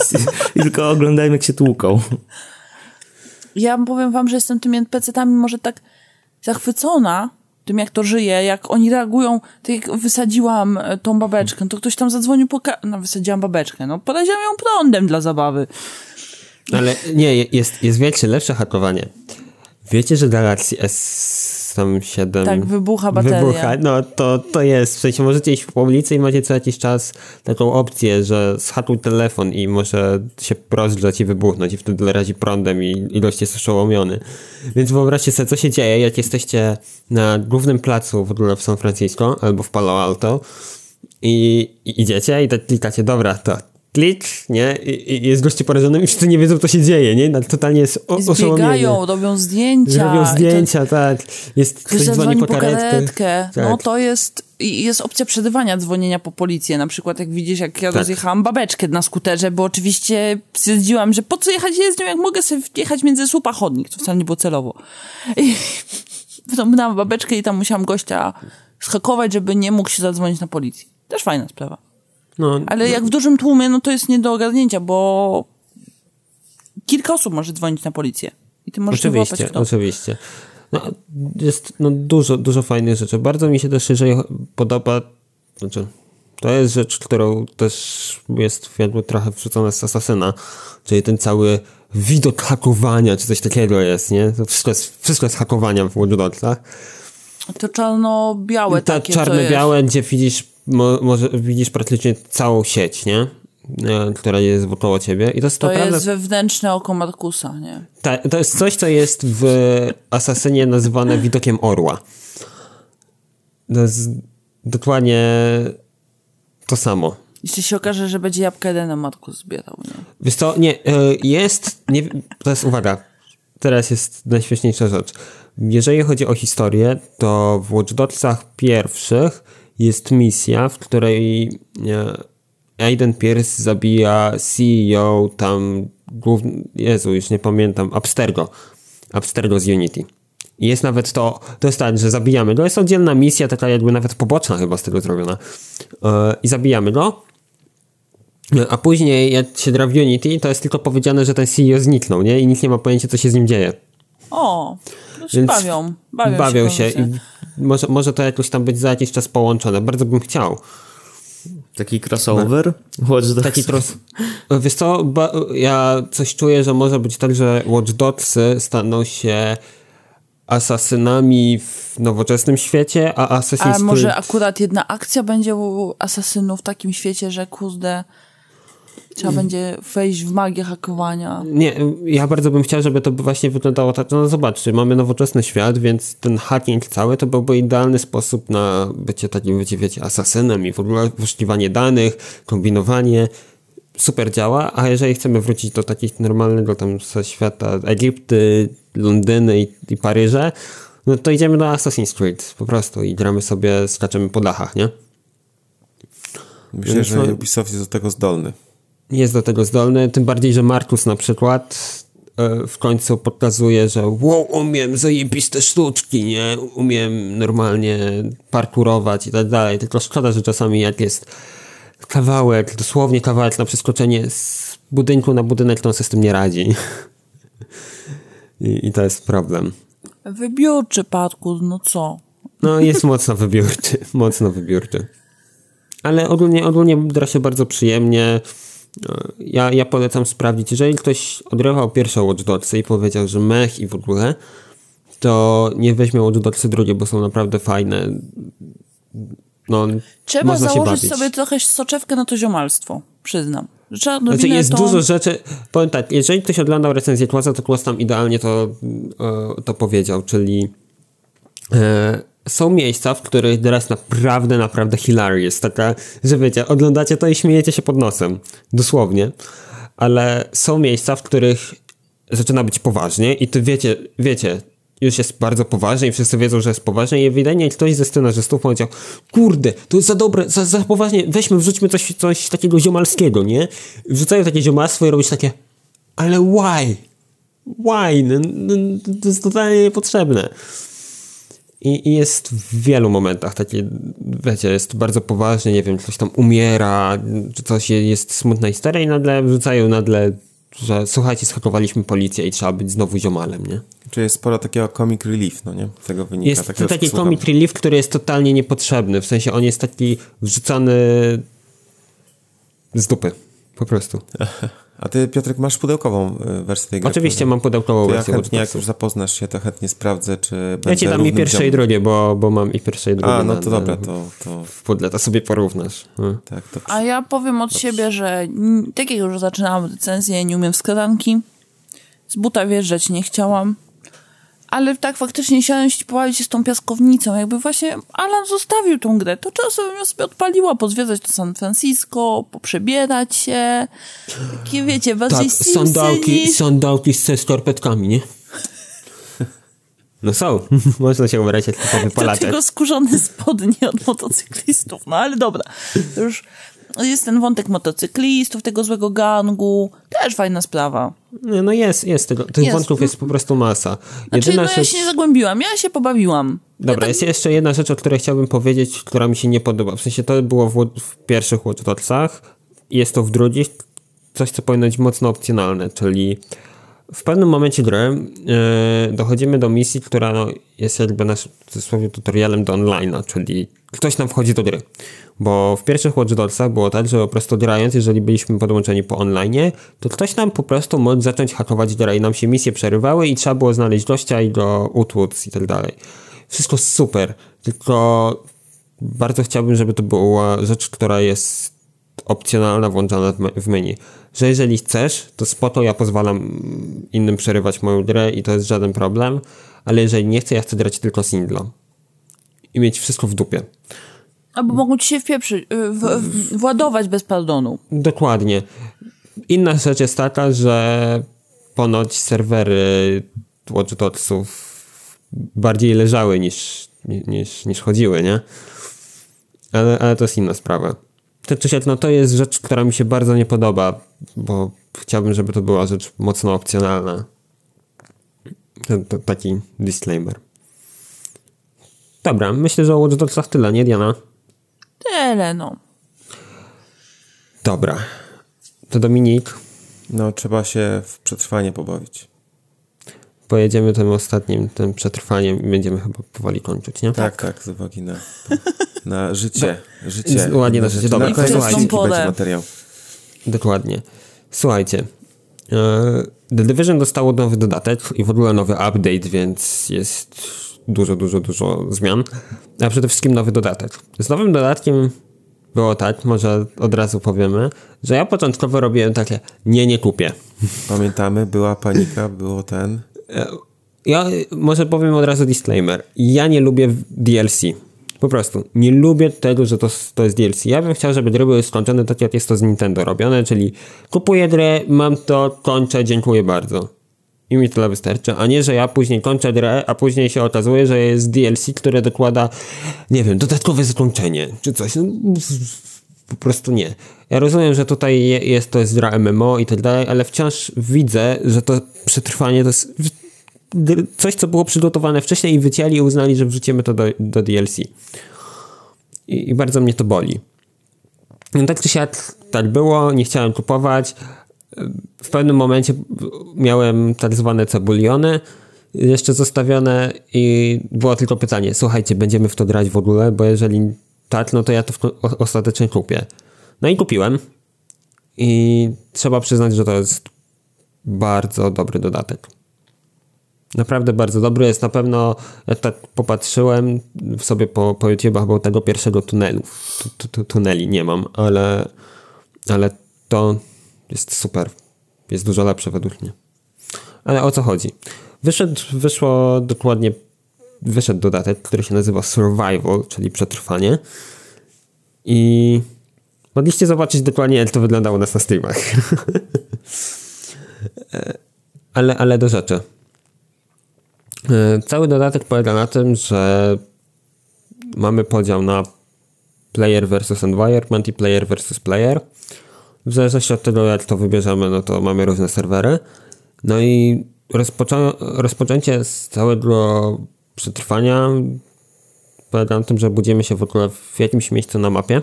i tylko oglądałem jak się tłuką. Ja powiem wam, że jestem tymi NPC-tami może tak zachwycona tym, jak to żyje, jak oni reagują. Tak jak wysadziłam e, tą babeczkę, to ktoś tam zadzwonił po... No, wysadziłam babeczkę. No, podejrzewam ją prądem dla zabawy. Ale nie, je- jest, jest wiecie, lepsze hakowanie. Wiecie, że Galaxy S7 Tak, wybucha bateria. Wybucha, no to, to jest. W sensie możecie iść po ulicy i macie co jakiś czas taką opcję, że zhakuj telefon i może się rozgrzać i wybuchnąć i wtedy razi prądem i, i gość jest oszołomiony. Więc wyobraźcie sobie, co się dzieje, jak jesteście na głównym placu w ogóle w San Francisco albo w Palo Alto i, i idziecie i tak klikacie, dobra, to klik, nie? I, i jest goście porażonym i wszyscy nie wiedzą, co się dzieje, nie? No, Totalnie jest o. Zbiegają, robią zdjęcia. Robią I to- zdjęcia, tak. Jest Ktoś dzwoni zadzwoni po karetkę. karetkę. No Tak. to jest... I jest opcja przerywania dzwonienia po policję. Na przykład jak widzisz, jak ja Tak. rozjechałam babeczkę na skuterze, bo oczywiście stwierdziłam, że po co jechać z nią, jak mogę sobie jechać między słupa chodnik, co wcale nie było celowo. I dałam babeczkę i tam musiałam gościa schakować, żeby nie mógł się zadzwonić na policję. Też fajna sprawa. No, Ale jak w dużym tłumie, no to jest nie do ogarnięcia, bo kilka osób może dzwonić na policję. I ty możesz Oczywiście, oczywiście. No, jest no, dużo, dużo fajnych rzeczy. Bardzo mi się też, jeżeli podoba, znaczy, to jest rzecz, którą też jest jakby trochę wrzucona z Asasyna, czyli ten cały widok hakowania, czy coś takiego jest, nie? To wszystko jest, wszystko jest hakowania w Watch Dogsach. To czarno-białe Ta takie, czarno-białe, gdzie widzisz, mo, może widzisz praktycznie całą sieć, nie? E, która jest wokoło ciebie. I to jest To naprawdę jest wewnętrzne oko Markusa, nie? Ta, to jest coś, co jest w Asasynie nazywane widokiem orła. To jest dokładnie to samo. Jeśli się okaże, że będzie jabłka jeden, Markus zbierał, nie? Wiesz co, nie, e, jest, nie, to jest, uwaga, teraz jest najśmieszniejsza rzecz. Jeżeli chodzi o historię, to w Watch Dogsach pierwszych jest misja, w której e, Aiden Pierce zabija CEO tam, główny, Jezu, już nie pamiętam, Abstergo. Abstergo z Unity. I jest nawet to, to jest tak, że zabijamy go, jest oddzielna misja, taka jakby nawet poboczna chyba z tego zrobiona. E, I zabijamy go, a później, jak się gra w Unity, to jest tylko powiedziane, że ten CEO zniknął, nie? I nikt nie ma pojęcia, co się z nim dzieje. O, Więc bawią. Bawią, Bawią się. się. I może, może to jakoś tam być za jakiś czas połączone. Bardzo bym chciał. Taki crossover? Watch Dogs. Taki tros... Wiesz co, ba... ja coś czuję, że może być tak, że Watch Dogsy staną się asasynami w nowoczesnym świecie, a Assassin's A Creed... może akurat jedna akcja będzie u asasynów w takim świecie, że kurde... Trzeba będzie wejść w magię hakowania. Nie, ja bardzo bym chciał, żeby to właśnie wyglądało tak. No zobaczcie, mamy nowoczesny świat, więc ten hacking cały to byłby idealny sposób na bycie takim, wiecie, wiecie, asasynem i w ogóle poszukiwanie danych, kombinowanie. Super działa, a jeżeli chcemy wrócić do takich normalnego tam ze świata Egipty, Londyny i, i Paryża, no to idziemy do Assassin's Creed po prostu i gramy sobie, skaczemy po dachach, nie? Myślę, Więc że no- Ubisoft jest do tego zdolny. Jest do tego zdolny, tym bardziej, że Markus na przykład e, w końcu pokazuje, że wow, umiem zajebiste sztuczki, nie? Umiem normalnie parkurować i tak dalej, tylko szkoda, że czasami jak jest kawałek, dosłownie kawałek na przeskoczenie z budynku na budynek, to on sobie z tym nie radzi. I, I to jest problem. Wybiórczy Patku, no co? No jest mocno wybiórczy, mocno wybiórczy. Ale ogólnie, ogólnie gra się bardzo przyjemnie. Ja, ja polecam sprawdzić, jeżeli ktoś odrywał pierwsze Watch Dogsy i powiedział, że mech i w ogóle, to nie weźmie Watch Dogsy drugie, bo są naprawdę fajne. No, Trzeba założyć sobie trochę soczewkę na to ziomalstwo. Przyznam. Trzeba Znaczy jest to... dużo rzeczy, powiem tak, jeżeli ktoś oglądał recenzję Kłosa, to Kłos tam idealnie to, e, to powiedział, czyli e, są miejsca, w których jest naprawdę, naprawdę hilarious, taka, że wiecie, oglądacie to i śmiejecie się pod nosem, dosłownie, ale są miejsca, w których zaczyna być poważnie i ty wiecie, wiecie, już jest bardzo poważnie i wszyscy wiedzą, że jest poważnie i ewidentnie ktoś ze scenarzystów powiedział kurde, to jest za dobre, za, za poważnie, weźmy, wrzućmy coś, coś takiego ziomalskiego, nie? Wrzucają takie ziomalstwo i robisz takie ale why? Why? No, no, to jest totalnie niepotrzebne. I, I jest w wielu momentach takie, wiecie, jest bardzo poważnie, nie wiem, ktoś tam umiera, czy coś jest smutna historia i nagle wrzucają nagle, że słuchajcie, schakowaliśmy policję i trzeba być znowu ziomalem, nie? Czyli jest sporo takiego comic relief, no nie? Tego wynika. Jest tak to taki słucham. comic relief, który jest totalnie niepotrzebny, w sensie on jest taki wrzucany z dupy, po prostu. A ty, Piotrek, masz pudełkową y, wersję tej gry? Oczywiście prawda? mam pudełkową To ja wersję chętnie, jak Watch już zapoznasz się, to chętnie sprawdzę, czy będę Ja ci dam i pierwsze i ziomem. drugie, bo, bo mam i pierwsze i drugie. A, no na- to na- dobra, to, to W pudle, to sobie porównasz. No. tak, to A ja powiem od siebie, że tak jak już zaczynałam recenzję, nie umiem składanki. Z buta wjeżdżać nie chciałam. Ale tak faktycznie siadać i pobawić się z tą piaskownicą. Jakby właśnie Alan zostawił tą grę, to czasem bym ją sobie odpaliła, pozwiedzać to San Francisco, poprzebierać się. Takie wiecie, bardziej Tak, sandałki, niż... sandałki ze skarpetkami, nie? No są. Można się ubrać jak tylko Do wypalacze. tego skórzone spodnie od motocyklistów. No ale dobra. Już jest ten wątek motocyklistów, tego złego gangu. Też fajna sprawa. Nie, no jest, jest tego. Tych Jest. wątków jest po prostu masa. Znaczy, Jedyna no ja rzecz... się nie zagłębiłam, ja się pobawiłam. Dobra, jest jeszcze jedna rzecz, o której chciałbym powiedzieć, która mi się nie podoba. W sensie to było w, w pierwszych Watch Dogsach, jest to w drugich coś, co powinno być mocno opcjonalne, czyli w pewnym momencie gry e, dochodzimy do misji, która no, jest jakby naszym w cudzysłowie tutorialem do online'a, czyli ktoś nam wchodzi do gry. Bo w pierwszych Watch Dogsach było tak, że po prostu grając, jeżeli byliśmy podłączeni po online, to ktoś nam po prostu mógł zacząć hakować grę i nam się misje przerywały i trzeba było znaleźć gościa i go utłuc i tak dalej. Wszystko super, tylko bardzo chciałbym, żeby to była rzecz, która jest opcjonalna, włączana w me- w menu. Że jeżeli chcesz, to spoko, ja pozwalam innym przerywać moją grę i to jest żaden problem, ale jeżeli nie chcę, ja chcę grać tylko singlo. I mieć wszystko w dupie. Albo mogą ci się wpieprzyć, y, w, w, władować bez pardonu. Dokładnie. Inna rzecz jest taka, że ponoć serwery Watch Dogsów bardziej leżały niż, niż, niż chodziły, nie? Ale, ale to jest inna sprawa. To, czy siak, no to jest rzecz, która mi się bardzo nie podoba, bo chciałbym, żeby to była rzecz mocno opcjonalna. To, to taki disclaimer. Dobra, myślę, że o Watch Dogsach tyle, nie Diana? Tyle, no. Dobra. To Dominik, no, trzeba się w przetrwanie pobawić. Pojedziemy tym ostatnim, tym przetrwaniem i będziemy chyba powoli kończyć, nie? Tak, tak, z uwagi na, na życie. życie. Z- ładnie na życie, dobra. Na Słuchajcie. będzie materiał. Dokładnie. Słuchajcie. e, The Division dostało nowy dodatek i w ogóle nowy update, więc jest dużo, dużo, dużo zmian. A przede wszystkim nowy dodatek. Z nowym dodatkiem było tak, może od razu powiemy, że ja początkowo robiłem takie, nie, nie kupię. Pamiętamy, była panika, było ten... Ja może powiem od razu disclaimer. Ja nie lubię DLC. Po prostu. Nie lubię tego, że to, to jest DLC. Ja bym chciał, żeby gry były skończone tak, jak jest to z Nintendo robione, czyli kupuję grę, mam to, kończę, dziękuję bardzo. I mi tyle wystarczy. A nie, że ja później kończę grę, a później się okazuje, że jest DLC, które dokłada, nie wiem, dodatkowe zakończenie, czy coś. No, po prostu nie. Ja rozumiem, że tutaj jest to jest gra MMO i tak dalej, ale wciąż widzę, że to przetrwanie to jest coś, co było przygotowane wcześniej i wycięli i uznali, że wrzucimy to do, do DLC. I, I, bardzo mnie to boli. No tak czy siak, tak było, nie chciałem kupować. W pewnym momencie miałem tak zwane cebuliony jeszcze zostawione i było tylko pytanie, słuchajcie, będziemy w to grać w ogóle, bo jeżeli tak, no to ja to w, ostatecznie kupię. No i kupiłem i trzeba przyznać, że to jest bardzo dobry dodatek. Naprawdę bardzo dobry jest. Na pewno, ja tak popatrzyłem sobie po, po bo tego pierwszego tunelu. Tu, tu, tuneli nie mam, ale, ale to jest super. Jest dużo lepsze według mnie. Ale o co chodzi? Wyszedł, wyszło dokładnie, wyszedł dodatek, który się nazywa Survival, czyli przetrwanie. I mogliście zobaczyć dokładnie, jak to wyglądało nas na streamach. ale, ale do rzeczy. E, cały dodatek polega na tym, że mamy podział na player versus environment i player versus player. W zależności od tego, jak to wybierzemy, no to mamy różne serwery. No i rozpoczą rozpoczęcie z całego przetrwania polega na tym, że budzimy się w ogóle w jakimś miejscu na mapie,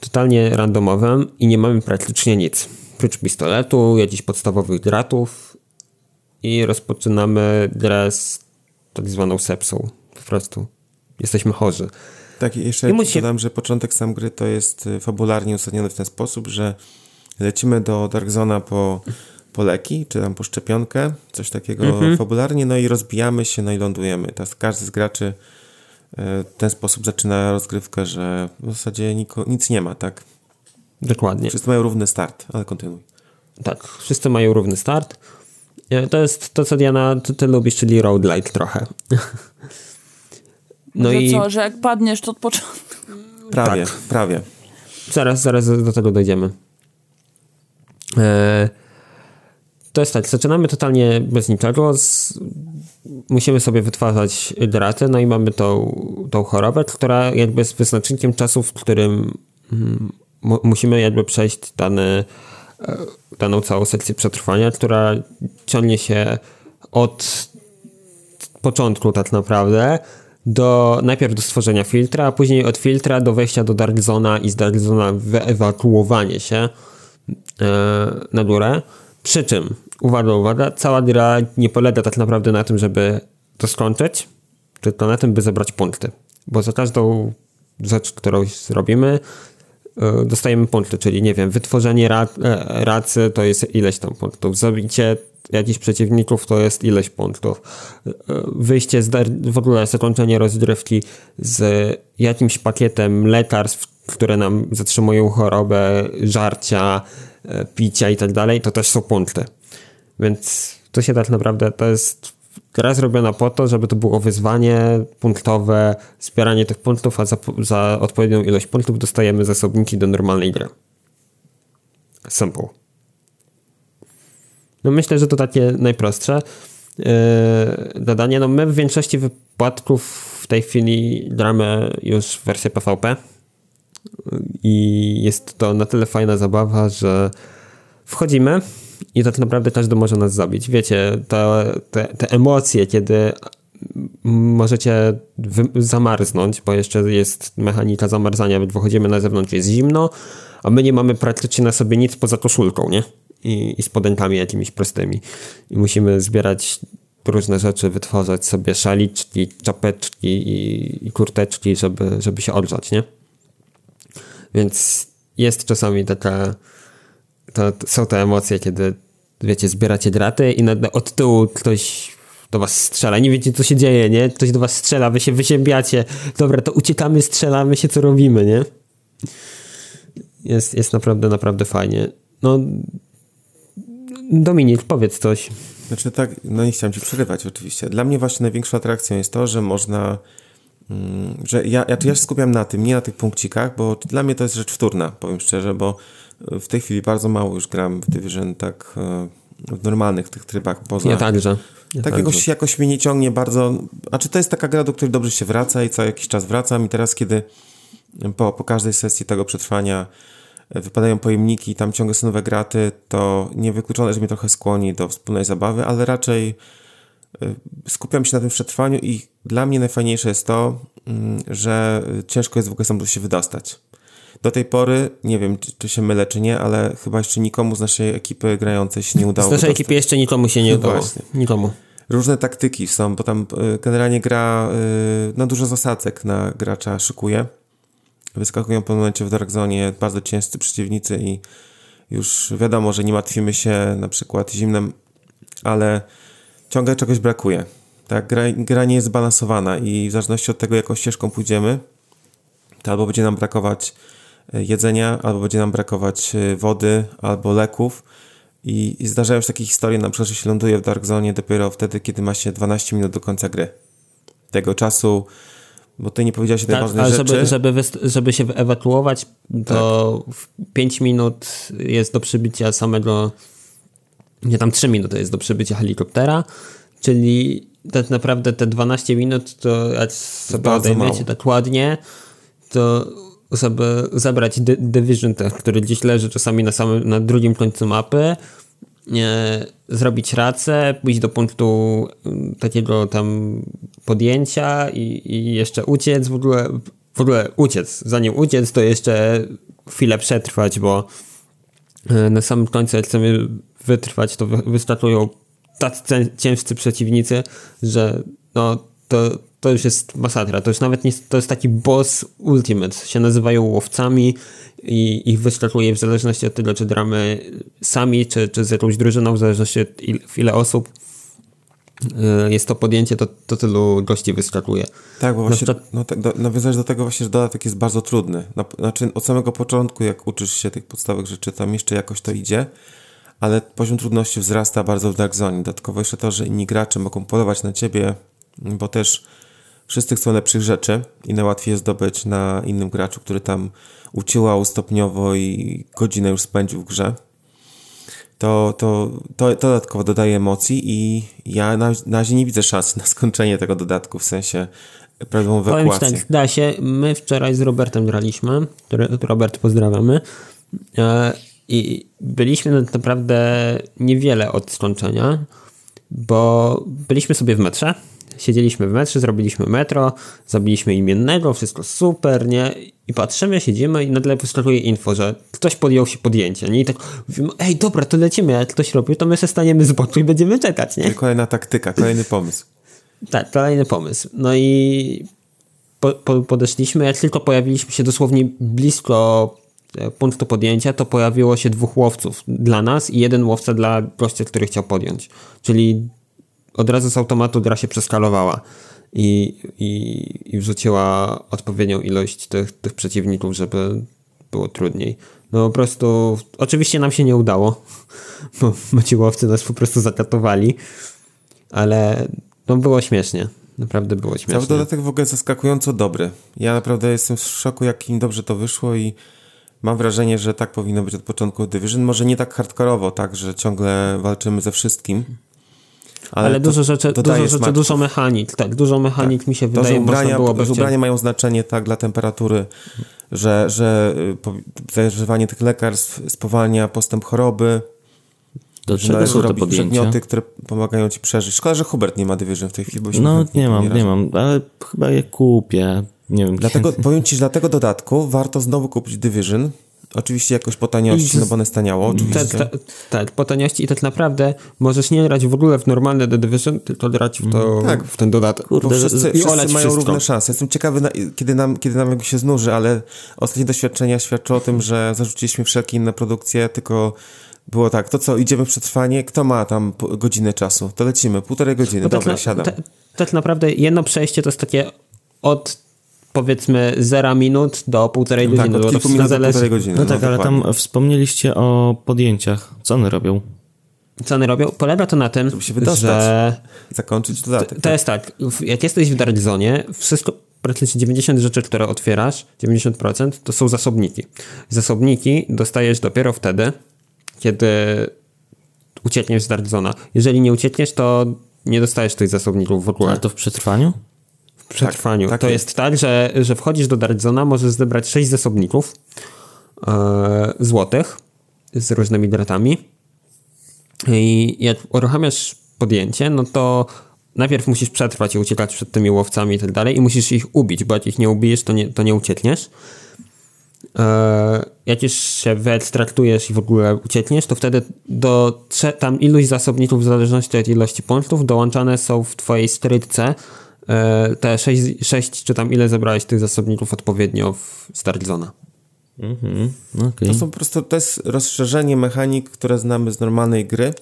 totalnie randomowym i nie mamy praktycznie nic. Prócz pistoletu, jakichś podstawowych gratów i rozpoczynamy grę z tak zwaną sepsą. Po prostu. Jesteśmy chorzy. Tak, i jeszcze I musi... dodam, że początek sam gry to jest y, fabularnie uzasadniony w ten sposób, że lecimy do Dark Zona po, po leki, czy tam po szczepionkę, coś takiego mhm. fabularnie, no i rozbijamy się, no i lądujemy. Teraz każdy z graczy y, w ten sposób zaczyna rozgrywkę, że w zasadzie niko, nic nie ma, tak? Dokładnie. Wszyscy mają równy start, ale kontynuuj. Tak, wszyscy mają równy start. To jest to, co Diana, ty, ty lubisz, czyli roadlight trochę. No że i co, że jak padniesz, to od początku. Prawie, tak. prawie. Zaraz, zaraz do tego dojdziemy. E, to jest tak, zaczynamy totalnie bez niczego. Z, musimy sobie wytwarzać hydraty, no i mamy tą, tą chorobę, która jakby jest wyznacznikiem czasu, w którym mm, musimy jakby przejść dany E, daną całą sekcję przetrwania, która ciągnie się od początku tak naprawdę do, najpierw do stworzenia filtra, a później od filtra do wejścia do Dark Zona i z Dark Zona wyewakuowanie się e, na górę. Przy czym, uwaga, uwaga, cała gra nie polega tak naprawdę na tym, żeby to skończyć, tylko na tym, by zebrać punkty. Bo za każdą rzecz, którą zrobimy, E, dostajemy punkty, czyli nie wiem, wytworzenie ra, e, racy to jest ileś tam punktów, zabicie jakichś przeciwników to jest ileś punktów, e, wyjście z w ogóle zakończenie rozgrywki z jakimś pakietem lekarstw, które nam zatrzymują chorobę, żarcia, picia i tak dalej, to też są punkty. Więc to się tak naprawdę, to jest gra zrobiona po to, żeby to było wyzwanie punktowe, zbieranie tych punktów, a za, za odpowiednią ilość punktów dostajemy zasobniki do normalnej gry. Simple. No myślę, że to takie najprostsze yy, zadanie. No my w większości wypadków w tej chwili gramy już wersję PvP i jest to na tyle fajna zabawa, że wchodzimy i tak naprawdę każdy może nas zabić. Wiecie, te, te, te emocje, kiedy możecie zamarznąć, bo jeszcze jest mechanika zamarzania, wychodzimy na zewnątrz, jest zimno, a my nie mamy praktycznie na sobie nic poza koszulką, nie? I, i spodenkami jakimiś prostymi. I musimy zbierać różne rzeczy, wytwarzać sobie szaliczki, czapeczki i, i kurteczki, żeby, żeby się odgrzać, nie? Więc jest czasami taka to, to są te emocje, kiedy wiecie, zbieracie draty i od tyłu ktoś do was strzela. Nie wiecie, co się dzieje, nie? Ktoś do was strzela, wy się wyziębiacie. Dobra, to uciekamy, strzelamy się, co robimy, nie? jest, jest naprawdę, naprawdę fajnie. No, Dominik, powiedz coś. Znaczy tak, no nie chciałem ci przerywać oczywiście. Dla mnie właśnie największą atrakcją jest to, że można, że ja, ja, ja się skupiam na tym, nie na tych punkcikach, bo dla mnie to jest rzecz wtórna, powiem szczerze, bo w tej chwili bardzo mało już gram w Division tak e, w normalnych tych trybach poza... Ja także. Ja tak jakoś, jakoś mnie nie ciągnie bardzo... Znaczy to jest taka gra, do której dobrze się wraca i co jakiś czas wracam? I teraz kiedy po, po każdej sesji tego przetrwania wypadają pojemniki i tam ciągle są nowe graty, to niewykluczone, że mnie trochę skłoni do wspólnej zabawy, ale raczej skupiam się na tym przetrwaniu i dla mnie najfajniejsze jest to, mm, że ciężko jest w ogóle sam się wydostać. Do tej pory, nie wiem, czy, się mylę, czy nie, ale chyba jeszcze nikomu z naszej ekipy grającej się nie udało. Z naszej ekipy jeszcze nikomu się nie udało. Właśnie. Nikomu. Różne taktyki są, bo tam y, generalnie gra, y, no dużo zasadzek na gracza szykuje wyskakują w pewnym momencie w Dark Zone bardzo ciężcy przeciwnicy i już wiadomo, że nie martwimy się na przykład zimnem, ale ciągle czegoś brakuje. Tak, gra, gra nie jest zbalansowana i w zależności od tego, jaką ścieżką pójdziemy, to albo będzie nam brakować e, jedzenia, albo będzie nam brakować e, wody, albo leków. I, i zdarzają się takie historie, na przykład, że się ląduje w Dark Zone dopiero wtedy, kiedy ma się 12 minut do końca gry. Tego czasu bo ty nie powiedziałeś tej tak, ważnej ale rzeczy. Żeby, żeby, żeby się ewakuować, to tak. 5 minut jest do przybycia samego, nie tam 3 minuty jest do przybycia helikoptera, czyli tak naprawdę te 12 minut to jak sobie odejmiecie tak ładnie, to żeby zabrać Division Tech, który gdzieś leży czasami na samym, na drugim końcu mapy, e, zrobić racę, pójść do punktu mm, takiego tam podjęcia i, i jeszcze uciec, w ogóle, w ogóle uciec. Zanim uciec, to jeszcze chwilę przetrwać, bo e, na samym końcu, jak chcemy wytrwać, to wystartują tacy ciężcy przeciwnicy, że no, to, to już jest masakra. To już nawet nie, to jest taki boss ultimate. Się nazywają łowcami i ich wyskakuje w zależności od tego, czy gramy sami, czy, czy z jakąś drużyną, w zależności od il, ile osób y, jest to podjęcie, to, to tylu gości wyskakuje. Tak, bo właśnie przykład... no, tak, do, nawiązać do tego właśnie, że dodatek jest bardzo trudny. Znaczy od samego początku, jak uczysz się tych podstawowych rzeczy, tam jeszcze jakoś to idzie, ale poziom trudności wzrasta bardzo w Dark Zone. Dodatkowo jeszcze to, że inni gracze mogą polować na ciebie, bo też wszyscy chcą lepszych rzeczy i najłatwiej jest zdobyć na innym graczu, który tam uciłał stopniowo i godzinę już spędził w grze, to, to, to, to dodatkowo dodaje emocji i ja na, na razie nie widzę szans na skończenie tego dodatku, w sensie prawidłową ewakuację. tak, da się. My wczoraj z Robertem graliśmy, Robert pozdrawiamy e, i byliśmy tak naprawdę niewiele od skończenia, bo byliśmy sobie w metrze, siedzieliśmy w metrze, zrobiliśmy metro, zabiliśmy imiennego, wszystko super, nie? I patrzymy, siedzimy i nagle wyskakuje info, że ktoś podjął się podjęcia, nie? I tak mówimy, ej, dobra, to lecimy, jak ktoś robił, to my się staniemy z boku i będziemy czekać, nie? Kolejna taktyka, kolejny pomysł. tak, kolejny pomysł. No i po, po, podeszliśmy, jak tylko pojawiliśmy się dosłownie blisko punktu podjęcia, to pojawiło się dwóch łowców dla nas i jeden łowca dla gościa, który chciał podjąć. Czyli od razu z automatu gra się przeskalowała i, i, i wrzuciła odpowiednią ilość tych, tych przeciwników, żeby było trudniej. No po prostu, oczywiście nam się nie udało, bo ci łowcy nas po prostu zakatowali, ale no było śmiesznie. Naprawdę było śmiesznie. Cały dodatek w ogóle zaskakująco dobry. Ja naprawdę jestem w szoku, jak im dobrze to wyszło i mam wrażenie, że tak powinno być od początku Division. Może nie tak hardkorowo, tak, że ciągle walczymy ze wszystkim, ale, ale dużo rzeczy, dużo, rzeczy dużo mechanik, tak, dużo mechanik tak. mi się to, wydaje, że ubrania, można że ubrania mają znaczenie tak dla temperatury, że, że y, zażywanie tych lekarstw spowalnia postęp choroby, do czego są te przedmioty, które pomagają ci przeżyć. Szkoda, że Hubert nie ma Division w tej chwili. Bo no nie mam, nie mam, ale chyba je kupię. Nie wiem. Dlatego, powiem ci, że dla tego dodatku warto znowu kupić Division, Oczywiście jakoś po taniości, no bo one staniało, oczywiście. Tak, tak, tak, po taniości i tak naprawdę możesz nie grać w ogóle w normalne The Division, tylko grać w, to, tak. w ten dodatek. Kurde, bo wszyscy, wszyscy mają wszystko. równe szanse. Jestem ciekawy, na, kiedy, nam, kiedy nam jakby się znuży, ale ostatnie doświadczenia świadczą o tym, że zarzuciliśmy wszelkie inne produkcje, tylko było tak, to co, idziemy w przetrwanie, kto ma tam godzinę czasu? To lecimy, półtorej godziny, bo dobra, tak na, siadam. tak naprawdę jedno przejście to jest takie od powiedzmy 0 minut do półtorej Tak, godziny. od to kilku minut do półtorej godziny. No tak, ale dokładnie. tam wspomnieliście o podjęciach. Co one robią? Co one robią? Polega to na tym, Żeby się wydostać. że Zakończyć dodatek. to jest tak, w- jak jesteś w Dark Zone, wszystko, praktycznie 90 rzeczy, które otwierasz, 90% to są zasobniki. Zasobniki dostajesz dopiero wtedy, kiedy uciekniesz z Dark Zona. Jeżeli nie uciekniesz, to nie dostajesz tych zasobników w ogóle. Ale to w przetrwaniu? Przetrwaniu. tak to jest. jest tak, że, że wchodzisz do Dark Zona, możesz zebrać 6 zasobników e, złotych z różnymi dratami i jak uruchamiasz podjęcie, no to najpierw musisz przetrwać i uciekać przed tymi łowcami i tak dalej i musisz ich ubić, bo jak ich nie ubijesz, to nie, to nie uciekniesz. E, jak już się wyekstraktujesz i w ogóle uciekniesz, to wtedy do tam ilość zasobników w zależności od ilości punktów dołączane są w twojej strytce e, te 6, 6 czy tam ile zebrałeś tych zasobników odpowiednio w Start Zona. Mhm. Okej. To są po prostu, to jest rozszerzenie mechanik, które znamy z normalnej gry,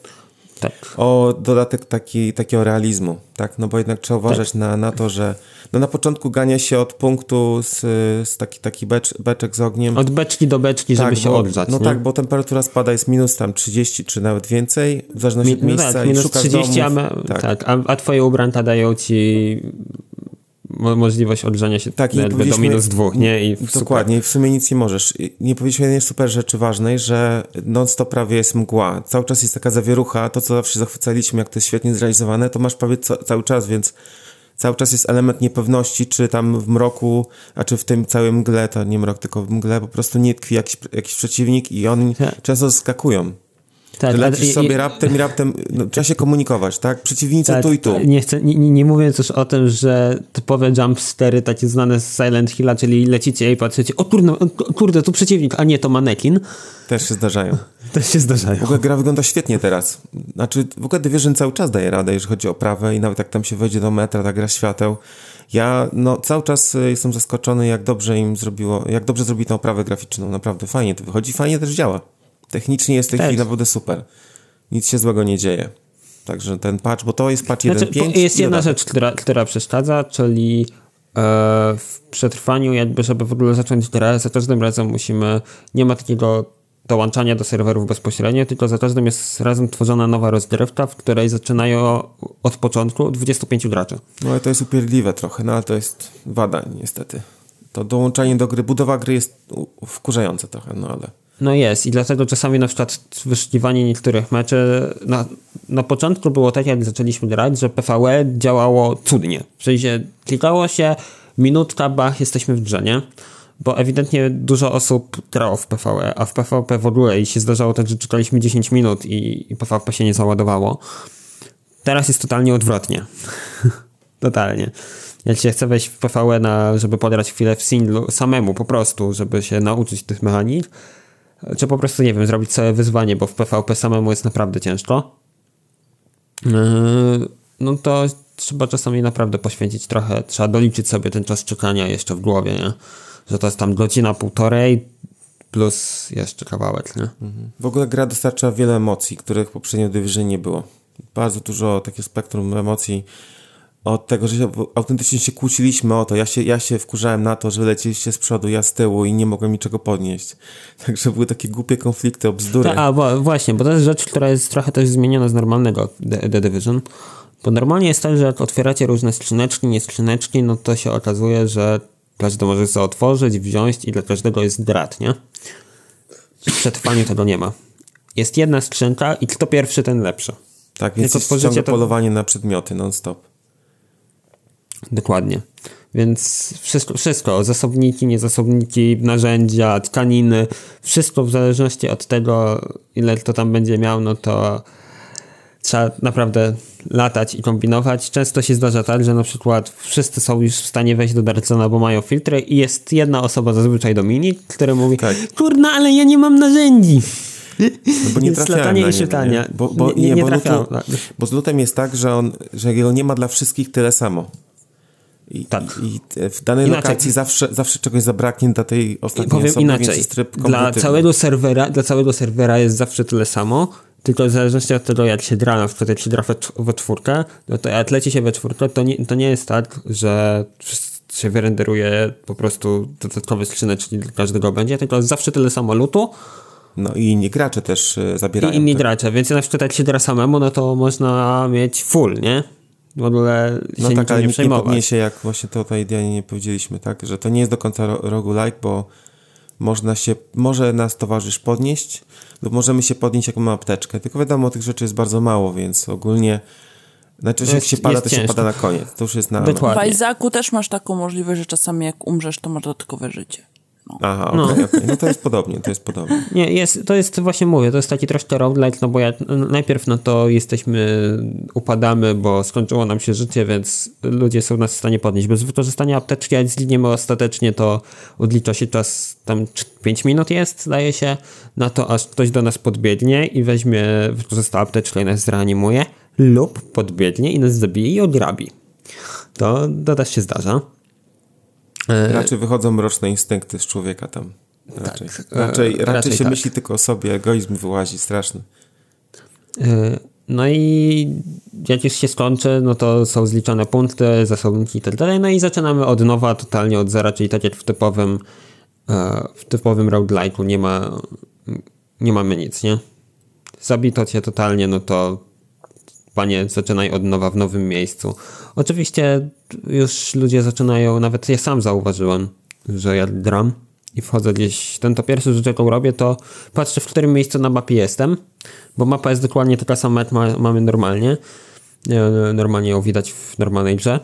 Tak. o dodatek taki, takiego realizmu, tak? No bo jednak trzeba uważać na, na to, że no na początku gania się od punktu z, z taki, taki becz, beczek z ogniem. Od beczki do beczki, żeby się bo. No nie? tak, bo temperatura spada jest minus tam 30 czy nawet więcej, w zależności od Mi, no miejsca tak, i minus szukasz 30, a, tak. tak. a, a twoje ubranka dają ci mo- możliwość odgrzania się Tak, do minus dwóch, nie? I w Dokładnie, i w sumie nic nie możesz. Nie powiedzieliśmy jednej super rzeczy ważnej, że non-stop prawie jest mgła. Cały czas jest taka zawierucha, to co zawsze zachwycaliśmy, jak to jest świetnie zrealizowane, to masz prawie ca- cały czas, więc cały czas jest element niepewności, czy tam w mroku, a czy w tym całym mgle, to nie mrok, tylko w mgle po prostu nie tkwi jakiś, jakiś przeciwnik i oni Tak. często zaskakują. Tak, lecisz sobie raptem i raptem, no, trzeba się komunikować, tak? Przeciwnicy Tak, tu i tu. Nie, chcę, nie, nie mówiąc już o tym, że typowe jumpstery, takie znane z Silent Hilla, czyli lecicie i patrzycie, o kurde, o kurde, tu przeciwnik, a nie, to manekin. Też się zdarzają. Też się zdarzają. W ogóle gra wygląda świetnie teraz. Znaczy, w ogóle Division cały czas daje radę, jeżeli chodzi o prawę i nawet jak tam się wejdzie do metra, ta gra świateł. Ja no, cały czas y, jestem zaskoczony, jak dobrze im zrobiło, jak dobrze zrobili tą oprawę graficzną. Naprawdę fajnie to wychodzi, fajnie też działa. Technicznie jest w tej chwili naprawdę super. Nic się złego nie dzieje. Także ten patch, bo to jest patch 1.5. Znaczy, bo jest i jedna rzecz, która, która przeszkadza, czyli e, w przetrwaniu, jakby żeby w ogóle zacząć grę, za każdym razem musimy, nie ma takiego dołączania do serwerów bezpośrednio, tylko za każdym jest razem tworzona nowa rozgrywka, w której zaczynają od początku 25 graczy. No ale to jest upierdliwe trochę, no ale to jest wada niestety. To dołączanie do gry, budowa gry jest wkurzające trochę, no ale... No jest i dlatego czasami na przykład wyszukiwanie niektórych meczy na, na początku było tak, jak zaczęliśmy grać, że PvE działało cudnie. W sensie klikało się, minutka, bach, jesteśmy w grze, nie? Bo ewidentnie dużo osób grało w PvE, a w PvP w ogóle i się zdarzało tak, że czekaliśmy 10 minut i, i PvP się nie załadowało. Teraz jest totalnie odwrotnie. totalnie. Jak się chce wejść w PvE, na, żeby podrać chwilę w singlu samemu po prostu, żeby się nauczyć tych mechanik, czy po prostu, nie wiem, zrobić sobie wyzwanie, bo w PvP samemu jest naprawdę ciężko, yy, no to trzeba czasami naprawdę poświęcić trochę, trzeba doliczyć sobie ten czas czekania jeszcze w głowie, nie? Że to jest tam godzina, półtorej plus jeszcze kawałek, nie? W ogóle gra dostarcza wiele emocji, których w poprzednim Division nie było. Bardzo dużo takiego spektrum emocji. Od tego, że się, autentycznie się kłóciliśmy o to. Ja się, ja się wkurzałem na to, że leciliście z przodu, ja z tyłu i nie mogłem niczego podnieść. Także były takie głupie konflikty o bzdury. Ta, a bo, właśnie, bo to jest rzecz, która jest trochę też zmieniona z normalnego The, The Division. Bo normalnie jest tak, że jak otwieracie różne skrzyneczki, nie skrzyneczki, no to się okazuje, że każdy może sobie otworzyć, wziąć i dla każdego jest drat, nie? W przetrwaniu tego nie ma. Jest jedna skrzynka i kto pierwszy, ten lepszy. tak, więc jest ciągle to- polowanie na przedmioty non-stop. Dokładnie. Więc wszystko, wszystko, zasobniki, niezasobniki, narzędzia, tkaniny, wszystko w zależności od tego, ile to tam będzie miał, no to trzeba naprawdę latać i kombinować. Często się zdarza tak, że na przykład wszyscy są już w stanie wejść do Darkzona, bo mają filtry i jest jedna osoba, zazwyczaj Dominik, który mówi, Tak. kurna, ale ja nie mam narzędzi. No bo nie latanie na i nie. Nie? Bo, bo, Nie- nie- nie, bo, trafiałem. lutu, bo z lutem jest tak, że on, że jego nie ma dla wszystkich tyle samo. I, Tak. i, i w danej Inaczej. lokacji zawsze, zawsze czegoś zabraknie dla tej ostatniej Powiem osoby, inaczej. Dla całego, serwera, dla całego serwera jest zawsze tyle samo, tylko w zależności od tego, jak się gra, na przykład jak się gra we, cz- we czwórkę, no to jak leci się we czwórkę, to nie, to nie jest tak, że się wyrenderuje po prostu dodatkowe skrzyneczki dla każdego będzie, tylko zawsze tyle samo lutu. No i inni gracze też e, zabierają. I inni tak? gracze, więc na przykład jak się gra samemu, no to można mieć full, nie? W ogóle się No tak, ale nie nikt nie przejmować. podniesie, jak właśnie tutaj Dianie nie powiedzieliśmy, tak, że to nie jest do końca ro- roguelike, bo można się, może nas towarzysz podnieść, lub możemy się podnieść, jak mamy apteczkę. Tylko wiadomo, tych rzeczy jest bardzo mało, więc ogólnie najczęściej jak się pada, to się pada na koniec. To już jest na... Dokładnie. W Isaacu też masz taką możliwość, że czasami jak umrzesz, to masz dodatkowe życie. No. Aha, okej, okej. No to jest podobnie, to jest podobnie. Nie, jest, to jest właśnie mówię, to jest taki troszkę roguelike, no bo jak, najpierw no to jesteśmy, upadamy, bo skończyło nam się życie, więc ludzie są nas w stanie podnieść. Bez wykorzystania apteczki, jak zginiemy ostatecznie, to odlicza się czas, tam 5 minut jest, zdaje się, na to aż ktoś do nas podbiegnie i weźmie, wykorzysta apteczkę i nas zreanimuje, lub podbiegnie i nas zabije i ograbi. To, to też się zdarza. Raczej wychodzą mroczne instynkty z człowieka tam. Raczej, Tak, raczej, raczej, raczej się tak. myśli tylko o sobie, egoizm wyłazi straszny. E, No i jak już się skończy, no to są zliczone punkty, zasobniki i tak dalej, no i zaczynamy od nowa, totalnie od zera, czyli tak jak w typowym e, w typowym roguelike'u nie ma nie mamy nic, nie? Zabito cię totalnie, no to panie, zaczynaj od nowa w nowym miejscu. Oczywiście już ludzie zaczynają, nawet ja sam zauważyłem, że jak gram i wchodzę gdzieś, ten to pierwszy rzecz jaką robię, to patrzę w którym miejscu na mapie jestem, bo mapa jest dokładnie taka sama jak ma, mamy normalnie. E, Normalnie ją widać w normalnej grze.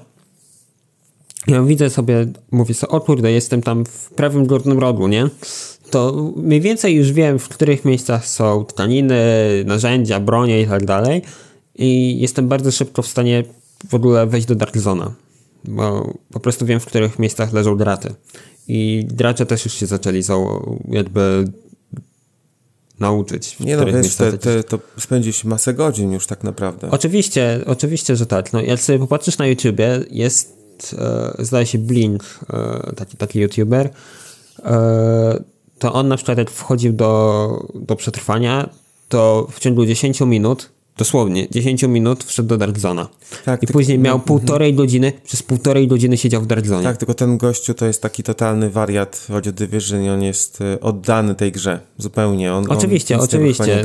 Ja widzę sobie, mówię sobie, o kurde, jestem tam w prawym górnym rogu, nie? To mniej więcej już wiem, w których miejscach są tkaniny, narzędzia, bronie i tak dalej. I jestem bardzo szybko w stanie w ogóle wejść do Dark Zona. Bo po prostu wiem, w których miejscach leżą draty. I gracze też już się zaczęli zau- jakby nauczyć. Nie no, wiesz, te, te, to spędzisz masę godzin już tak naprawdę. Oczywiście, oczywiście, że tak. No, jak sobie popatrzysz na YouTubie, jest, e, zdaje się, Blink, e, taki, taki YouTuber, e, to on na przykład jak wchodził do, do przetrwania, to w ciągu 10 minut, dosłownie 10 minut wszedł do Dark Zona. Tak, I tylko- później miał półtorej godziny, przez półtorej godziny siedział w Dark Zonie. Tak, tylko ten gościu to jest taki totalny wariat w Audio Division i on jest y, oddany tej grze. Zupełnie. On, Oczywiście, on oczywiście.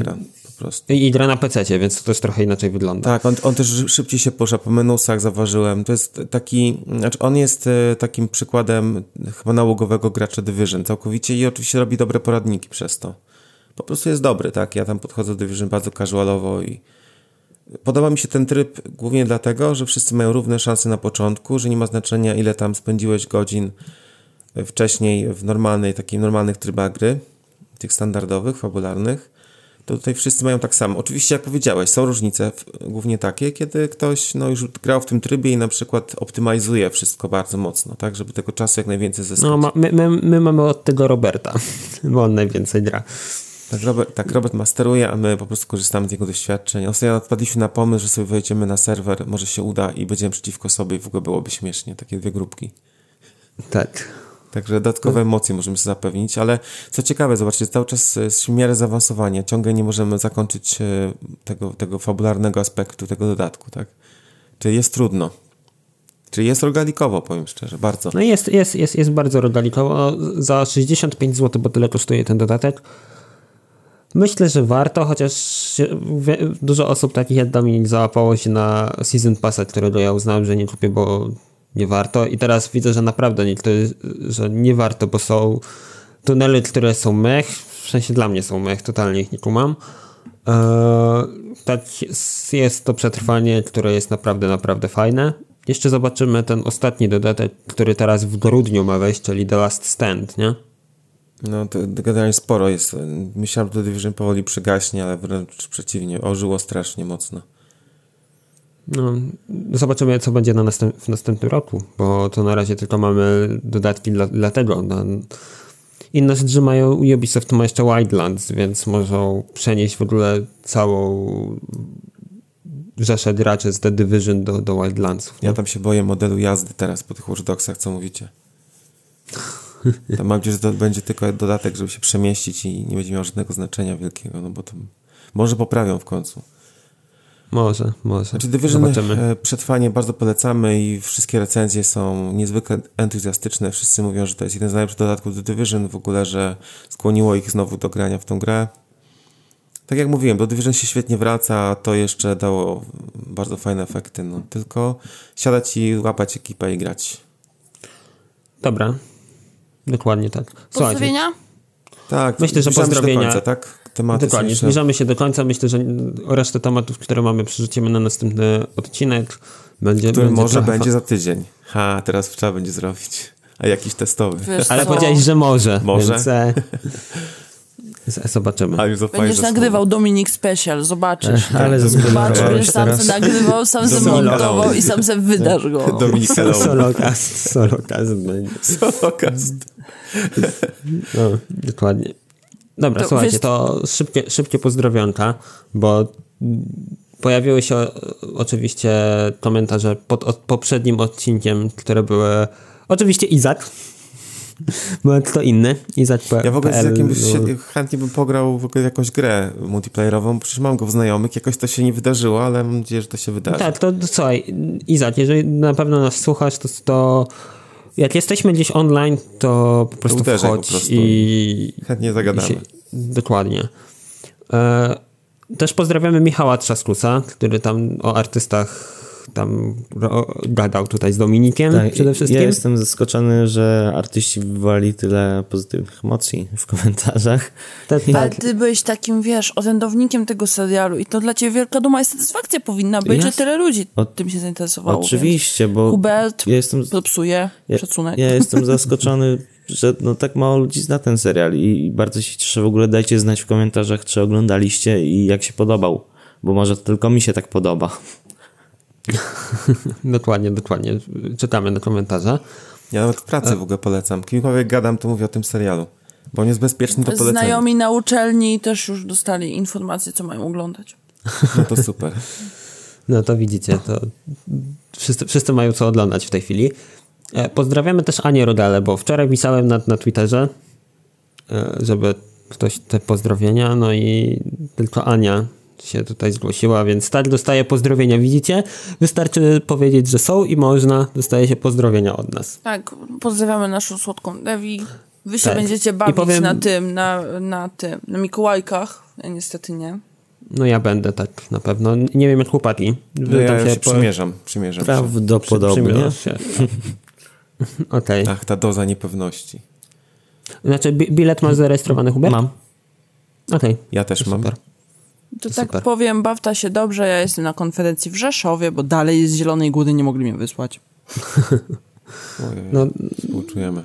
prostu. I, gra na PC, więc to też trochę inaczej wygląda. Tak, on, on też szybciej się porusza po menusach, zauważyłem. To jest taki, znaczy on jest e, takim przykładem chyba nałogowego gracza Division całkowicie i oczywiście robi dobre poradniki przez to. Po prostu jest dobry, tak? Ja tam podchodzę do Division bardzo casualowo i podoba mi się ten tryb głównie dlatego, że wszyscy mają równe szanse na początku, że nie ma znaczenia ile tam spędziłeś godzin wcześniej w normalnej, takich normalnych trybach gry, tych standardowych, fabularnych to tutaj wszyscy mają tak samo. Oczywiście, jak powiedziałeś, są różnice, głównie takie, kiedy ktoś no, już grał w tym trybie i na przykład optymalizuje wszystko bardzo mocno, tak, żeby tego czasu jak najwięcej zyskać. No, my, my, my mamy od tego Roberta, bo on najwięcej gra. Tak, Robert, tak, Robert masteruje, a my po prostu korzystamy z jego doświadczeń. Ostatnio wpadliśmy na pomysł, że sobie wejdziemy na serwer, może się uda i będziemy przeciwko sobie i w ogóle byłoby śmiesznie, takie dwie grupki. Tak. Także dodatkowe emocje możemy sobie zapewnić, ale co ciekawe, zobaczcie, cały czas jest w miarę zaawansowania, ciągle nie możemy zakończyć e, tego, tego fabularnego aspektu, tego dodatku, tak? Czyli jest trudno. Czyli jest rogalikowo, powiem szczerze, bardzo. No jest, jest, jest, jest bardzo rogalikowo. Za 65 zł, bo tyle kosztuje ten dodatek. Myślę, że warto, chociaż dużo osób takich jak Dominik załapało się na Season Passa, którego ja uznałem, że nie kupię, bo nie warto. I teraz widzę, że naprawdę niektórzy, że nie warto, bo są tunele, które są mech, w sensie dla mnie są mech, totalnie ich nie kumam. Eee, tak jest, jest to przetrwanie, które jest naprawdę, naprawdę fajne. Jeszcze zobaczymy ten ostatni dodatek, który teraz w grudniu ma wejść, czyli The Last Stand, nie? No to generalnie sporo jest. Myślałem, że to Division powoli przygaśnie, ale wręcz przeciwnie, ożyło strasznie mocno. No, zobaczymy, co będzie na następ, w następnym roku, bo to na razie tylko mamy dodatki dla, dla tego. No, inne rzeczy mają, Ubisoft ma jeszcze Wildlands, więc możą przenieść w ogóle całą rzeszę graczy z The Division do, do Wildlandsów. Ja tam się boję modelu jazdy teraz po tych Watch Dogsach, co mówicie. Tam mam nadzieję, że to będzie tylko dodatek, żeby się przemieścić i nie będzie miał żadnego znaczenia wielkiego, no bo to może poprawią w końcu. Może, może. Znaczy Division Zobaczymy. e, przetrwanie bardzo polecamy i wszystkie recenzje są niezwykle entuzjastyczne. Wszyscy mówią, że to jest jeden z najlepszych dodatków do Division w ogóle, że skłoniło ich znowu do grania w tą grę. Tak jak mówiłem, do Division się świetnie wraca, a to jeszcze dało bardzo fajne efekty. No, tylko siadać i łapać ekipę i grać. Dobra. Dokładnie tak. Słuchajcie, Pozdrowienia? Tak, Myślę, że pozdrowienia- Do końca, tak? Tematy Dokładnie, jeszcze- zbliżamy się do końca. Myślę, że resztę tematów, które mamy, przerzucimy na następny odcinek. Będzie, który będzie może trochę będzie za tydzień. Ha, teraz trzeba będzie zrobić. A jakiś testowy. Wiesz Ale co? powiedziałeś, że może. Może? Więc, e, zobaczymy. A już Będziesz nagrywał Dominik Special, zobaczysz. Ale Zobaczysz, zaspoilerowałeś będziesz sam se nagrywał, sam se montował i sam se wydasz go. Dominik Alone. Solocast, solocast będzie. Solocast. No, dokładnie. Dobra, To słuchajcie, wiesz- to szybkie, szybkie pozdrowionka, bo pojawiły się oczywiście komentarze pod od poprzednim odcinkiem, które były oczywiście Izak, bo kto inny, Izak. Ja w ogóle z jakimś no, się, chętnie bym pograł w ogóle jakąś grę multiplayerową, bo przecież mam go w znajomych, jakoś to się nie wydarzyło, ale mam nadzieję, że to się wydarzy. Tak, to, to słuchaj, Izak, jeżeli na pewno nas słuchasz, to, to jak jesteśmy gdzieś online, to po prostu uderzaj po wchodź prostu. i, Chętnie zagadamy. I się- Dokładnie. E, też pozdrawiamy Michała Trzasklusa, który tam o artystach tam gadał tutaj z Dominikiem Tak, przede wszystkim. Ja jestem zaskoczony, że artyści wywołali tyle pozytywnych emocji w komentarzach. Tak, Ale tak. ty byłeś takim, wiesz, orędownikiem tego serialu i to dla ciebie wielka duma i satysfakcja powinna być, że Jest. tyle ludzi O- tym się zainteresowało. Oczywiście, bo Więc. Hubert ja jestem, popsuje ja, szacunek. ja jestem zaskoczony, że no tak mało ludzi zna ten serial i, i bardzo się cieszę. W ogóle dajcie znać w komentarzach, czy oglądaliście i jak się podobał, bo może tylko mi się tak podoba. Dokładnie, dokładnie. Czytamy na komentarze. Ja nawet w pracy w ogóle polecam. Kimkolwiek gadam, to mówię o tym serialu. Bo on jest bezpieczny do polecenia. Znajomi na uczelni też już dostali informacje, co mają oglądać. No to super. No to widzicie, to wszyscy, wszyscy mają co oglądać w tej chwili. E, Pozdrawiamy też Anię Rodale, bo wczoraj pisałem na, na Twitterze, e, żeby ktoś te pozdrowienia, no i tylko Ania się tutaj zgłosiła, więc tak dostaje pozdrowienia. Widzicie? Wystarczy powiedzieć, że są i można, dostaje się pozdrowienia od nas. Tak, pozdrawiamy naszą słodką Dewi. Wy się Tak. będziecie bawić powiem- na tym, na, na tym, na Mikołajkach. Ja niestety nie. No ja będę tak na pewno. Nie wiem jak chłopaki. No ja tam się, po- przymierzam, przymierzam się. Prawdopodobnie. się. Okej. Ach, ta doza niepewności. Znaczy bi- bilet masz zarejestrowany, Hubert? Mam. Okej. Ja też mam. Super. To tak super. powiem, bawta się dobrze. Ja jestem na konferencji w Rzeszowie, bo dalej z Zielonej Góry nie mogli mnie wysłać. Ojej, No, Współczujemy.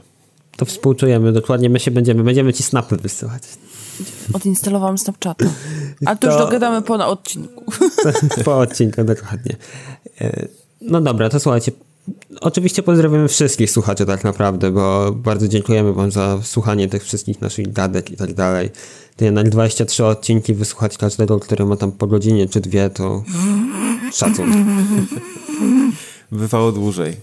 to współczujemy dokładnie. My się będziemy, będziemy ci snapy wysyłać. Odinstalowałam Snapchata. A to, już To- dogadamy po na odcinku. po odcinku, dokładnie. E, No dobra, to słuchajcie. Oczywiście pozdrawiamy wszystkich słuchaczy tak naprawdę, bo bardzo dziękujemy wam za słuchanie tych wszystkich naszych gadek i tak dalej. To jednak 23 odcinki wysłuchać każdego, który ma tam po godzinie czy dwie, to szacun. Bywało dłużej.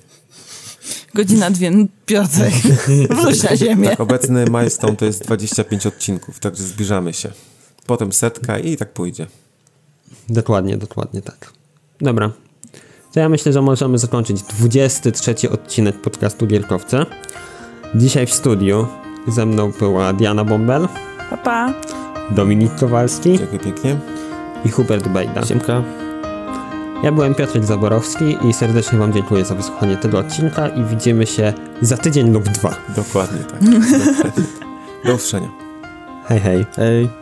Godzina dwie, Piotrek. Wróć na ziemię. Tak, obecny milestone to jest 25 odcinków, także zbliżamy się. Potem setka i tak pójdzie. Dokładnie, dokładnie tak. Dobra. To ja myślę, że możemy zakończyć 23 odcinek podcastu Gierkowce. Dzisiaj w studiu ze mną była Diana Bombel, Pa, pa. Dominik Kowalski Dziękuję pięknie. i Hubert Bejda. Siemka. Ja byłem Piotrek Zaborowski i serdecznie Wam dziękuję za wysłuchanie tego odcinka i widzimy się za tydzień lub dwa. Dokładnie tak. Dokładnie. Do usłyszenia. Hej, hej. Hej.